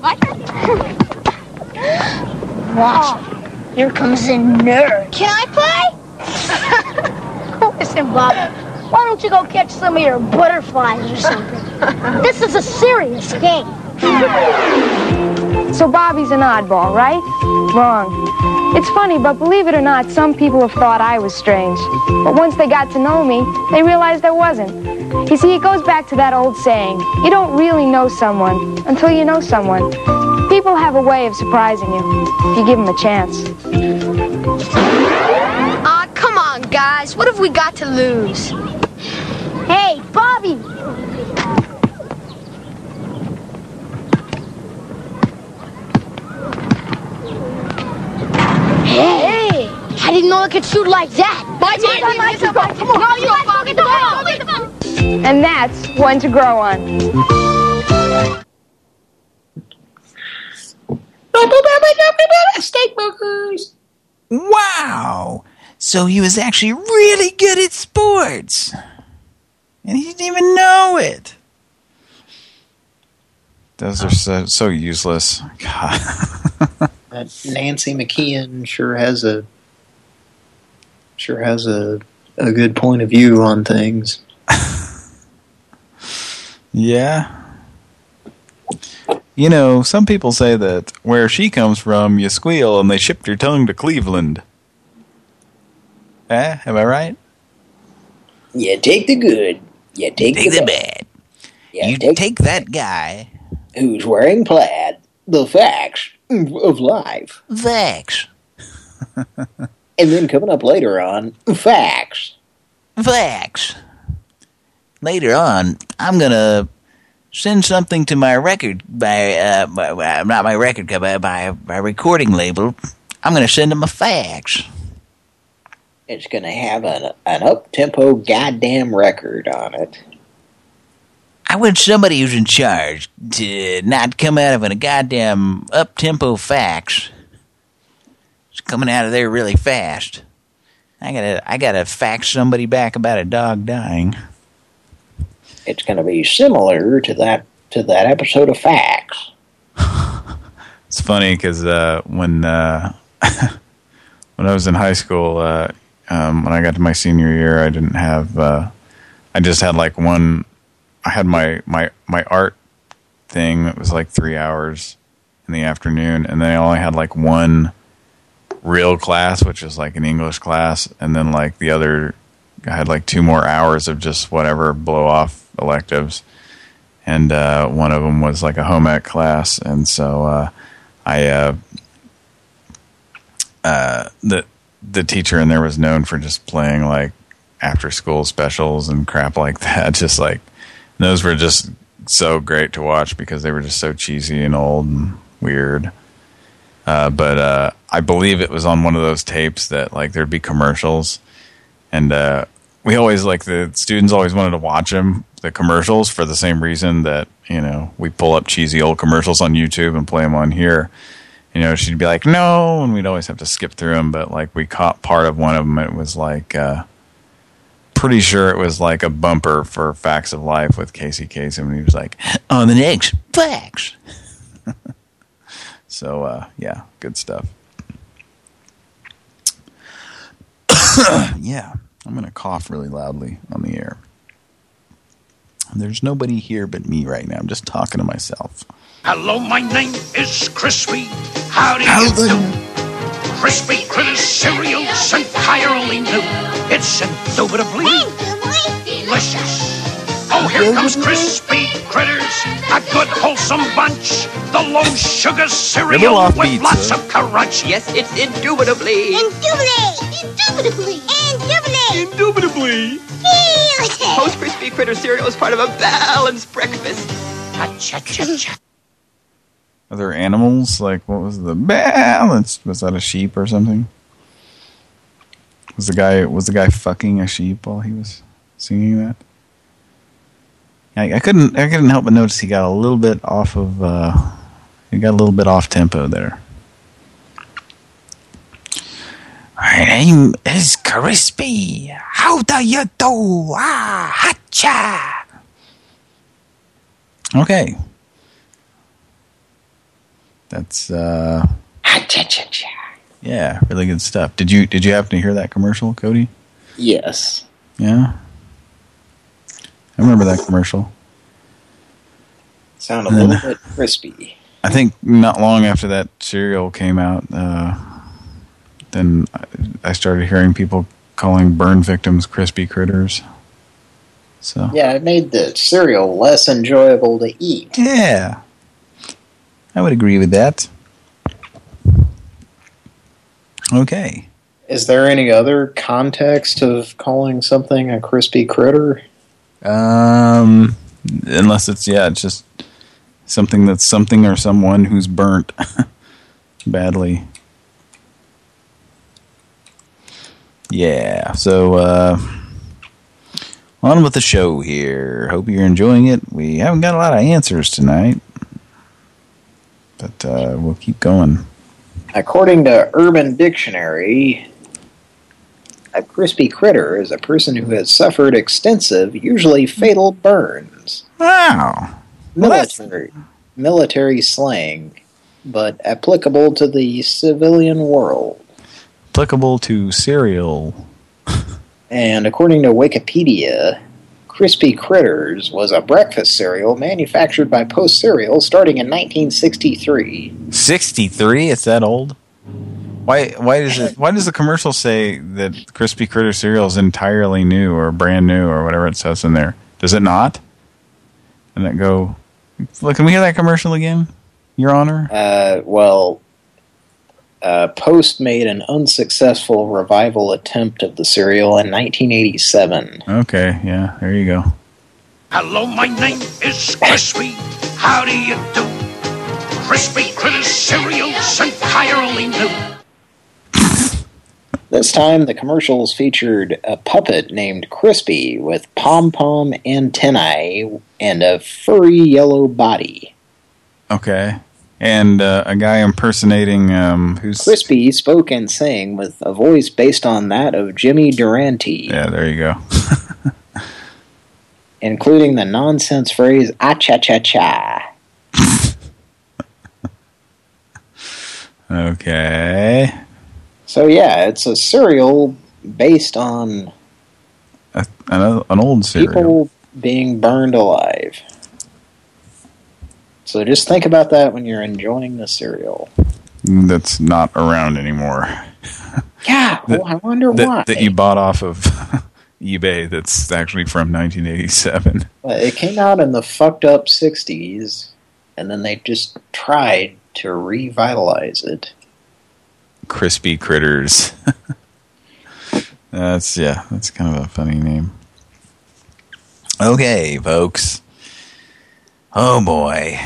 What? Watch. Here comes a nerd. Can I play? Listen, Bob. Why don't you go catch some of your butterflies or something? this is a serious game. So Bobby's an oddball, right? Wrong. It's funny, but believe it or not, some people have thought I was strange. But once they got to know me, they realized I wasn't. You see, it goes back to that old saying, you don't really know someone until you know someone. People have a way of surprising you, if you give them a chance. Ah, come on, guys. What have we got to lose? Hey, Bobby. Hey, I didn't know I could shoot like that. My team, my team, come on. No, you guys go get the ball. Get the ball. And that's one to grow on. Steak. Wow! So he was actually really good at sports. And he didn't even know it. Those are so, so useless. God. That Nancy McKeon sure has a sure has a a good point of view on things. Yeah. You know, some people say that where she comes from, you squeal and they shipped your tongue to Cleveland. Eh? Am I right? Yeah, take the good. You take, Take the, the bad. You take that guy who's wearing plaid. The facts of life. Facts. And then coming up later on, facts. Facts. Later on, I'm gonna send something to my record by uh, by, by- not my record company, by my recording label. I'm gonna send them a fax. It's going to have an, an up-tempo goddamn record on it. I want somebody who's in charge to not come out of a goddamn up-tempo fax. It's coming out of there really fast. I gotta, I gotta fax somebody back about a dog dying. It's going to be similar to that to that episode of Facts. It's funny because uh, when uh, when I was in high school, uh, um, when I got to my senior year, I didn't have. Uh, I just had like one. I had my my my art thing that was like three hours in the afternoon, and then I only had like one real class, which is like an English class, and then like the other, I had like two more hours of just whatever blow off electives, and uh, one of them was like a home ec class, and so uh, I uh, uh, the the teacher in there was known for just playing like after school specials and crap like that. Just like those were just so great to watch because they were just so cheesy and old and weird. Uh, but uh, I believe it was on one of those tapes that like there'd be commercials, and uh, we always like the students always wanted to watch them the commercials for the same reason that you know we pull up cheesy old commercials on YouTube and play them on here. You know, she'd be like, "No," and we'd always have to skip through them. But like we caught part of one of them. It was like uh, pretty sure it was like a bumper for Facts of Life with Casey Kasem, and he was like, On the next Facts. So, uh, yeah, good stuff. yeah, I'm going to cough really loudly on the air. There's nobody here but me right now. I'm just talking to myself. Hello, my name is Crispy. How do you How do? Crispy Critters cereal entirely new. It's indubitably delicious. Oh, here comes Crispy Critters, a good wholesome bunch. The low sugar cereal with beat, lots sir. of crunch. Yes, it's indubitably. Indubitably! Indubitably! Indubitably. Delicious! Crispy Critter cereal is part of a balanced breakfast. Cha-cha-cha-cha. Are there animals? Like, what was the balance? Was that a sheep or something? Was the guy was the guy fucking a sheep while he was singing that? I, I couldn't I couldn't help but notice he got a little bit off of uh, he got a little bit off tempo there. My name is Crispy. How do you do? Ah, hacha. Okay. That's uh Yeah, really good stuff. Did you did you happen to hear that commercial, Cody? Yes. Yeah. I remember that commercial. Sound a then- little bit crispy. I think not long after that cereal came out, uh, then I- I started hearing people calling burn victims crispy critters. So Yeah, it made the cereal less enjoyable to eat. yeah, I would agree with that. Okay. Is there any other context of calling something a crispy critter? Um, unless it's yeah, it's just something that's something or someone who's burnt badly. Yeah. So uh, on with the show here. Hope you're enjoying it. We haven't got a lot of answers tonight, but uh, we'll keep going. According to Urban Dictionary, A crispy critter is a person who has suffered extensive, usually fatal burns. Wow. Military, military slang, but applicable to the civilian world. Applicable to cereal. And according to Wikipedia, Crispy Critters was a breakfast cereal manufactured by Post Cereal starting in 1963. 63? It's that old? Why why does it why does the commercial say that crispy critter cereal is entirely new or brand new or whatever it says in there? Does it not? And that go Look, can we hear that commercial again? Your honor? Uh, well, uh, Post made an unsuccessful revival attempt of the cereal in 1987. Okay, yeah, there you go. Hello, my name is Crispy. How do you do? Crispy Critter cereal entirely new. This time, the commercials featured a puppet named Crispy with pom-pom antennae and a furry yellow body. Okay. And uh, a guy impersonating um who's Crispy spoke and sang with a voice based on that of Jimmy Durante, Yeah, there you go. including the nonsense phrase "ah-cha-cha-cha." Okay. So yeah, it's a cereal based on A, an, an old cereal. people being burned alive. So just think about that when you're enjoying the cereal. That's not around anymore. Yeah, well, I wonder that, why. that you bought off of eBay that's actually from 1987. Uh, It came out in the fucked up 60s, and then they just tried to revitalize it. Crispy Critters. that's, yeah, that's kind of a funny name. Okay, folks. Oh, boy.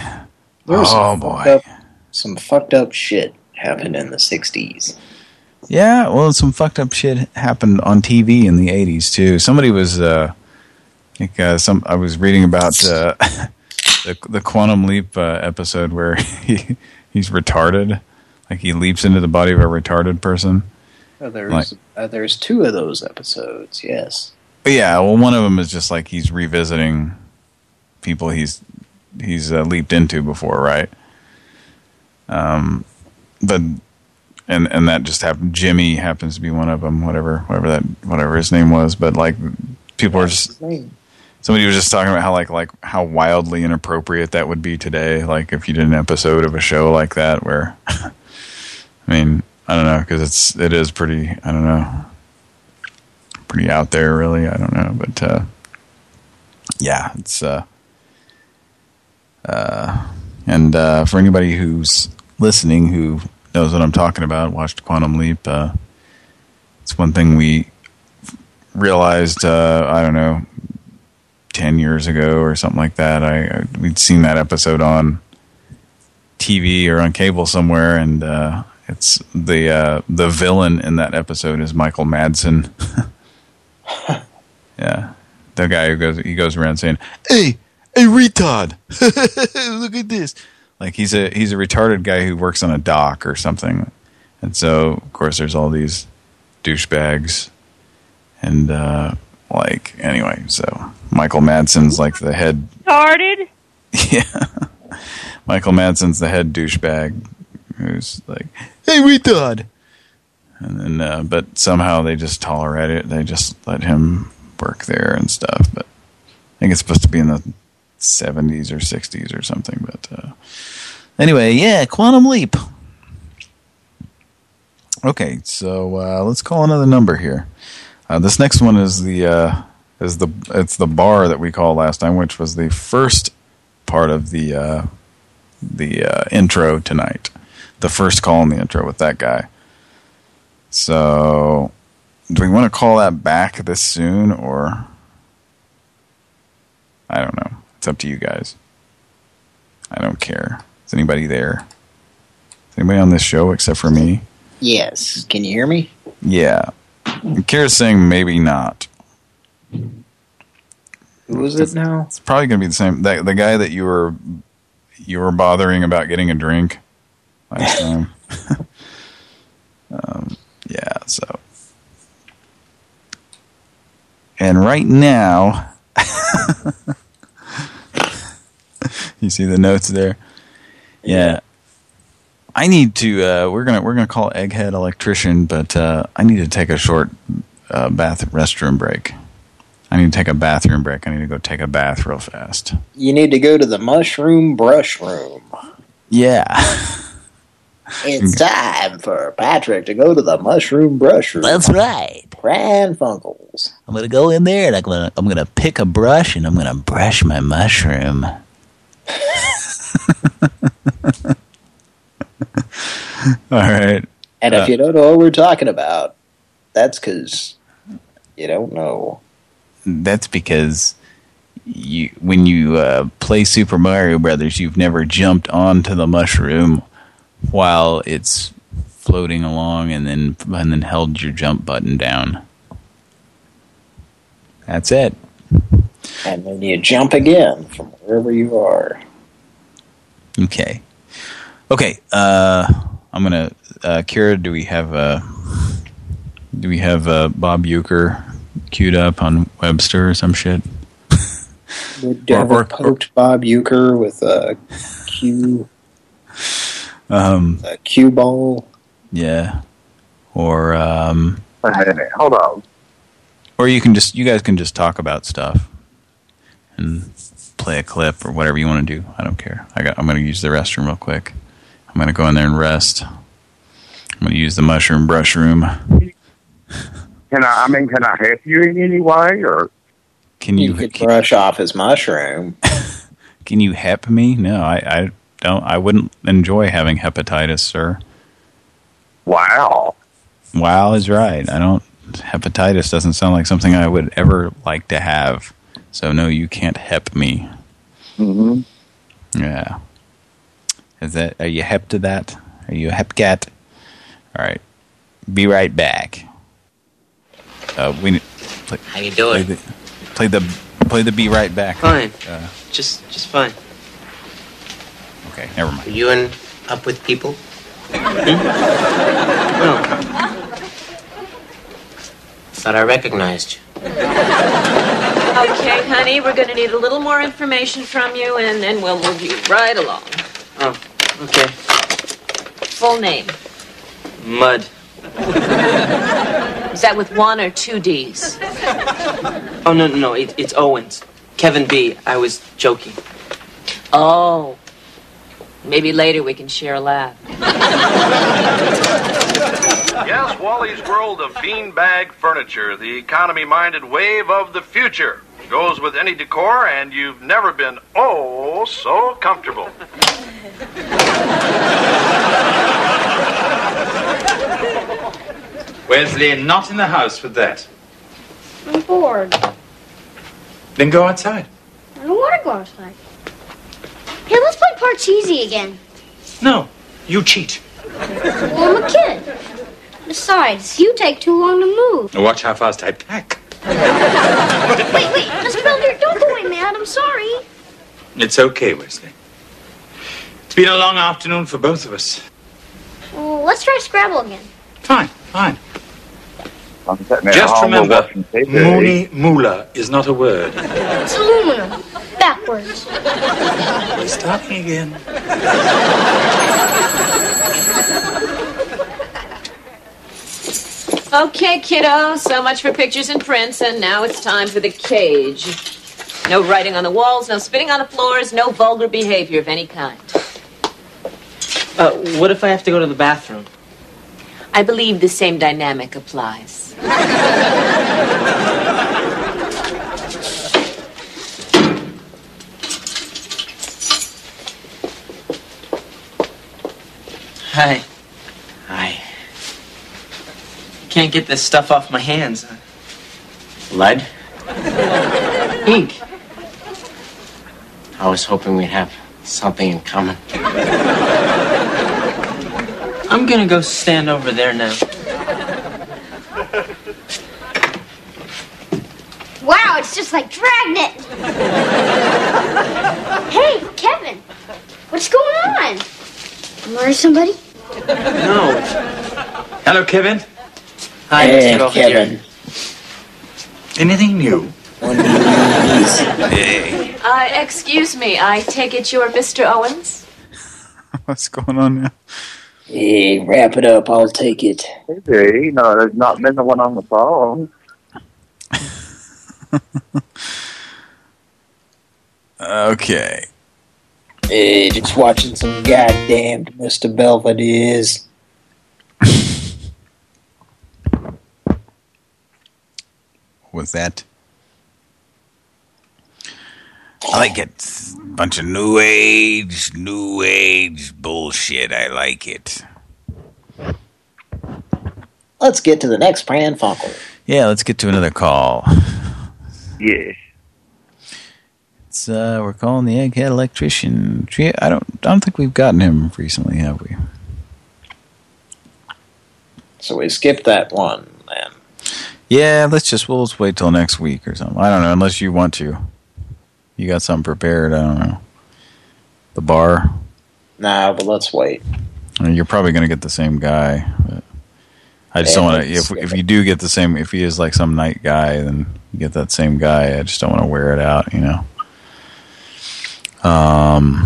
Oh, some boy. fucked Up, some fucked up shit happened in the 60s. Yeah, well, some fucked up shit happened on TV in the 80s, too. Somebody was, uh, I think, uh, some, I was reading about, uh, the, the Quantum Leap, uh, episode where he, he's retarded. Like, he leaps into the body of a retarded person. Uh, there's Like- uh, there's two of those episodes, yes. Yeah, well, one of them is just like he's revisiting people he's he's uh, leaped into before, right? Um, but and and that just happened. Jimmy happens to be one of them. Whatever, whatever that, whatever his name was. But like, people are just somebody was just talking about how like like how wildly inappropriate that would be today. Like if you did an episode of a show like that, where I mean, I don't know, because it's it is pretty. I don't know pretty out there, really. I don't know, but uh, yeah, it's uh, uh, and uh, for anybody who's listening who knows what I'm talking about, watched Quantum Leap. Uh, it's one thing we realized. Uh, I don't know, ten years ago or something like that. I, I we'd seen that episode on TV or on cable somewhere, and uh, it's the uh, the villain in that episode is Michael Madsen. yeah, the guy who goes he goes around saying, "Hey, hey, retard! Look at this!" Like he's a he's a retarded guy who works on a dock or something, and so of course there's all these douchebags, and uh, like anyway, so Michael Madsen's like the head Started. yeah. Michael Madsen's the head douchebag who's like, hey, retard. And then, uh, but somehow they just tolerate it. They just let him work there and stuff. But I think it's supposed to be in the 70s or 60s or something. But uh, anyway, yeah, Quantum Leap. Okay, so uh, let's call another number here. Uh, this next one is the uh, is the it's the bar that we called last time, which was the first part of the uh, the uh, intro tonight. The first call in the intro with that guy. So, do we want to call that back this soon, or I don't know. It's up to you guys. I don't care. Is anybody there? Is anybody on this show except for me? Yes. Can you hear me? Yeah. Kira's saying maybe not. Who is it now? It's probably going to be the same. The, the guy that you were you were bothering about getting a drink last time. um, yeah, so and right now, you see the notes there. Yeah, I need to. Uh, we're gonna we're gonna call Egghead electrician, but uh, I need to take a short uh, bath restroom break. I need to take a bathroom break. I need to go take a bath real fast. You need to go to the mushroom brush room. Yeah. It's time for Patrick to go to the mushroom brush room. That's right. Pran Funkels. I'm gonna go in there and I'm gonna I'm gonna pick a brush and I'm gonna brush my mushroom. All right. And Uh, if you don't know what we're talking about, that's because you don't know. That's because you when you uh, play Super Mario Brothers, you've never jumped onto the mushroom while it's floating along, and then and then held your jump button down. That's it. And then you jump again from wherever you are. Okay. Okay. Uh, I'm gonna. Uh, Kira, do we have uh, do we have uh, Bob Uecker queued up on Webster or some shit? Would you ever poked Bob Uecker with a cue, Um, a cue ball? yeah. Or um, hold on. or you can just you guys can just talk about stuff and play a clip or whatever you want to do. I don't care. I got. I'm gonna use the restroom real quick. I'm gonna go in there and rest. I'm gonna use the mushroom brush room. Can I? I mean, can I help you in any way, or Can you, could brush off his mushroom? Can you hep me? No, I, I don't. I wouldn't enjoy having hepatitis, sir. Wow. Wow is right. I don't. Hepatitis doesn't sound like something I would ever like to have. So no, you can't hep me. Mm-hmm. Yeah. Is that? Are you hep to that? Are you a hep cat? All right. Be right back. Uh, we. Play, How you doing? Play the, play the play the be right back. Fine. Uh, Just, just fine. okay, never mind. Are you in up with people? Hmm? No. Thought I recognized you. Okay, honey, we're going to need a little more information from you, and then we'll move you right along. Oh, okay. Full name. Mud. Is that with one or two D's? Oh no, no, no. It, it's Owens. Kevin B. I was joking. Oh. Maybe later we can share a laugh. Yes, Wally's World of Beanbag Furniture, the economy minded wave of the future. Goes with any decor, and you've never been oh so comfortable. Wesley, not in the house with that. I'm bored. Then go outside. I don't want to go outside. Hey, let's play Parcheesi again. No, you cheat. Well, I'm a kid. Besides, you take too long to move. Watch how fast I pack. Wait, wait, Mr. Builder, don't go away, man. I'm sorry. It's okay, Wesley. It's been a long afternoon for both of us. Well, let's try Scrabble again. Fine, fine. I'm sitting at Just remember, watching TV. Mooney Moolah is not a word. It's aluminum. Backwards. We're starting again. Okay, kiddo, so much for pictures and prints, and now it's time for the cage. No writing on the walls, no spitting on the floors, no vulgar behavior of any kind. Uh, what if I have to go to the bathroom? I believe the same dynamic applies. Hi. Hi. Can't get this stuff off my hands. Lead? Ink. I was hoping we'd have something in common. I'm gonna go stand over there now. Wow, it's just like Dragnet. hey, Kevin. What's going on? Murder somebody? No. Hello, Kevin. Hi, Hey, Mr. Kevin. Anything new? Hey. Uh, excuse me, I take it you're Mr. Owens? What's going on now? Hey, wrap it up. I'll take it. Hey, no, there's not been the one on the phone. Okay. Hey, just watching some goddamn Mr. Belvedere's. Was that? I like it. Bunch of new age, new age bullshit. I like it. Let's get to the next Pran Funkel. Yeah, let's get to another call. Yeah. It's uh, we're calling the egghead electrician. I don't, I don't think we've gotten him recently, have we? So we skipped that one then. Yeah, let's just we'll just wait till next week or something. I don't know, unless you want to. You got something prepared? I don't know. The bar. Nah, but let's wait. I mean, you're probably going to get the same guy. But I just Yeah, don't want to. let's If if you do get the same, if he is like some night guy, then you get that same guy. I just don't want to wear it out, you know. Um.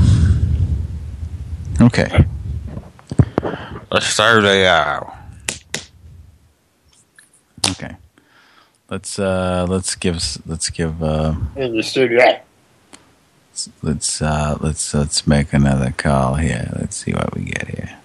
Okay. Let's start it out. Okay. Let's uh let's give let's give uh In the studio. let's uh let's let's make another call here. Let's see what we get here.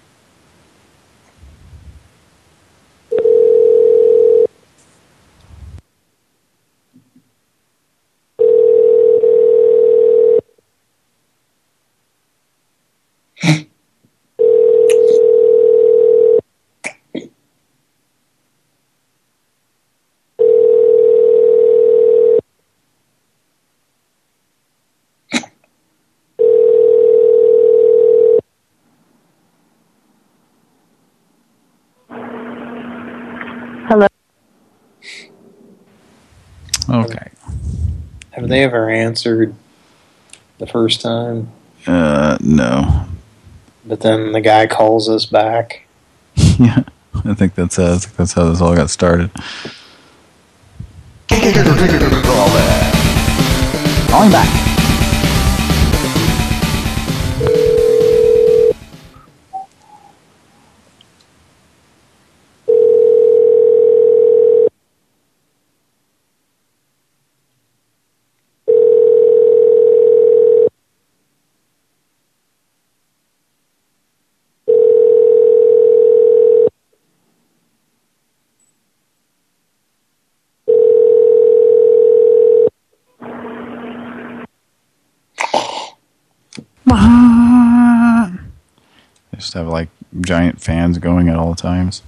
Hello. Okay. Have they ever answered the first time? Uh no. But then the guy calls us back. yeah. I think that's uh, I think that's how this all got started. Calling back. Just have like giant fans going at all times.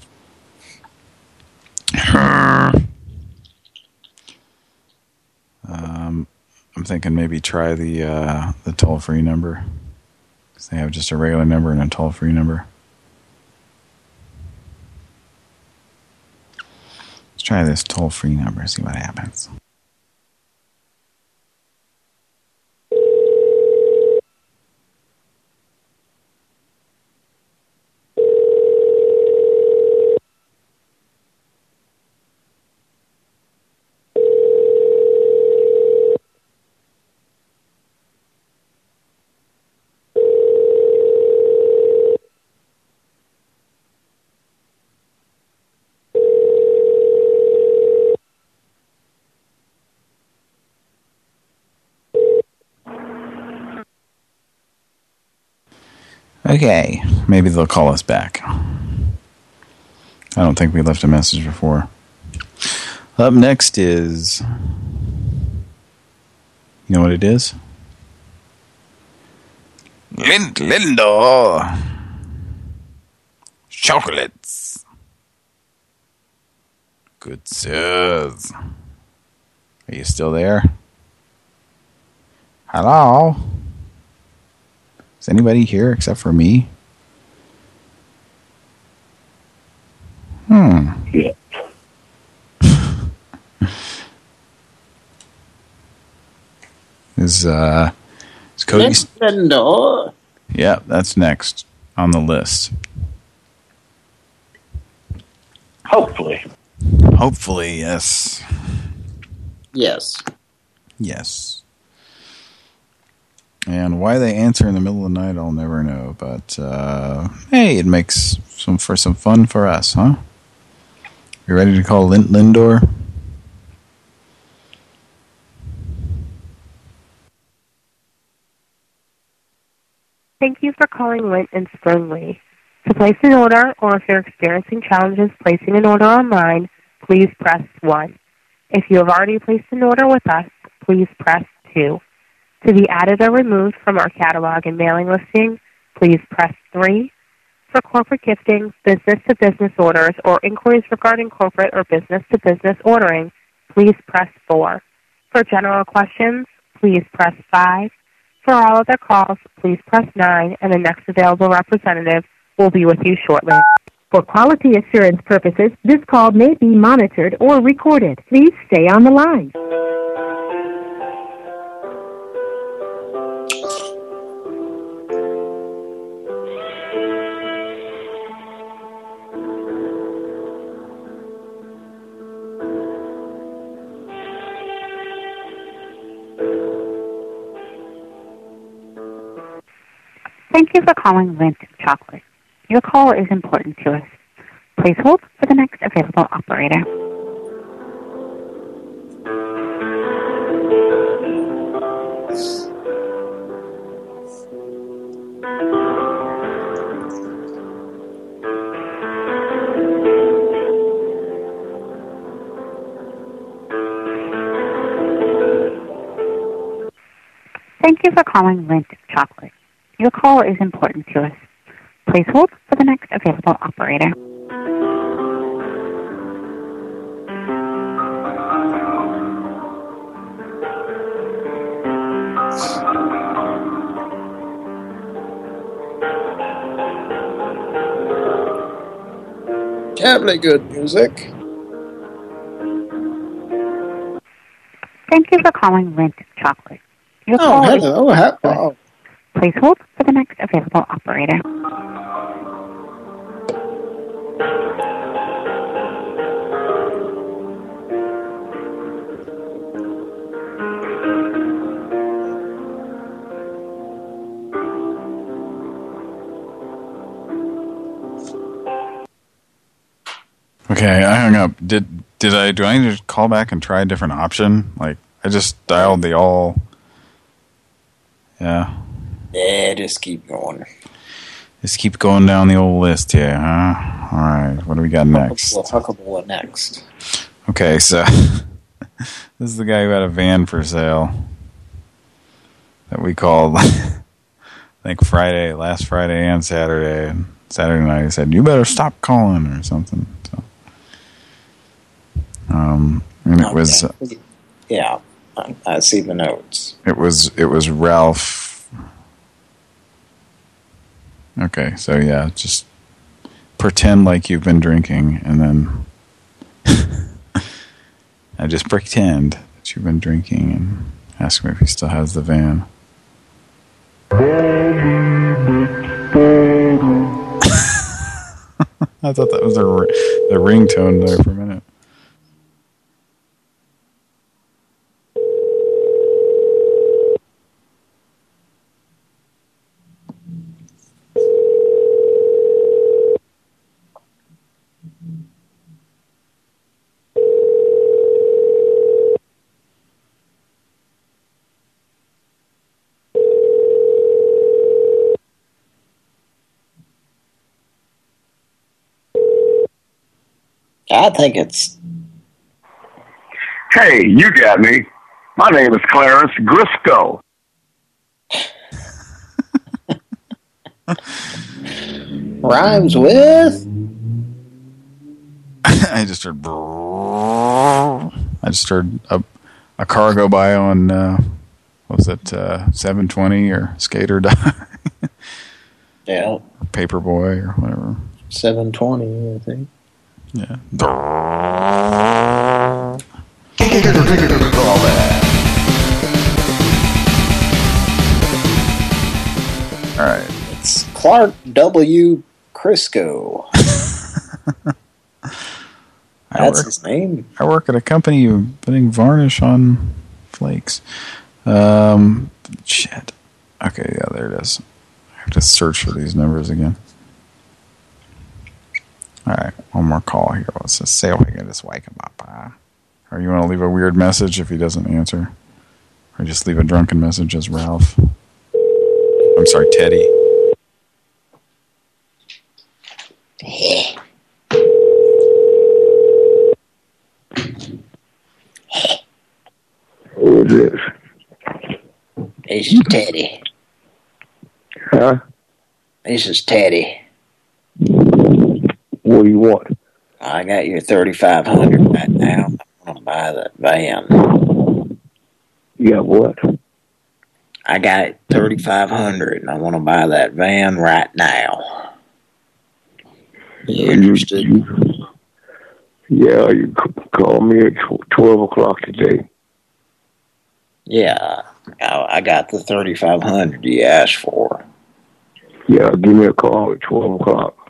Um, I'm thinking maybe try the uh, the toll free number because they have just a regular number and a toll free number. Let's try this toll free number. See what happens. Okay, maybe they'll call us back. I don't think we left a message before. Up next is... You know what it is? Lindt Lindor! Chocolates! Good sirs. Are you still there? Hello? Is anybody here except for me? Hmm. Yeah. Is uh is Cody Nintendo. Yeah, that's next on the list. Hopefully. Hopefully, yes. Yes. Yes. And why they answer in the middle of the night, I'll never know. But uh, hey, it makes some for some fun for us, huh? You ready to call Lindt Lindor? Thank you for calling Lindt and Sprüngli. To place an order, or if you're experiencing challenges placing an order online, please press 1. If you have already placed an order with us, please press 2. To be added or removed from our catalog and mailing listing, please press 3. For corporate gifting, business-to-business orders, or inquiries regarding corporate or business-to-business ordering, please press 4. For general questions, please press 5. For all other calls, please press 9, and the next available representative will be with you shortly. For quality assurance purposes, this call may be monitored or recorded. Please stay on the line. Thank you for calling Lindt Chocolate. Your call is important to us. Please hold for the next available operator. Thank you for calling Lindt Chocolate. Your call is important to us. Please hold for the next available operator. Terribly good music. Thank you for calling Lindt Chocolate. Your Oh, hello. is. Please hold for the next available operator. Okay, I hung up. Did did I do I need to call back and try a different option? Like I just dialed the all. Yeah, Yeah, just keep going. just keep going down the old list here, huh? All right, what do we got next? Huckable, next. Okay, so this is the guy who had a van for sale that we called. I think Friday, last Friday and Saturday. And Saturday night, he said, "You better stop calling" or something. So, um, and it was Okay. Yeah, I, I see the notes. it was it was Ralph. Okay, so yeah, just pretend like you've been drinking, and then I just pretend that you've been drinking, and ask him if he still has the van. I thought that was the the ringtone there for a minute. I think it's Hey, you got me. My name is Clarence Grisco. rhymes with. I just heard. I just heard a a car go by on uh, what was it uh, 720 or Skate or Die Yeah, or Paperboy or whatever. 720, I think. Yeah. All right. It's Clark W. Crisco. I That's work, his name. I work at a company putting varnish on flakes. Um, shit. Okay, yeah, there it is. I have to search for these numbers again. All right, one more call here. Let's just say we can just wake him up. Uh, or you want to leave a weird message if he doesn't answer? Or just leave a drunken message as Ralph? I'm sorry, Teddy. Who is this? This is Teddy. Huh? This is Teddy. What do you want? I got your 3500 right now. I want to buy that van. You got what? I got 3500 and I want to buy that van right now. You interested? Yeah, you call me at 12 o'clock today. Yeah, I, I got the 3500 you asked for. Yeah, give me a call at 12 o'clock.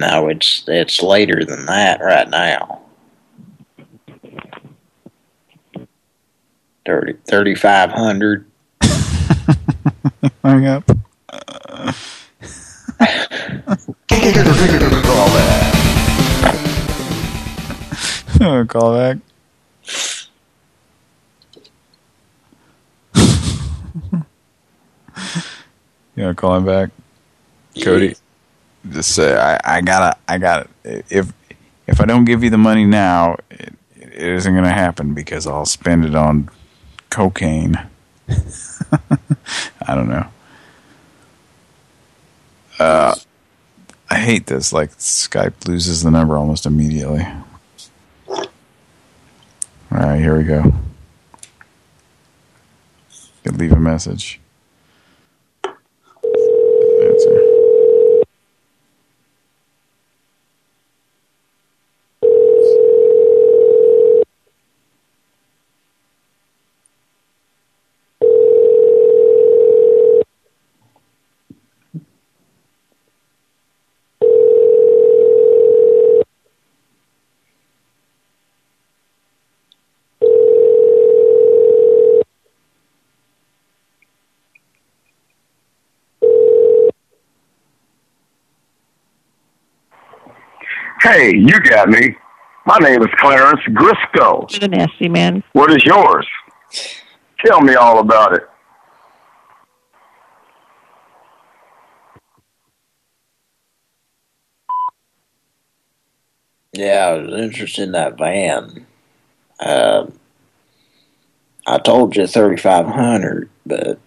No, it's it's later than that right now. 30, 3500 Hang up. Call back. you want to call him back? Cody, just say, I, I gotta, I gotta, if, if I don't give you the money now, it, it isn't gonna happen because I'll spend it on cocaine. I don't know. Uh, I hate this. Like Skype loses the number almost immediately. All right, here we go. Leave a message. Answer. Hey, you got me. My name is Clarence Grisco. You're the nasty man. What is yours? Tell me all about it. Yeah, I was interested in that van. Uh, I told you 3500 but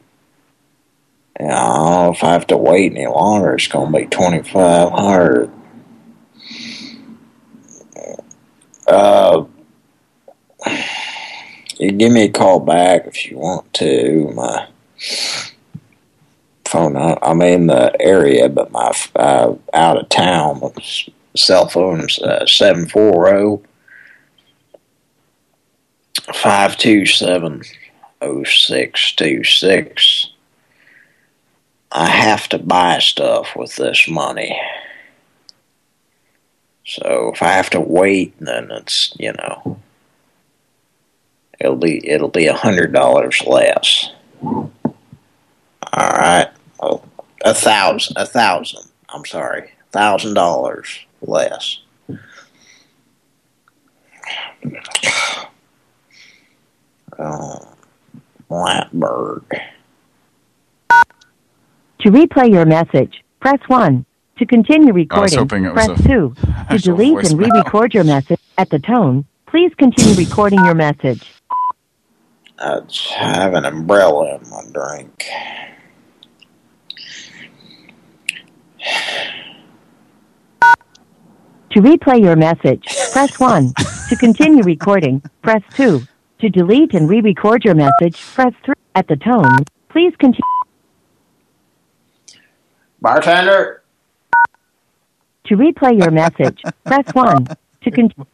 you know, I don't know if I have to wait any longer. It's going to be 2500 Uh, you give me a call back if you want to. My phone, I'm in the area, but my uh, out of town cell phone is uh, 740 527 0626. I have to buy stuff with this money. So if I have to wait, then it's, you know, it'll be, it'll be a hundred dollars less. All right. Well, a thousand, a thousand, I'm sorry, thousand dollars less. Oh, Blackbird. To replay your message, press 1. To continue recording, hoping it was press a 2. To delete and re-record your message at the tone, please continue recording your message. I have an umbrella in my drink. To replay your message, press 1. To continue recording, press 2. To delete and re-record your message, press 3. At the tone, please continue. Bartender? To replay your message, press 1. To continue.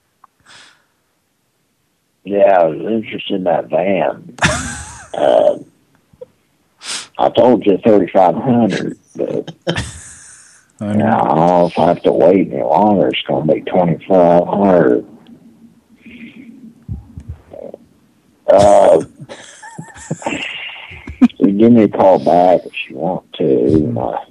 Yeah, I was interested in that van. uh, I told you 3500 but Yeah, I don't know if I have to wait any longer. It's going to be twenty five hundred. Uh, so give me a call back if you want to. My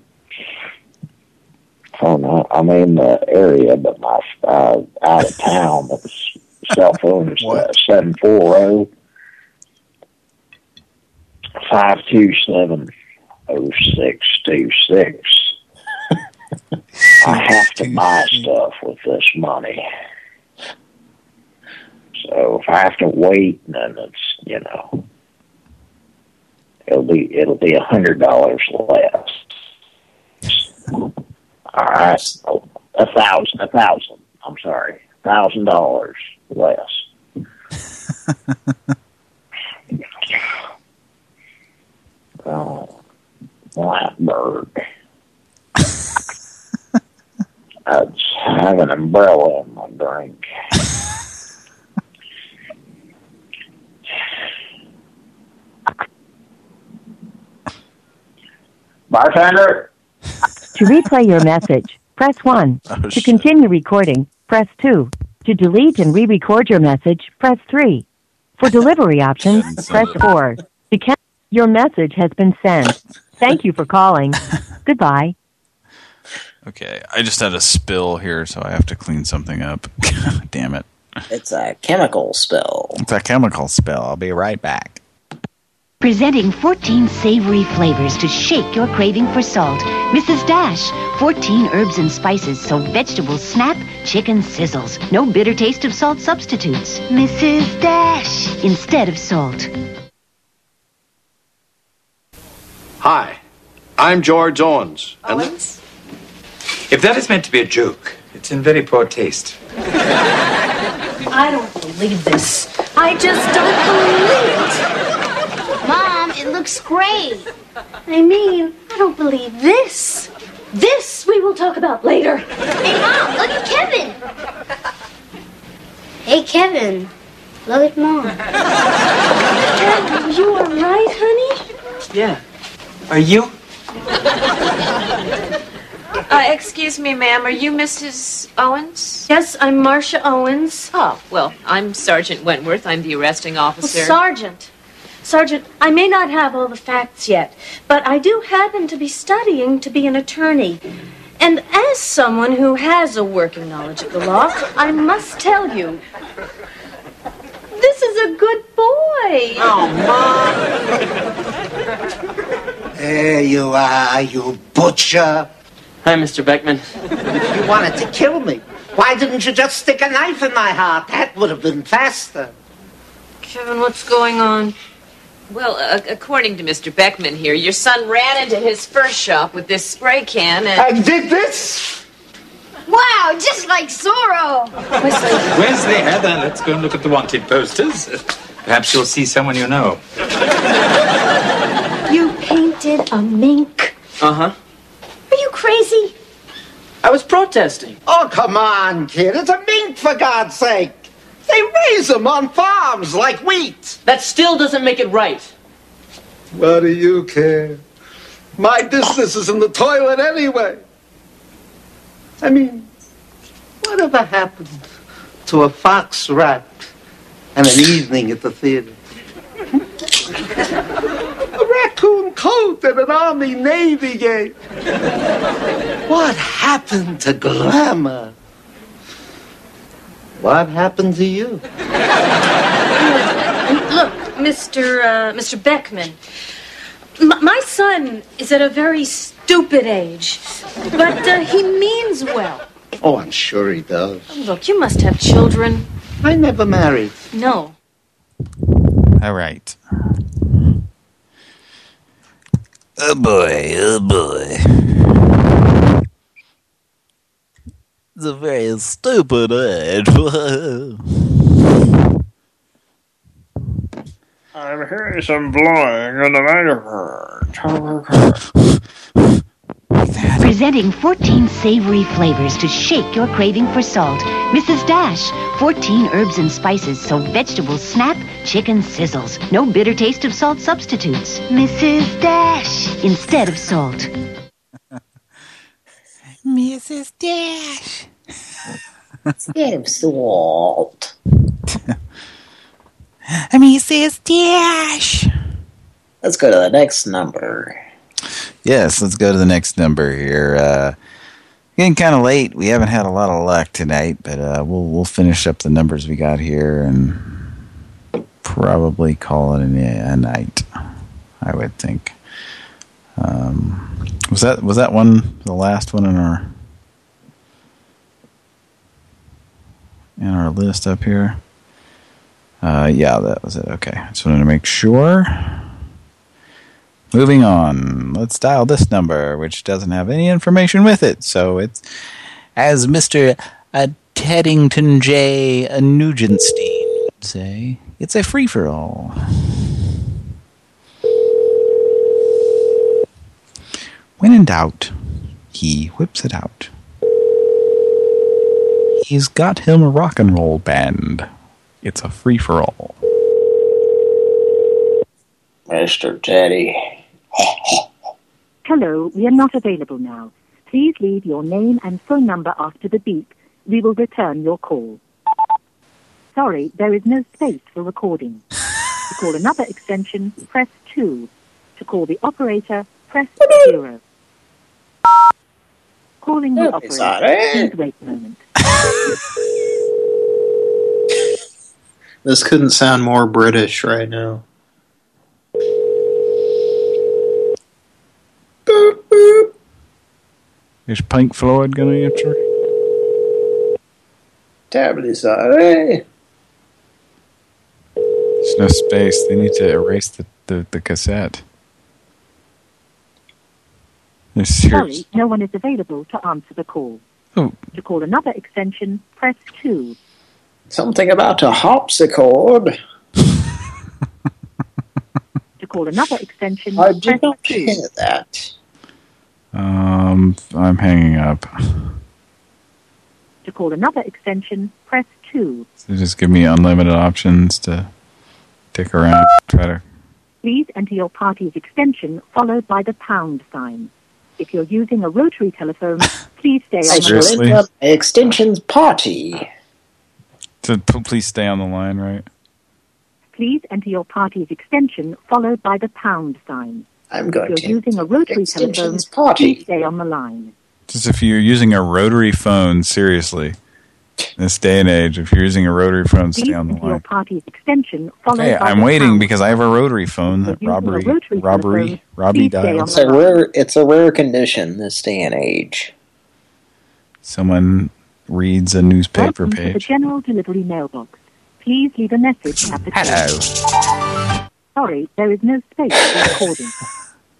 phone, I- I'm in the area, but my uh, out of town. But the cell phone is uh, seven four zero five two seven oh six two six. I have to buy stuff with this money. So if I have to wait, then it's you know it'll be it'll be a hundred dollars less. All right, a thousand, a thousand. I'm sorry, thousand dollars less. oh, Blackbird. I have an umbrella in my drink. Bartender? To replay your message, press 1. to continue recording, press 2. To delete and re-record your message, press 3. For delivery options, press 4. To can- your message has been sent. Thank you for calling. Goodbye. Okay, I just had a spill here, so I have to clean something up. Damn it. It's a chemical spill. It's a chemical spill. I'll be right back. Presenting 14 savory flavors to shake your craving for salt. Mrs. Dash, 14 herbs and spices so vegetables snap, chicken sizzles. No bitter taste of salt substitutes. Mrs. Dash, instead of salt. Hi, I'm George Owens. and- Owens? If that is meant to be a joke, it's in very poor taste. I don't believe this. I just don't believe it. It looks great. I mean, I don't believe this. This we will talk about later. Hey, Mom, look at Kevin. Hey, Kevin, look at Mom. Kevin, you are right, honey? Yeah. Are you? Uh, excuse me, ma'am. Are you Mrs. Owens? Yes, I'm Marcia Owens. Oh, well, I'm Sergeant Wentworth. I'm the arresting Well, officer. Sergeant. Sergeant, I may not have all the facts yet, but I do happen to be studying to be an attorney. And as someone who has a working knowledge of the law, I must tell you this is a good boy. Oh, Mom. There you are, you butcher. Hi, Mr. Beckman. You wanted to kill me. Why didn't you just stick a knife in my heart? That would have been faster. Kevin, what's going on? Well, uh, according to Mr. Beckman here, your son ran into his first shop with this spray can and... I did this? Wow, just like Zorro. Wesley, Heather, let's go and look at the wanted posters. Perhaps you'll see someone you know. You painted a mink. Uh huh. Are you crazy? I was protesting. Oh, come on, kid. It's a mink, for God's sake. They raise them on farms like wheat. That still doesn't make it right. What do you care? My business is in the toilet anyway. I mean, whatever happened to a fox rap and an evening at the theater? a raccoon coat and an Army Navy game. What happened to glamour? What happened to you? Look, Mr. Uh, Mr. Beckman, m- my son is at a very stupid age, but uh, he means well. Oh, I'm sure he does. Look, you must have children. I never married. No. All right. Oh boy, oh boy. It's a very stupid ad. I'm hearing some blowing in the microphone. Presenting 14 savory flavors to shake your craving for salt. Mrs. Dash, 14 herbs and spices so vegetables snap, chicken sizzles. No bitter taste of salt substitutes. Mrs. Dash, instead of salt. Mrs. Dash. Instead of salt. Mrs. Dash. Let's go to the next number. Yes, let's go to the next number here. Uh, getting kind of late. We haven't had a lot of luck tonight, but uh, we'll we'll finish up the numbers we got here and probably call it a, a night. I would think. Um, was that was that one the last one in our in our list up here? Uh, yeah, that was it. Okay, just wanted to make sure. Moving on, let's dial this number, which doesn't have any information with it. So it's, As Mr. Uh, Teddington J. Nugentstein would say, it's a free-for-all. When in doubt, he whips it out. He's got him a rock and roll band. It's a free-for-all. Mr. Teddy. Hello, we are not available now. Please leave your name and phone number after the beep. We will return your call. Sorry, there is no space for recording. To call another extension, press 2. To call the operator, press 0. Calling the operator. sorry. Please wait a moment. This couldn't sound more British right now. Is Pink Floyd going to answer? Terribly sorry. There's no space. They need to erase the, the, the cassette. There's serious. Sorry, no one is available to answer the call. Oh. To call another extension, press 2. Something about a harpsichord. To call another extension, I press did not 2. hear that. Um, I'm hanging up. To call another extension, press 2. So just give me unlimited options to dick around, try to. Please enter your party's extension followed by the pound sign. If you're using a rotary telephone, please stay on the line. Extensions party. to please stay on the line, right? Please enter your party's extension followed by the pound sign. I'm going if to you're using a rotary telephone, extensions party. please stay on the line. Just if you're using a rotary phone, seriously, in this day and age, if you're using a rotary phone, Please stay on the enter your line. party's extension followed Hey, I'm waiting pound because I have a rotary phone that Using a Robbery, rotary Robbery, telephone, Robbie please dials. It's a rare. It's a rare condition this day and age. Someone reads a newspaper Welcome to the page. general delivery mailbox. Please leave a message at the Hello. tone. Sorry, there is no space for recording.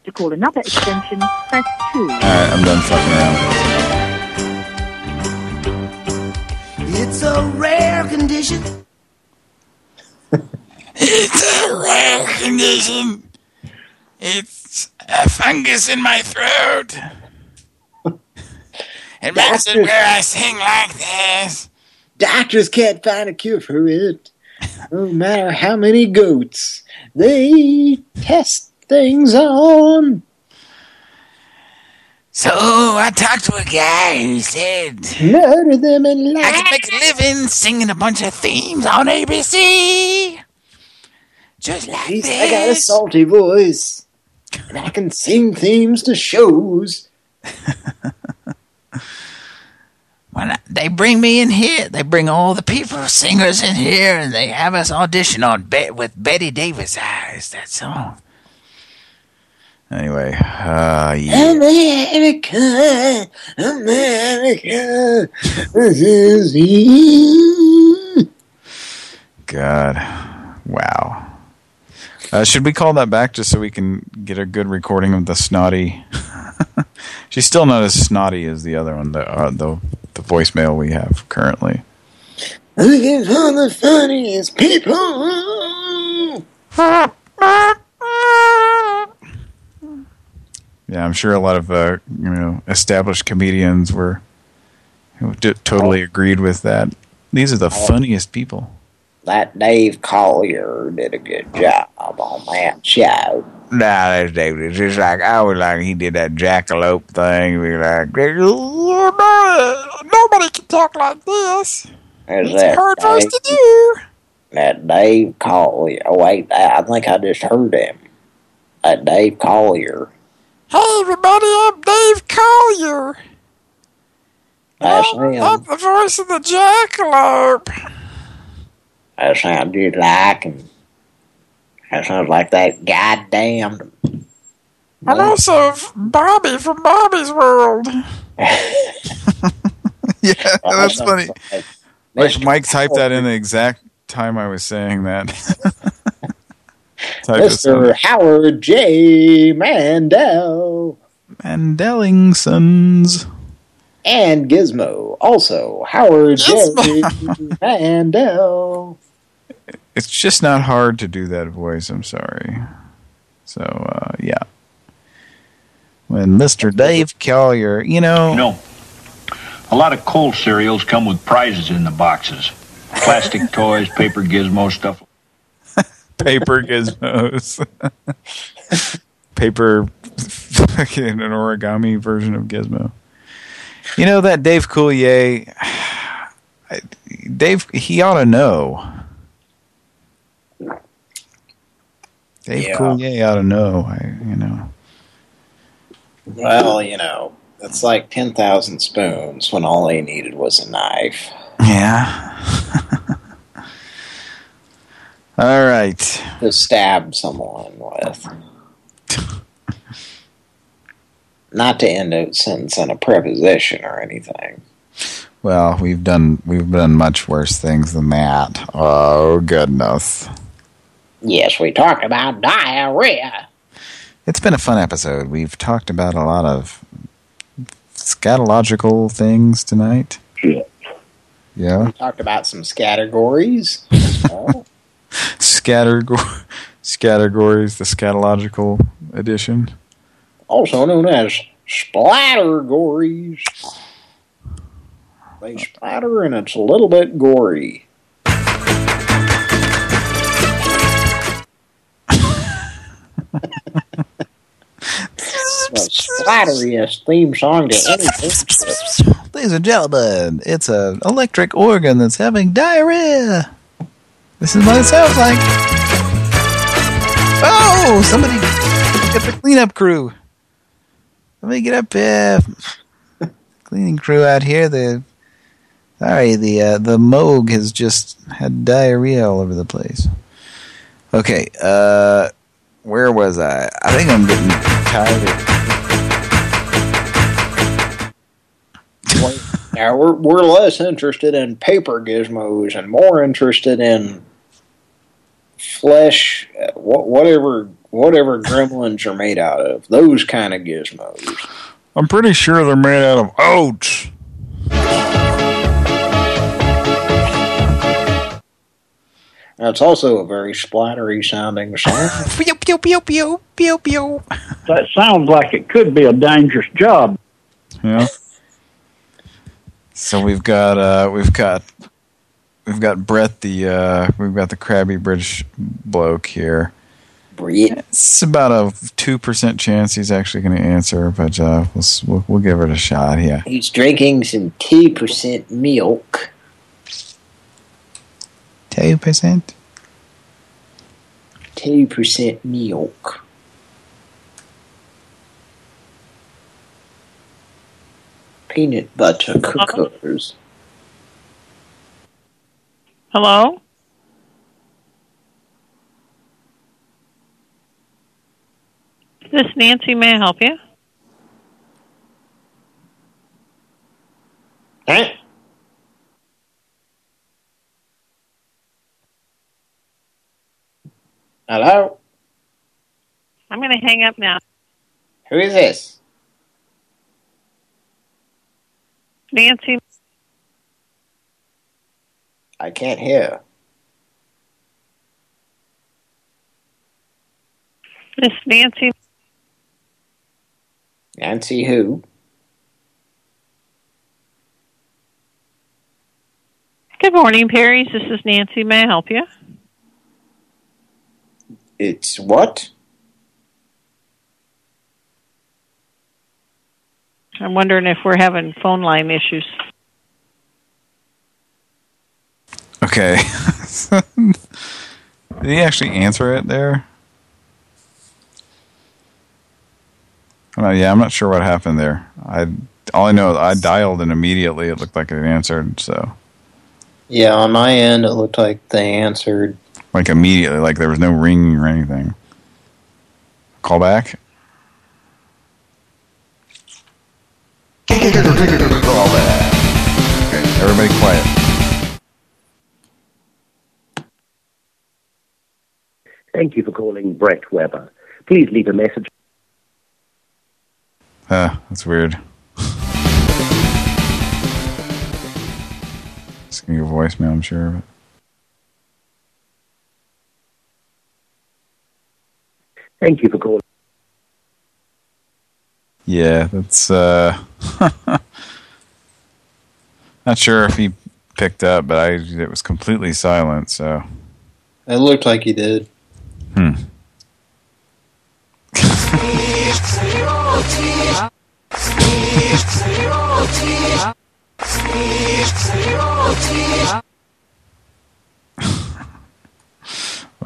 to call another extension, press 2. All right, I'm done fucking around. It's a rare condition. It's a rare condition. It's a fungus in my throat. It makes it where I sing like this. Doctors can't find a cure for it. No matter how many goats they test things on. So I talked to a guy who said Murder them and I can make a living singing a bunch of themes on ABC. Just like Jeez, this. I got a salty voice. And I can sing themes to shows. when I- they bring me in here, they bring all the people, singers in here, and they have us audition on Be- with Bette Davis eyes. That song. Anyway, uh, yeah. America, America, this is you. God. Wow. Uh, should we call that back just so we can get a good recording of the snotty? She's still not as snotty as the other one, the uh, the the voicemail we have currently. Looking for the funniest people. Yeah, I'm sure a lot of uh, you know established comedians were totally agreed with that. These are the funniest people. That Dave Coulier did a good job on that show. Nah, that's David. It's just like I was like he did that jackalope thing. We like Nobody can talk like this. Is It's that hard for us to do. That Dave Coulier. Oh, wait, I I think I just heard him. That Dave Coulier. Hey, everybody, I'm Dave Coulier. That's oh, I'm him. the voice of the jackalope. That sounds just like him. That sounds like that goddamn. And also Bobby from Bobby's World. yeah, that's funny. Like Mike typed that in the exact time I was saying that. Type this Mr. Howard J. Mandel. Mandelingsons. And Gizmo. Also, Howard J. Mandel. It's just not hard to do that voice. I'm sorry. So uh, yeah. When Mr. Dave Coulier, you know, No. A lot of cold cereals come with prizes in the boxes. Plastic toys, paper gizmo stuff. Paper gizmos, paper, fucking an origami version of Gizmo. You know that Dave Coulier, Dave, he ought to know. Dave Yeah. Coulier ought to know. I, you know. Well, you know, it's like 10,000 spoons when all they needed was a knife. Yeah. All right. To stab someone with. Not to end a sentence in a preposition or anything. Well, we've done we've done much worse things than that. Oh goodness. Yes, we talked about diarrhea. It's been a fun episode. We've talked about a lot of scatological things tonight. Yeah. We talked about some categories. Scatter Scattergories, the scatological edition. Also known as splattergories. They splatter and it's a little bit gory. the splatteriest theme song to any game Ladies and gentlemen, it's an electric organ that's having diarrhea. This is what it sounds like. Oh, somebody get the cleanup crew. Let me get up here. Cleaning crew out here. The sorry, the uh, the Moog has just had diarrhea all over the place. Okay, uh, where was I? I think I'm getting tired. Of Now we're we're less interested in paper gizmos and more interested in flesh, uh, whatever whatever gremlins are made out of. Those kind of gizmos. I'm pretty sure they're made out of oats. Now, it's also a very splattery sounding song. pew pew pew pew pew pew. That sounds like it could be a dangerous job. Yeah. So we've got uh we've got we've got Brett the uh we've got the Krabby Bridge bloke here. Brett. It's about a two percent chance he's actually going to answer, but uh we'll, we'll we'll give it a shot. Yeah. He's drinking some two percent milk. Two percent. Two percent milk. Peanut butter cookers. Hello? This is Nancy. May I help you? Huh? Hello? I'm going to hang up now. Who is this? Nancy, I can't hear. Miss Nancy. Nancy who? Good morning, Perry's. This is Nancy. May I help you? It's what? I'm wondering if we're having phone line issues. Okay. Did he actually answer it there? Oh, yeah, I'm not sure what happened there. I all I know is I dialed and immediately it looked like it answered. So Yeah, on my end, it looked like they answered. like immediately, like there was no ringing or anything. Call back. Call back. Okay, everybody quiet. Thank you for calling Brett Weber. Please leave a message. Uh, that's weird. It's gonna give a voicemail, I'm sure of it. Thank you for calling. Yeah, that's uh not sure if he picked up, but I it was completely silent, so It looked like he did. Hmm.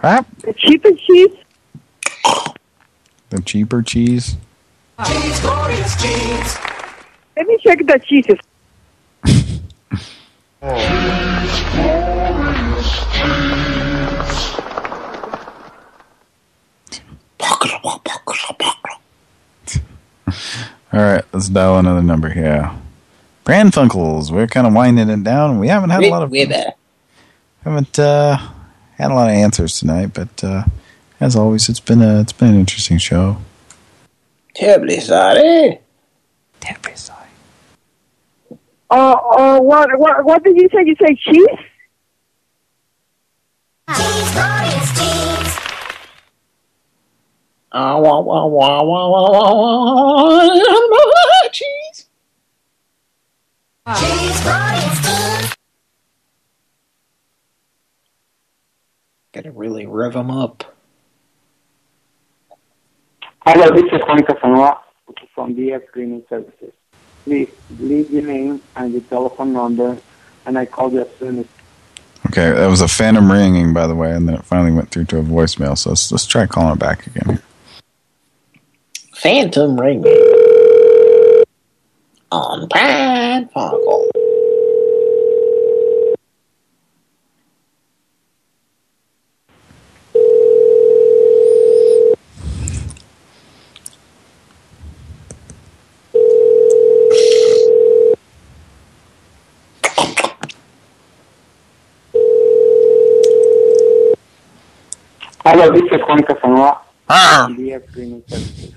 what? The cheaper cheese. The cheaper cheese. Cheese, cheese. Let me check the cheese. oh. Cheese, glorious cheese. All right, let's dial another number here. Pran Funkels, we're kind of winding it down. We haven't had a lot of we haven't uh, had a lot of answers tonight, but uh, as always, it's been a it's been an interesting show. Terribly sorry. Terribly sorry. Uh, uh, what, what, what did you say? You say cheese? Ah, wah, wah, wah, wah, wah, wah, wah, cheese. Gotta really rev them up. Hello, this is Juan Casanova from DF Cleaning Services. Please leave your name and your telephone number, and I call you as soon as Okay, that was a phantom ringing, by the way, and then it finally went through to a voicemail, so let's, let's try calling it back again. Phantom ring. On Pran Funkel. Hello, this is Juan Casanova from DF Cleaning Services.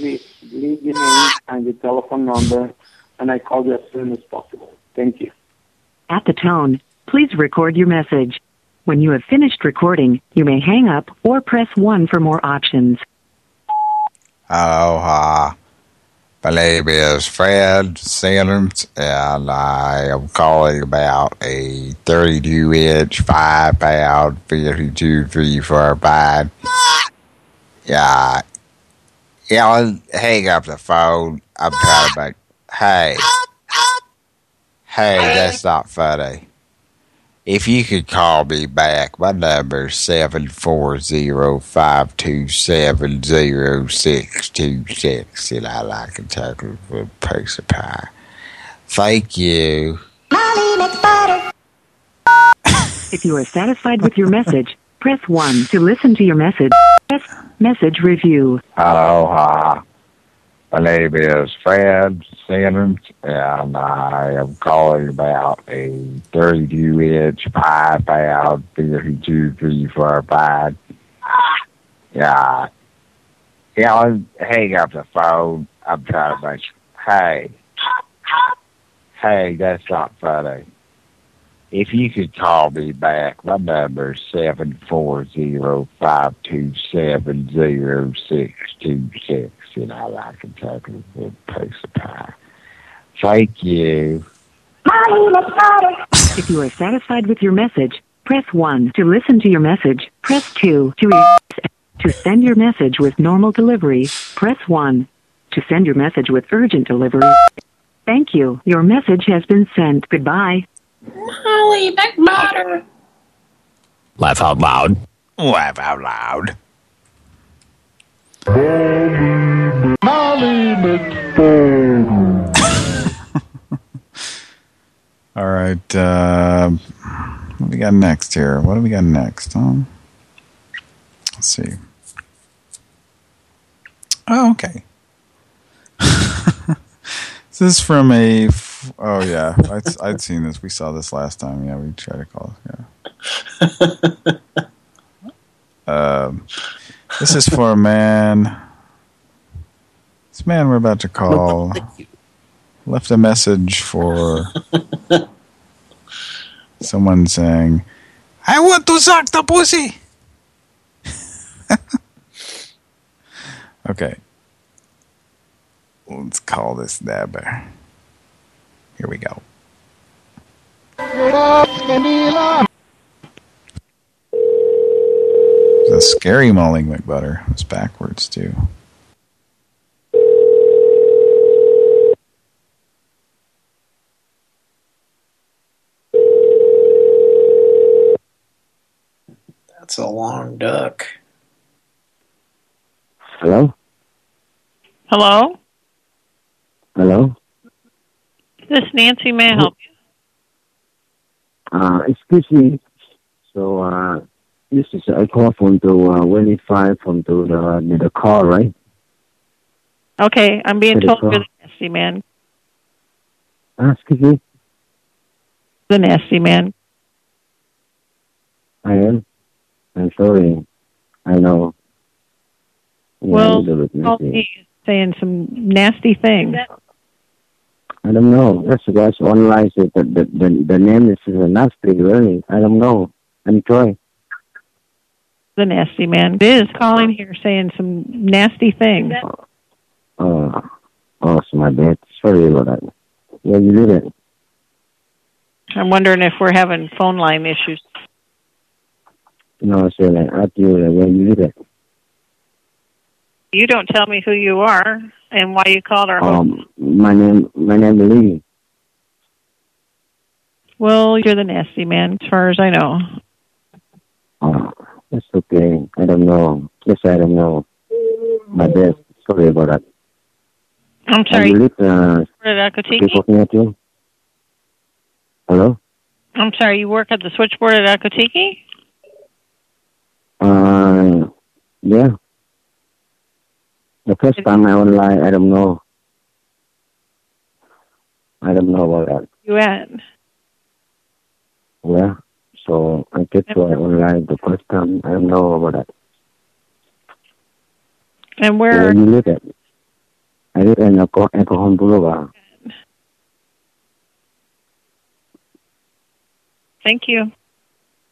Please leave your name and your telephone number, and I call you as soon as possible. Thank you. At the tone, please record your message. When you have finished recording, you may hang up or press 1 for more options. Aloha. My name is Fred Sanders, and I am calling about a 32-inch, 5-pound, 52 3 4 pine. Yeah. Yeah, I'll hang up the phone. I'm trying to make... Hey. Hey, that's not funny. If you could call me back, my number is 740-527-0626, and I like a turkey with a piece of pie. Thank you. If you are satisfied with your message, press 1 to listen to your message. Press message review. Aloha. My name is Fred Sanders, and I am calling about a 32-inch, 5-pound, 52 3 4. Yeah. Yeah, I'll hang up the phone. I'm trying to make... Hey. Hey, that's not funny. If you could call me back, my number is 740-527-0626, and I like Kentucky with a piece of pie. Thank you. If you are satisfied with your message, press 1 to listen to your message. Press 2 to erase. To send your message with normal delivery, press 1. To send your message with urgent delivery. Thank you. Your message has been sent. Goodbye. Molly McButter. Laugh out loud. Laugh out loud. Molly All right. Uh, what do we got next here? What do we got next? Huh? Let's see. Oh, okay. This is from a. f- Oh yeah, I'd, I'd seen this. We saw this last time. Yeah, we tried to call. Yeah. Um, this is for a man. This man we're about to call left a message for someone saying, "I want to suck the pussy." okay. Let's call this Dabber. Here we go. It's a scary Molly McButter. It's backwards too. That's a long duck. Hello? Hello? Hello? This is Nancy. May I help you? Uh, excuse me. So, uh, this is, I call from the, uh, 25 from the, the, the car, right? Okay, I'm being told call. you're the nasty man. Uh, excuse me? The nasty man. I am. I'm sorry. I know. Yeah, well, a little bit called messy. me saying some nasty things. I don't know. That's that's online. said that the, the the name is a nasty. Really, I don't know. I'm sorry. The nasty man is calling here saying some nasty things. Oh, oh, it's my bad. Sorry about that. Yeah, you did it. I'm wondering if we're having phone line issues. No, like, I do. Yeah, you did it. You don't tell me who you are and why you called our home. Um, my name, my name is Lee. Well, you're the nasty man, as far as I know. Oh, that's okay. I don't know. Yes, I don't know. My bad. Sorry about that. I'm I sorry. believe, uh, What at Akatiki? at you. Hello? I'm sorry. You work at the switchboard at Akatiki? Uh, yeah. The first time I online, I don't know. I don't know about that. You at? Yeah. So I get to online the first time. I don't know about that. And Where where? you live at? I live in Alco- Alcohol Boulevard. Thank you.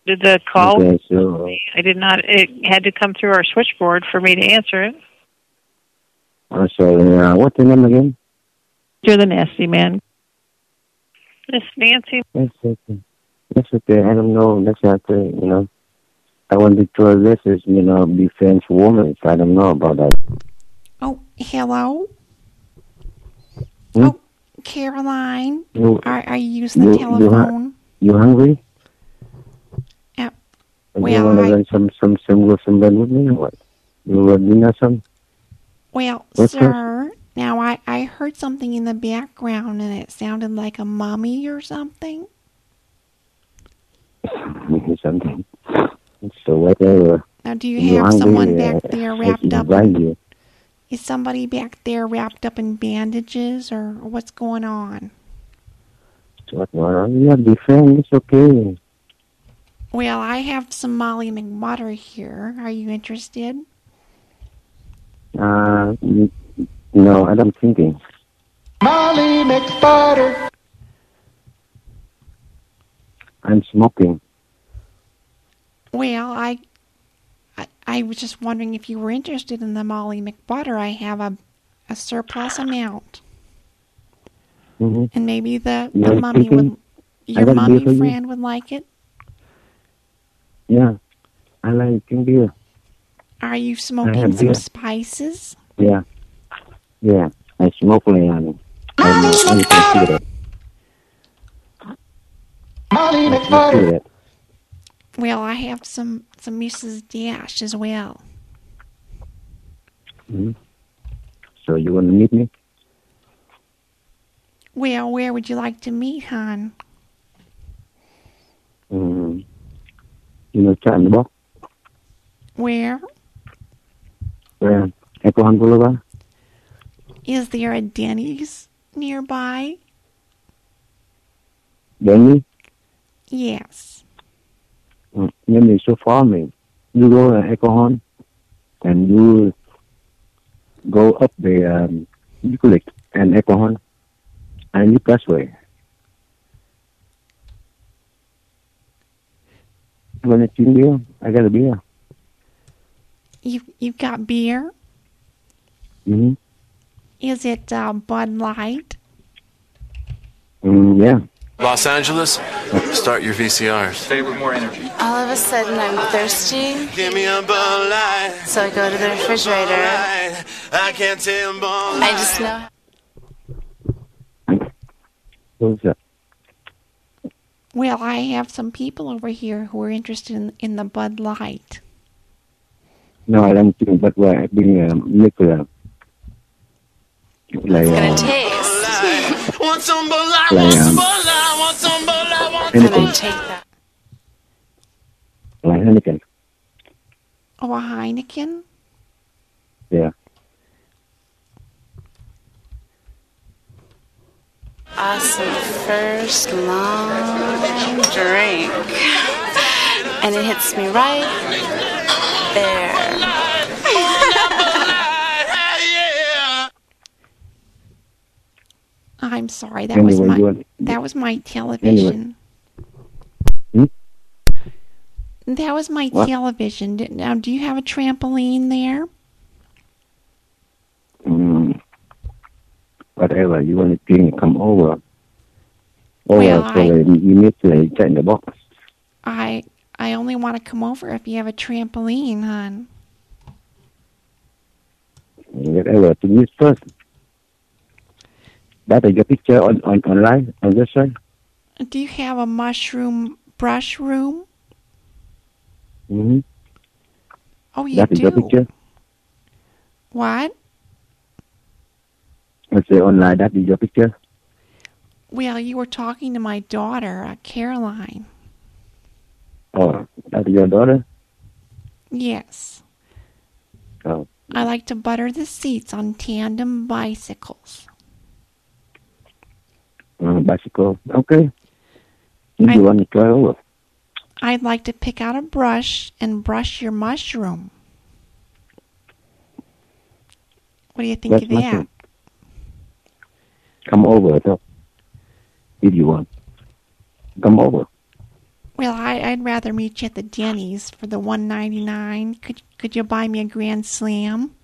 Did the call? Okay, so I did not. It had to come through our switchboard for me to answer it. Uh, so uh, what's your name again? You're the nasty man. Miss Nancy. That's okay. That's okay. I don't know. That's not okay. You know, I wanted to this is you know be friends with women. So I don't know about that. Oh, hello? Hmm? Oh, Caroline. You- Are, are you using the you- you ha- telephone? You hungry? Yeah. And Well, you want to I- run some some some with some bed with me or what? You want dinner some? Well, What's sir, now I, I heard something in the background and it sounded like a mummy or something. something. So whatever. Now, do you You have someone uh, back there wrapped up? you. Is somebody back there wrapped up in bandages or what's going on? What going on? Yeah, be friends. It's okay. Well, I have some Molly McWater here. Are you interested? Uh, no, I don't thinking. Molly McButter. I'm smoking. Well, I, I, I was just wondering if you were interested in the Molly McButter. I have a, a surplus amount, Mm-hmm. and maybe the, You're the mummy would, your got mummy for you. friend would like it. Yeah, I like drinking beer. Are you smoking some beer. spices? Yeah, Yeah, I smoke and I'm a cigarette. cigarette. Well, I have some some Mrs. Dash as well. hmm So you want to meet me? Well, where would you like to meet, hon? Mm, you know, chat in the box. Where? Where? Echo Hunt Boulevard. Is there a Denny's nearby? Denny. Yes. Mm, Denny so far me. You go to Echo and you go up the um, Euclid and Echo Hunt and you pass way. You want drink beer? I got a beer. You you've got beer? Mm-hmm. Is it uh, Bud Light? Mm, yeah. Los Angeles, start your VCRs. Say it with more energy. All of a sudden, I'm thirsty. Give me a Bud Light. So I go to the refrigerator. I can't tell Bud I just know. What's that? Well, I have some people over here who are interested in, in the Bud Light. No, I don't think, but we're being um, nuclear. Like, Gonna uh, taste. Want some Bud Light, Like, want some um, Bud Light, want some Bud Light, want I'm anything, gonna take that. like Heineken. Oh, a Heineken? Yeah. Awesome first long drink. And it hits me right there. I'm sorry, that was my you want- that was my television. Hmm? That was my What? television. Now, do you have a trampoline there? Mm, whatever you want to drink, come over. Or Well, so I- you you need to check in the box. I I only want to come over if you have a trampoline, hon. Whatever to use first. That is your picture on, on online on this side. Do you have a mushroom brush room? Mm-hmm. Oh, you That is your do. picture. What? I say online. That is your picture. Well, you were talking to my daughter, uh, Caroline. Oh, is your daughter. Yes. Oh, I like to butter the seats on tandem bicycles. uh, bicycle. Okay. You want to try over. I'd like to pick out a brush and brush your mushroom. What do you think That's of that? mushroom. Come over, if you want. Come over. Well, I, I'd rather meet you at the Denny's for the one ninety nine. Could could you buy me a Grand Slam?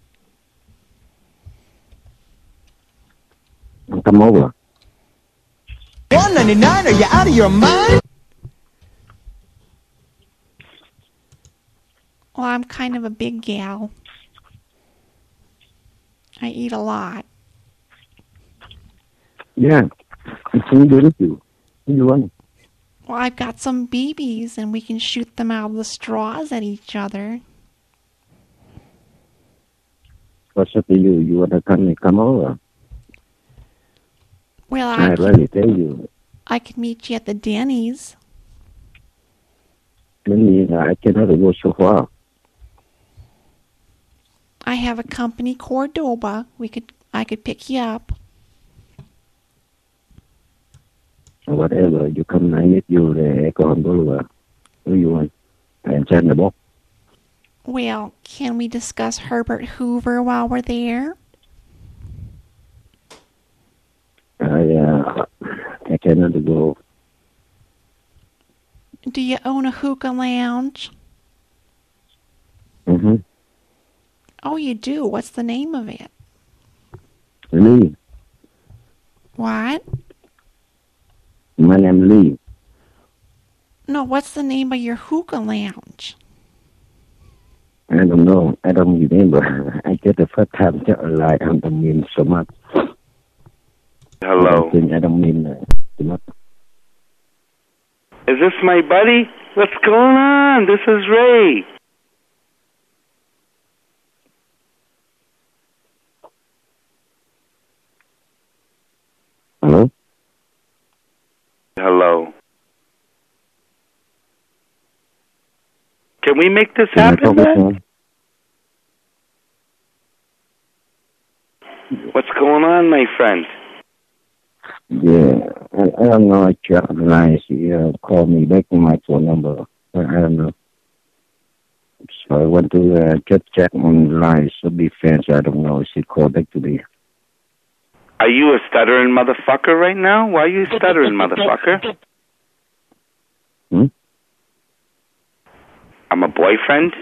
Come over. One ninety nine? Are you out of your mind? Well, I'm kind of a big gal. I eat a lot. Yeah. It's really good with you. If you want. Well, I've got some BBs and we can shoot them out of the straws at each other. What's up to you? You want to come, come over? Well, I I already tell you. I could meet you at the Denny's. Really, I cannot go so far. I have a company Cordoba. We could I could pick you up. Or whatever. You come, I meet you the Echo Boulevard. Who you want? And send the box. Well, can we discuss Herbert Hoover while we're there? I, uh, I cannot go. Do you own a hookah lounge? Mm-hmm. Oh, you do. What's the name of it? Lee. What? My name Lee. No, what's the name of your hookah lounge? I don't know. I don't remember. I get the first time tell a lie. I don't mean so much. Hello. I think I don't mean uh. Is this my buddy? What's going on? This is Ray. Hello? Hello. Can we make this happen, man? What's going on, my friend? Yeah, I, I don't know. I tried the line. She uh, called me back to my phone number. But I don't know. So I went to uh, just check on the line. So be fans. I don't know. She called back to me. Are you a stuttering motherfucker right now? Why are you stuttering, motherfucker? Hmm? I'm a boyfriend?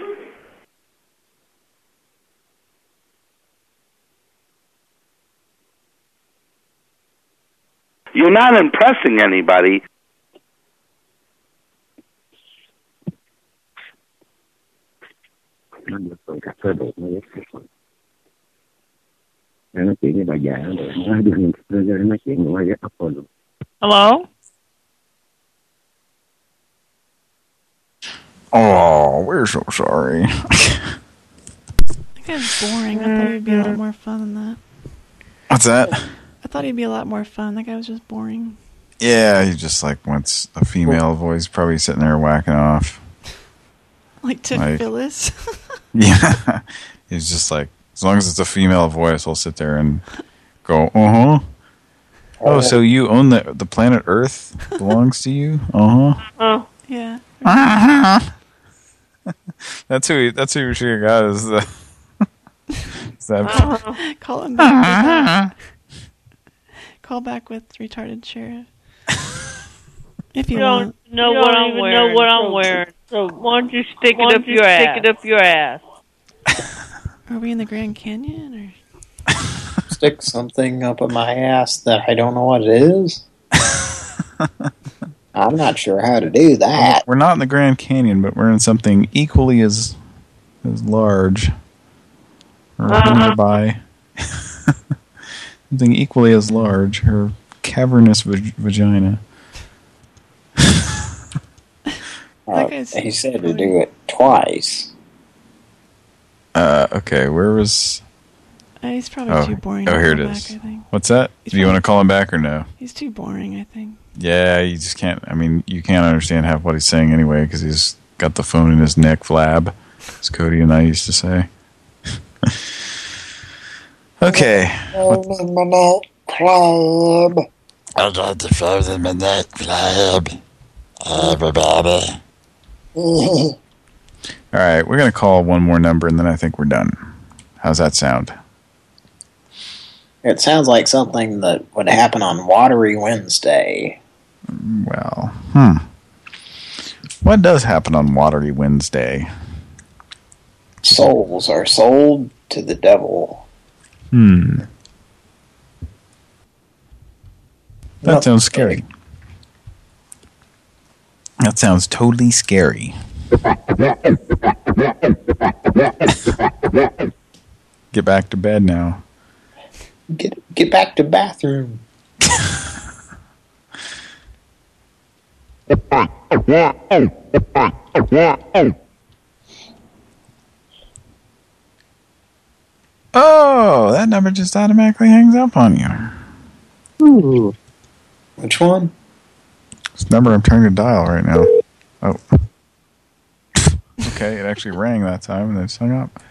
You're not impressing anybody. Nó được rồi, cà phê đổ mới Nó nói chuyện với bà già rồi, nó đưa đưa nói chuyện ngoài cái ấp rồi. Hello? Oh, we're so sorry. That guy's boring. I thought he'd be a lot more fun than that. What's that? I thought he'd be a lot more fun. That guy was just boring. Yeah, he just like wants a female voice, probably sitting there whacking off. Like to Like- Phyllis. Yeah, he's just like, as long as it's a female voice, we'll sit there and go, uh huh. Oh, so you own the the planet Earth belongs to you? Uh huh. Oh. Yeah. That's who. He, that's who we should have got. Is the. is that, Uh-huh. Call him back. with that. Call back with retarded sheriff. If you You don't want. know You what don't I'm even wearing. know what I'm so- wearing. So why don't you stick Why it don't up you your stick ass? it up your ass? Are we in the Grand Canyon or? Stick something up in my ass that I don't know what it is. I'm not sure how to do that. We're not in the Grand Canyon, but we're in something equally as as large or Uh-huh. nearby. something equally as large. Her cavernous vag vagina. Uh, he said to do it twice. Uh, okay, where was? Uh, he's probably Oh, too boring. oh, here it call is. Back, I think. What's that? Do you want to call him back or no? He's too boring. I think. Yeah, you just can't. I mean, you can't understand half what he's saying anyway because he's got the phone in his neck flab, as Cody and I used to say. okay. i Club. I got the phone in my neck club. Everybody. All right, we're going to call one more number and then I think we're done. How's that sound? It sounds like something that would happen on Watery Wednesday. Well, hmm. What does happen on Watery Wednesday? Souls are sold to the devil. Hmm. That sounds scary. That sounds totally scary. Get back to bed now. Get get back to bathroom. Oh, that number just automatically hangs up on you. Ooh. Which one? This number I'm trying to dial right now. Oh. Okay, it actually rang that time and then it's hung up.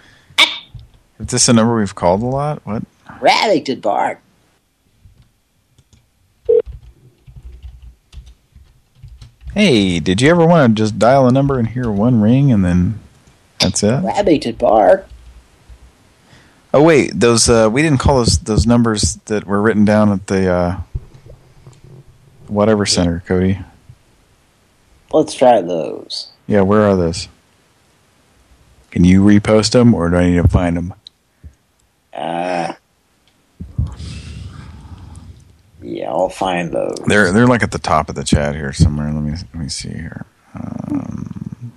Is this a number we've called a lot? What? Remington Park. Hey, did you ever want to just dial a number and hear one ring and then that's it? Remington Park. Oh wait, those uh, we didn't call those those numbers that were written down at the uh, whatever center, Cody. Let's try those. Yeah, where are those? Can you repost them, or do I need to find them? Uh, yeah, I'll find those. They're they're like at the top of the chat here somewhere. Let me let me see here. Um,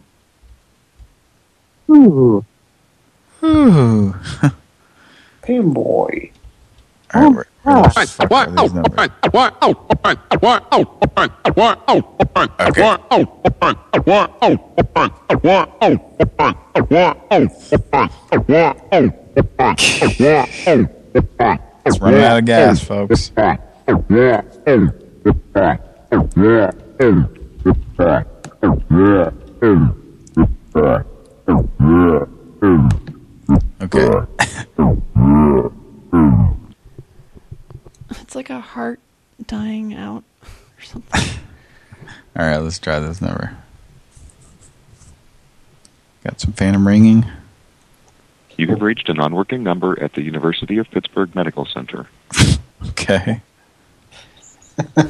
Ooh. Ooh. Pinboy. All right, It's running out of gas, folks. Okay. It's like a heart dying out or something. All right, let's try this number. Got some phantom ringing. You have reached a non-working number at the University of Pittsburgh Medical Center. Okay.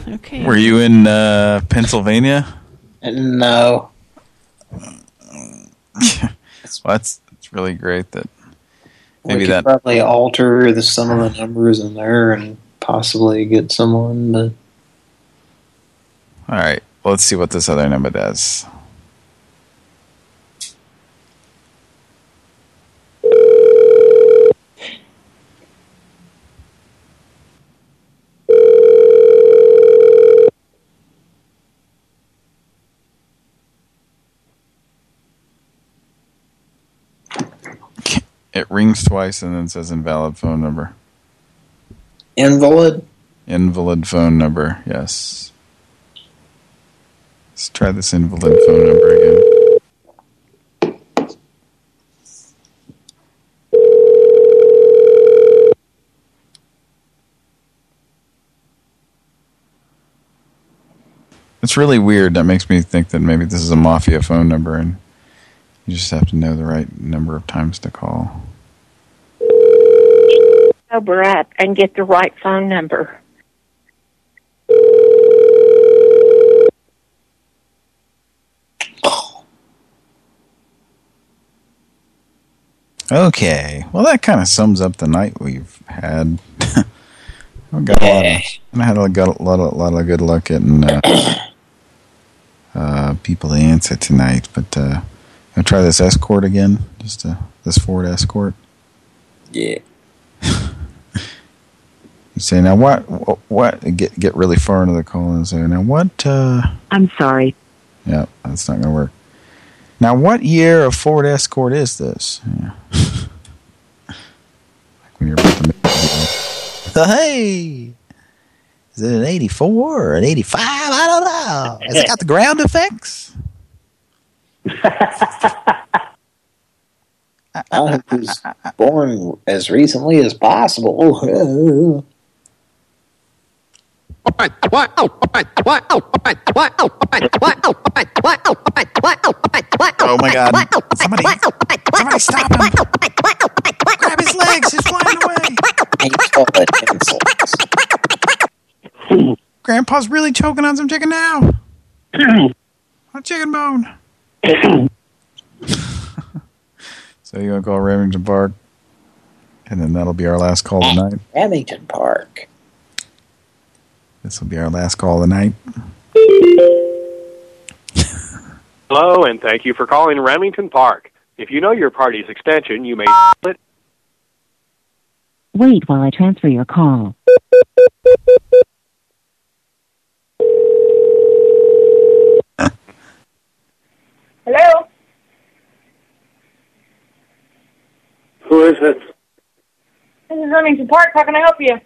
Okay. Were you in uh, Pennsylvania? No. well, that's it's really great that maybe we could that probably alter the some of the numbers in there and possibly get someone to All right. Well, let's see what this other number does. It rings twice and then says invalid phone number. Invalid. Invalid phone number, yes. Let's try this invalid phone number again. It's really weird. That makes me think that maybe this is a mafia phone number and you just have to know the right number of times to call. Sober up and get the right phone number. Okay, well that kind of sums up the night we've had. I've got a lot of, and I had a, got a lot, of, lot of good luck getting uh, uh, people to answer tonight. But uh, I'll try this Escort again, just uh, this Ford Escort. Yeah. You say now what? What? what get get really far into the call and say now what? Uh, I'm sorry. yeah, that's not gonna work. Now, what year of Ford Escort is this? Yeah. like when you're about to make Hey! Is it an 84 or an 85? I don't know. Has it got the ground effects? I was born as recently as possible. Oh my god. Somebody, somebody stop him. Grab his legs. He's flying away. Grandpa's really choking on some chicken now. a chicken bone. so you're going to call Remington Park? And then that'll be our last call tonight. Remington Park. This will be our last call of the night. Hello, and thank you for calling Remington Park. If you know your party's extension, you may. Wait while I transfer your call. Hello? Who is it? This is Remington Park. How can I help you?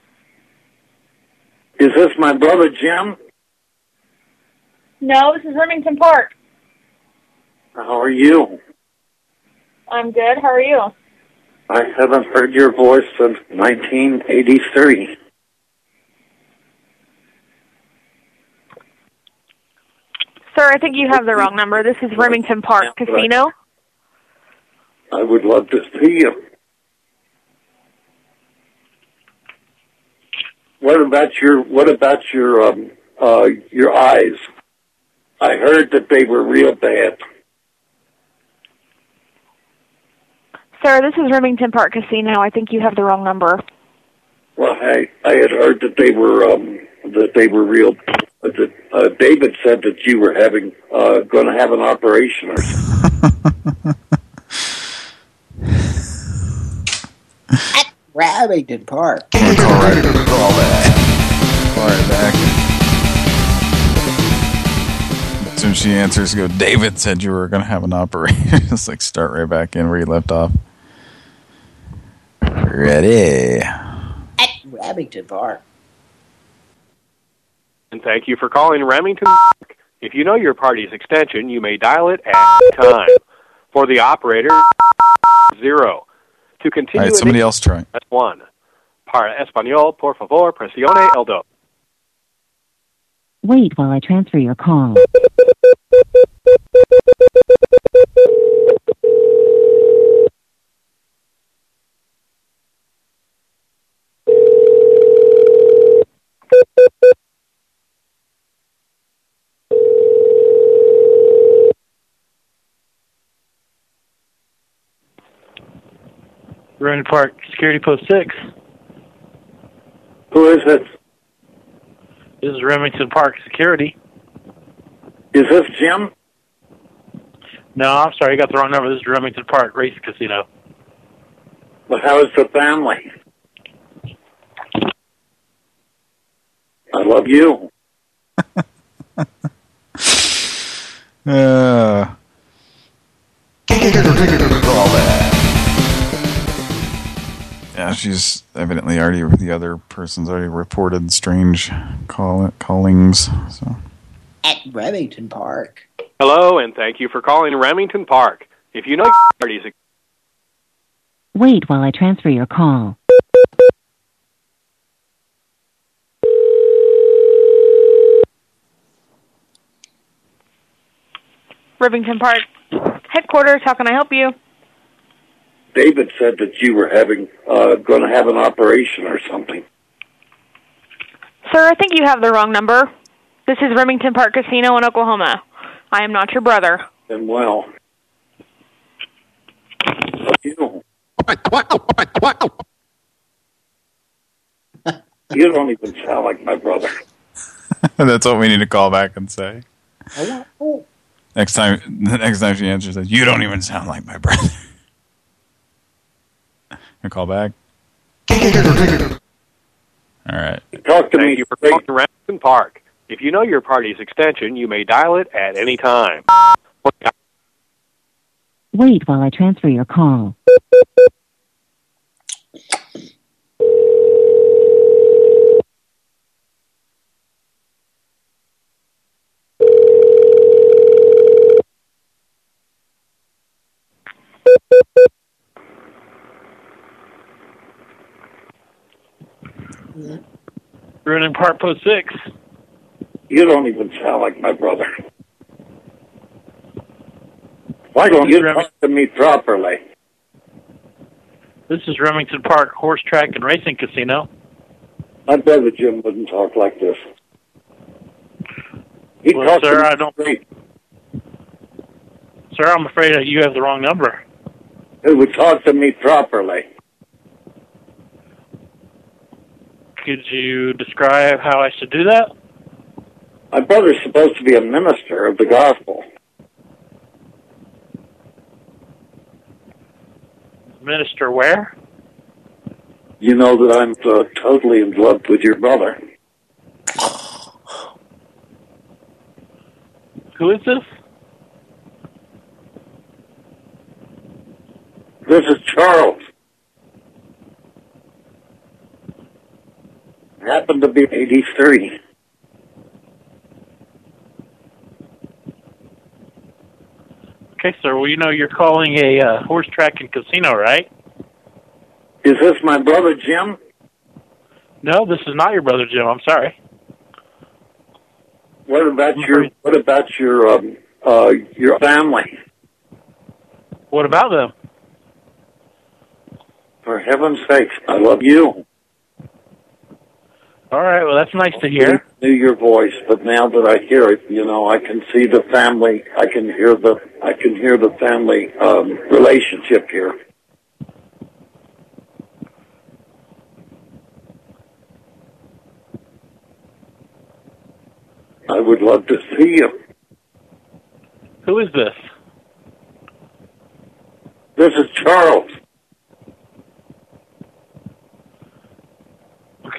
Is this my brother Jim? No, this is Remington Park. How are you? I'm good. How are you? I haven't heard your voice since 1983. Sir, I think you have the wrong number. This is Remington Park Casino. I would love to see you. What about your What about your um uh your eyes? I heard that they were real bad. Sir, this is Remington Park Casino. I think you have the wrong number. Well, I I had heard that they were um that they were real. uh, That uh, David said that you were having uh going to have an operation or something. At Remington Park. Call right, call back. Call back. As soon as she answers, go, David said you were going to have an operation. Just like start right back in where you left off. Ready. At Remington Park. And thank you for calling Remington Park. If you know your party's extension, you may dial it at time. For the operator, zero. To continue right, in somebody else try. press one. Para español, por favor, presione el dos. Wait while I transfer your call. Remington Park Security Post 6. Who is it? This is Remington Park Security. Is this Jim? No, I'm sorry, you got the wrong number. This is Remington Park Race Casino. But how is the family? I love you. Uh, yeah, she's evidently already, the other person's already reported strange call callings. So. At Remington Park. Hello, and thank you for calling Remington Park. If you know your party's ex- Wait while I transfer your call. Remington Park. Headquarters, how can I help you? David said that you were having uh, going to have an operation or something. Sir, I think you have the wrong number. This is Remington Park Casino in Oklahoma. I am not your brother. And well, love you. you don't even sound like my brother. That's what we need to call back and say. Next time, the next time she answers, says, "You don't even sound like my brother." And call back. All right. Talk to Thank me. you for calling Remington Park. If you know your party's extension, you may dial it at any time. Wait while I transfer your call. Remington Park Post 6. You don't even sound like my brother. Why don't you talk to me properly? This is Remington Park Horse Track and Racing Casino. My brother Jim wouldn't talk like this. He Well, talks sir, to me I don't- straight. Sir, I'm afraid that you have the wrong number. He would talk to me properly. Could you describe how I should do that? My brother's supposed to be a minister of the gospel. Minister where? You know that I'm uh, totally in love with your brother. Who is this? This is Charles. Happened to be 83. Okay, sir. Well, you know you're calling a uh, horse track and casino, right? Is this my brother Jim? No, this is not your brother Jim. I'm sorry. What about your What about your um, uh, your family? What about them? For heaven's sakes, I love you. All right. Well, that's nice to hear. I knew your voice, but now that I hear it, you know, I can see the family. I can hear the I can hear the family um, relationship here. I would love to see you. Who is this? This is Charles.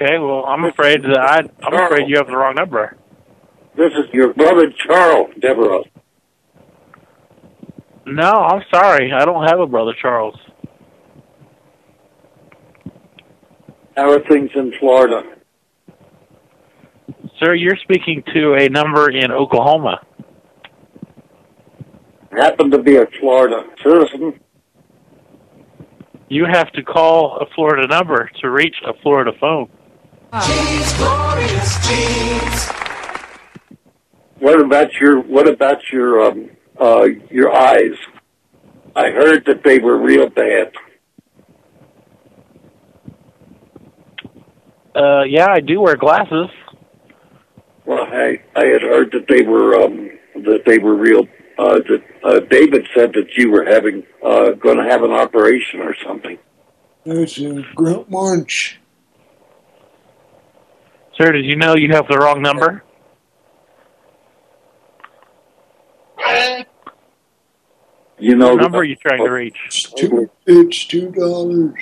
Okay, well, I'm afraid that I, I'm afraid you have the wrong number. This is your brother Charles, Deborah. No, I'm sorry. I don't have a brother Charles. How are things in Florida? Sir, you're speaking to a number in Oklahoma. I Happen to be a Florida citizen. You have to call a Florida number to reach a Florida phone. Jeans, glorious jeans. What about your What about your um, uh, your eyes? I heard that they were real bad. Uh, yeah, I do wear glasses. Well, I I had heard that they were um, that they were real. Uh, that uh, David said that you were having uh, going to have an operation or something. That's a grunt munch. Sir, did you know you have the wrong number? You know What that- number are you trying to reach? It's two, it's two dollars.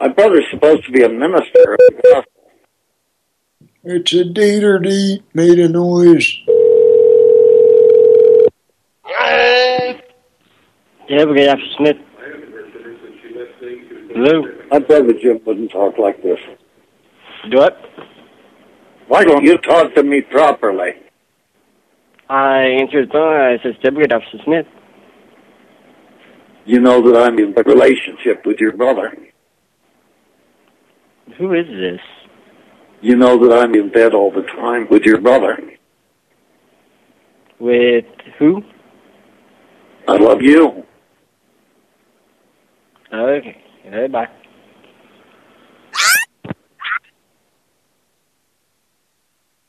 My brother's supposed to be a minister. It's a deeter deep made a noise. Deborah F. Smith. Hello. My brother Jim wouldn't talk like this. Do what? Why don't you talk to me properly? I answered the phone. I said, Deborah F. Smith. You know that I'm in a relationship with your brother. Who is this? You know that I'm in bed all the time with your brother. With who? I love you. Okay. Okay, bye.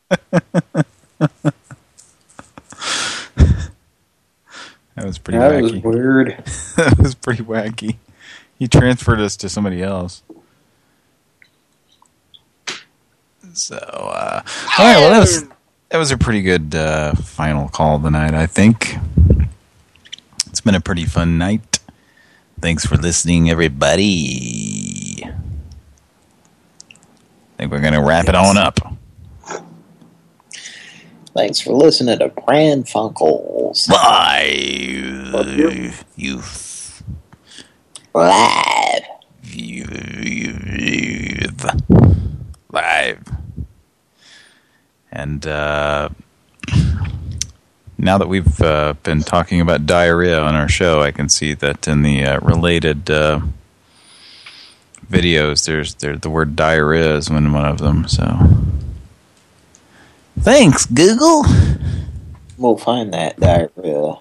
That was pretty That was wacky. weird. that was pretty wacky. He transferred us to somebody else. So, uh, all right. Well, that was that was a pretty good uh, final call of the night, I think it's been a pretty fun night. Thanks for listening, everybody. I think we're gonna wrap it on up. Thanks for listening to Pran Funkels. Live. You. Live. Live. And uh, now that we've uh, been talking about diarrhea on our show, I can see that in the uh, related uh, videos, there's there the word diarrhea is in one of them. So, thanks, Google. We'll find that diarrhea.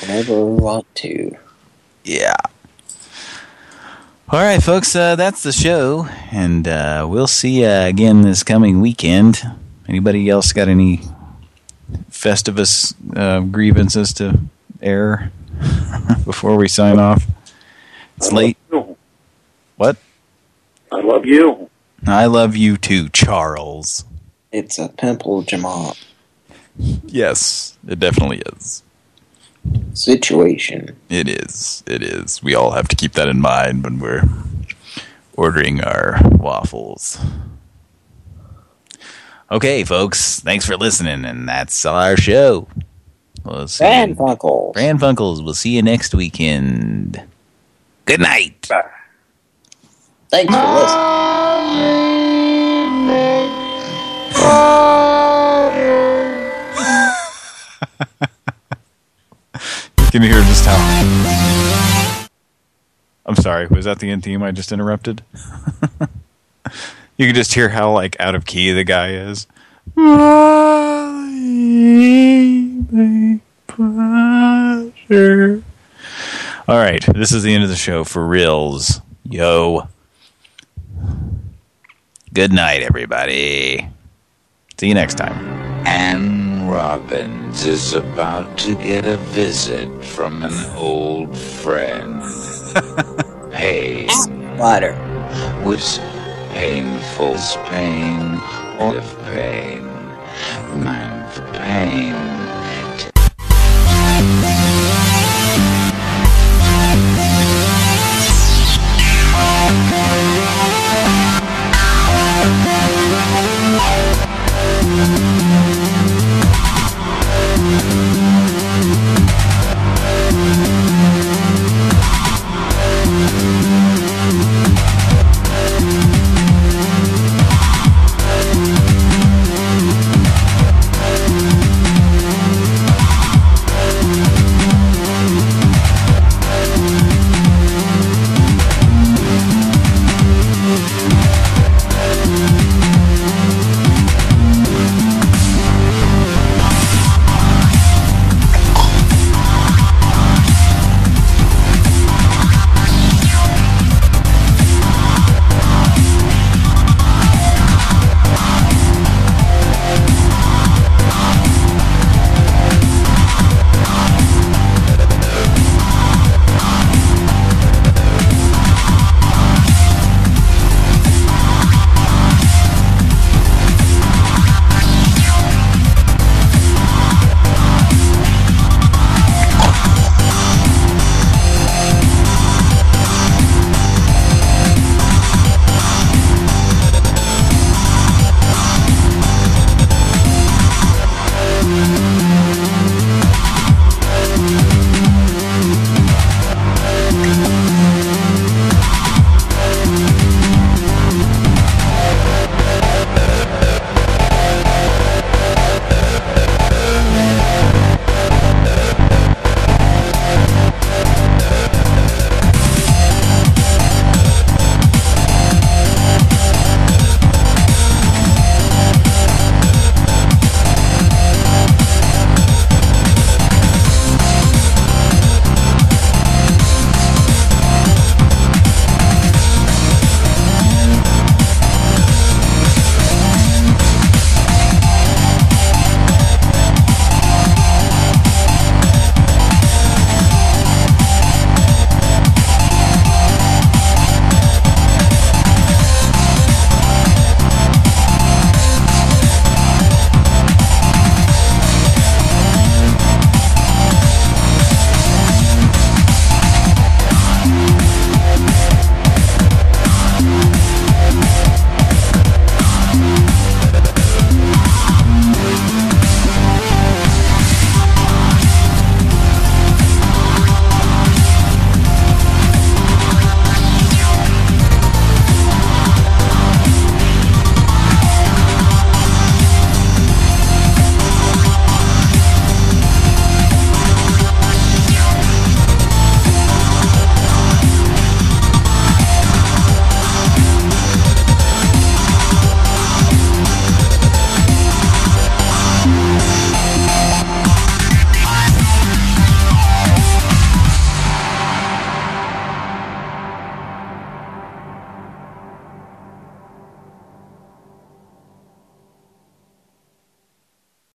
Whenever we want to. Yeah. All right, folks, uh, that's the show, and uh, we'll see you again this coming weekend. Anybody else got any Festivus uh, grievances to air before we sign off? It's late. What? I love you. I love you too, Charles. It's a pimple Jamont Yes, it definitely is. situation. It is. It is. We all have to keep that in mind when we're ordering our waffles. Okay, folks. Thanks for listening, and that's our show. We'll see Fran you- Funkels. Fran Funkels. We'll see you next weekend. Good night. Thanks for listening. Can you hear just how... I'm sorry, was that the end theme I just interrupted? you can just hear how, like, out of key the guy is. All right, this is the end of the show for reals. Yo. Good night, everybody. See you next time. Anne Robbins is about to get a visit from an old friend. hey. Water. Was painful pain or if pain? Man for pain.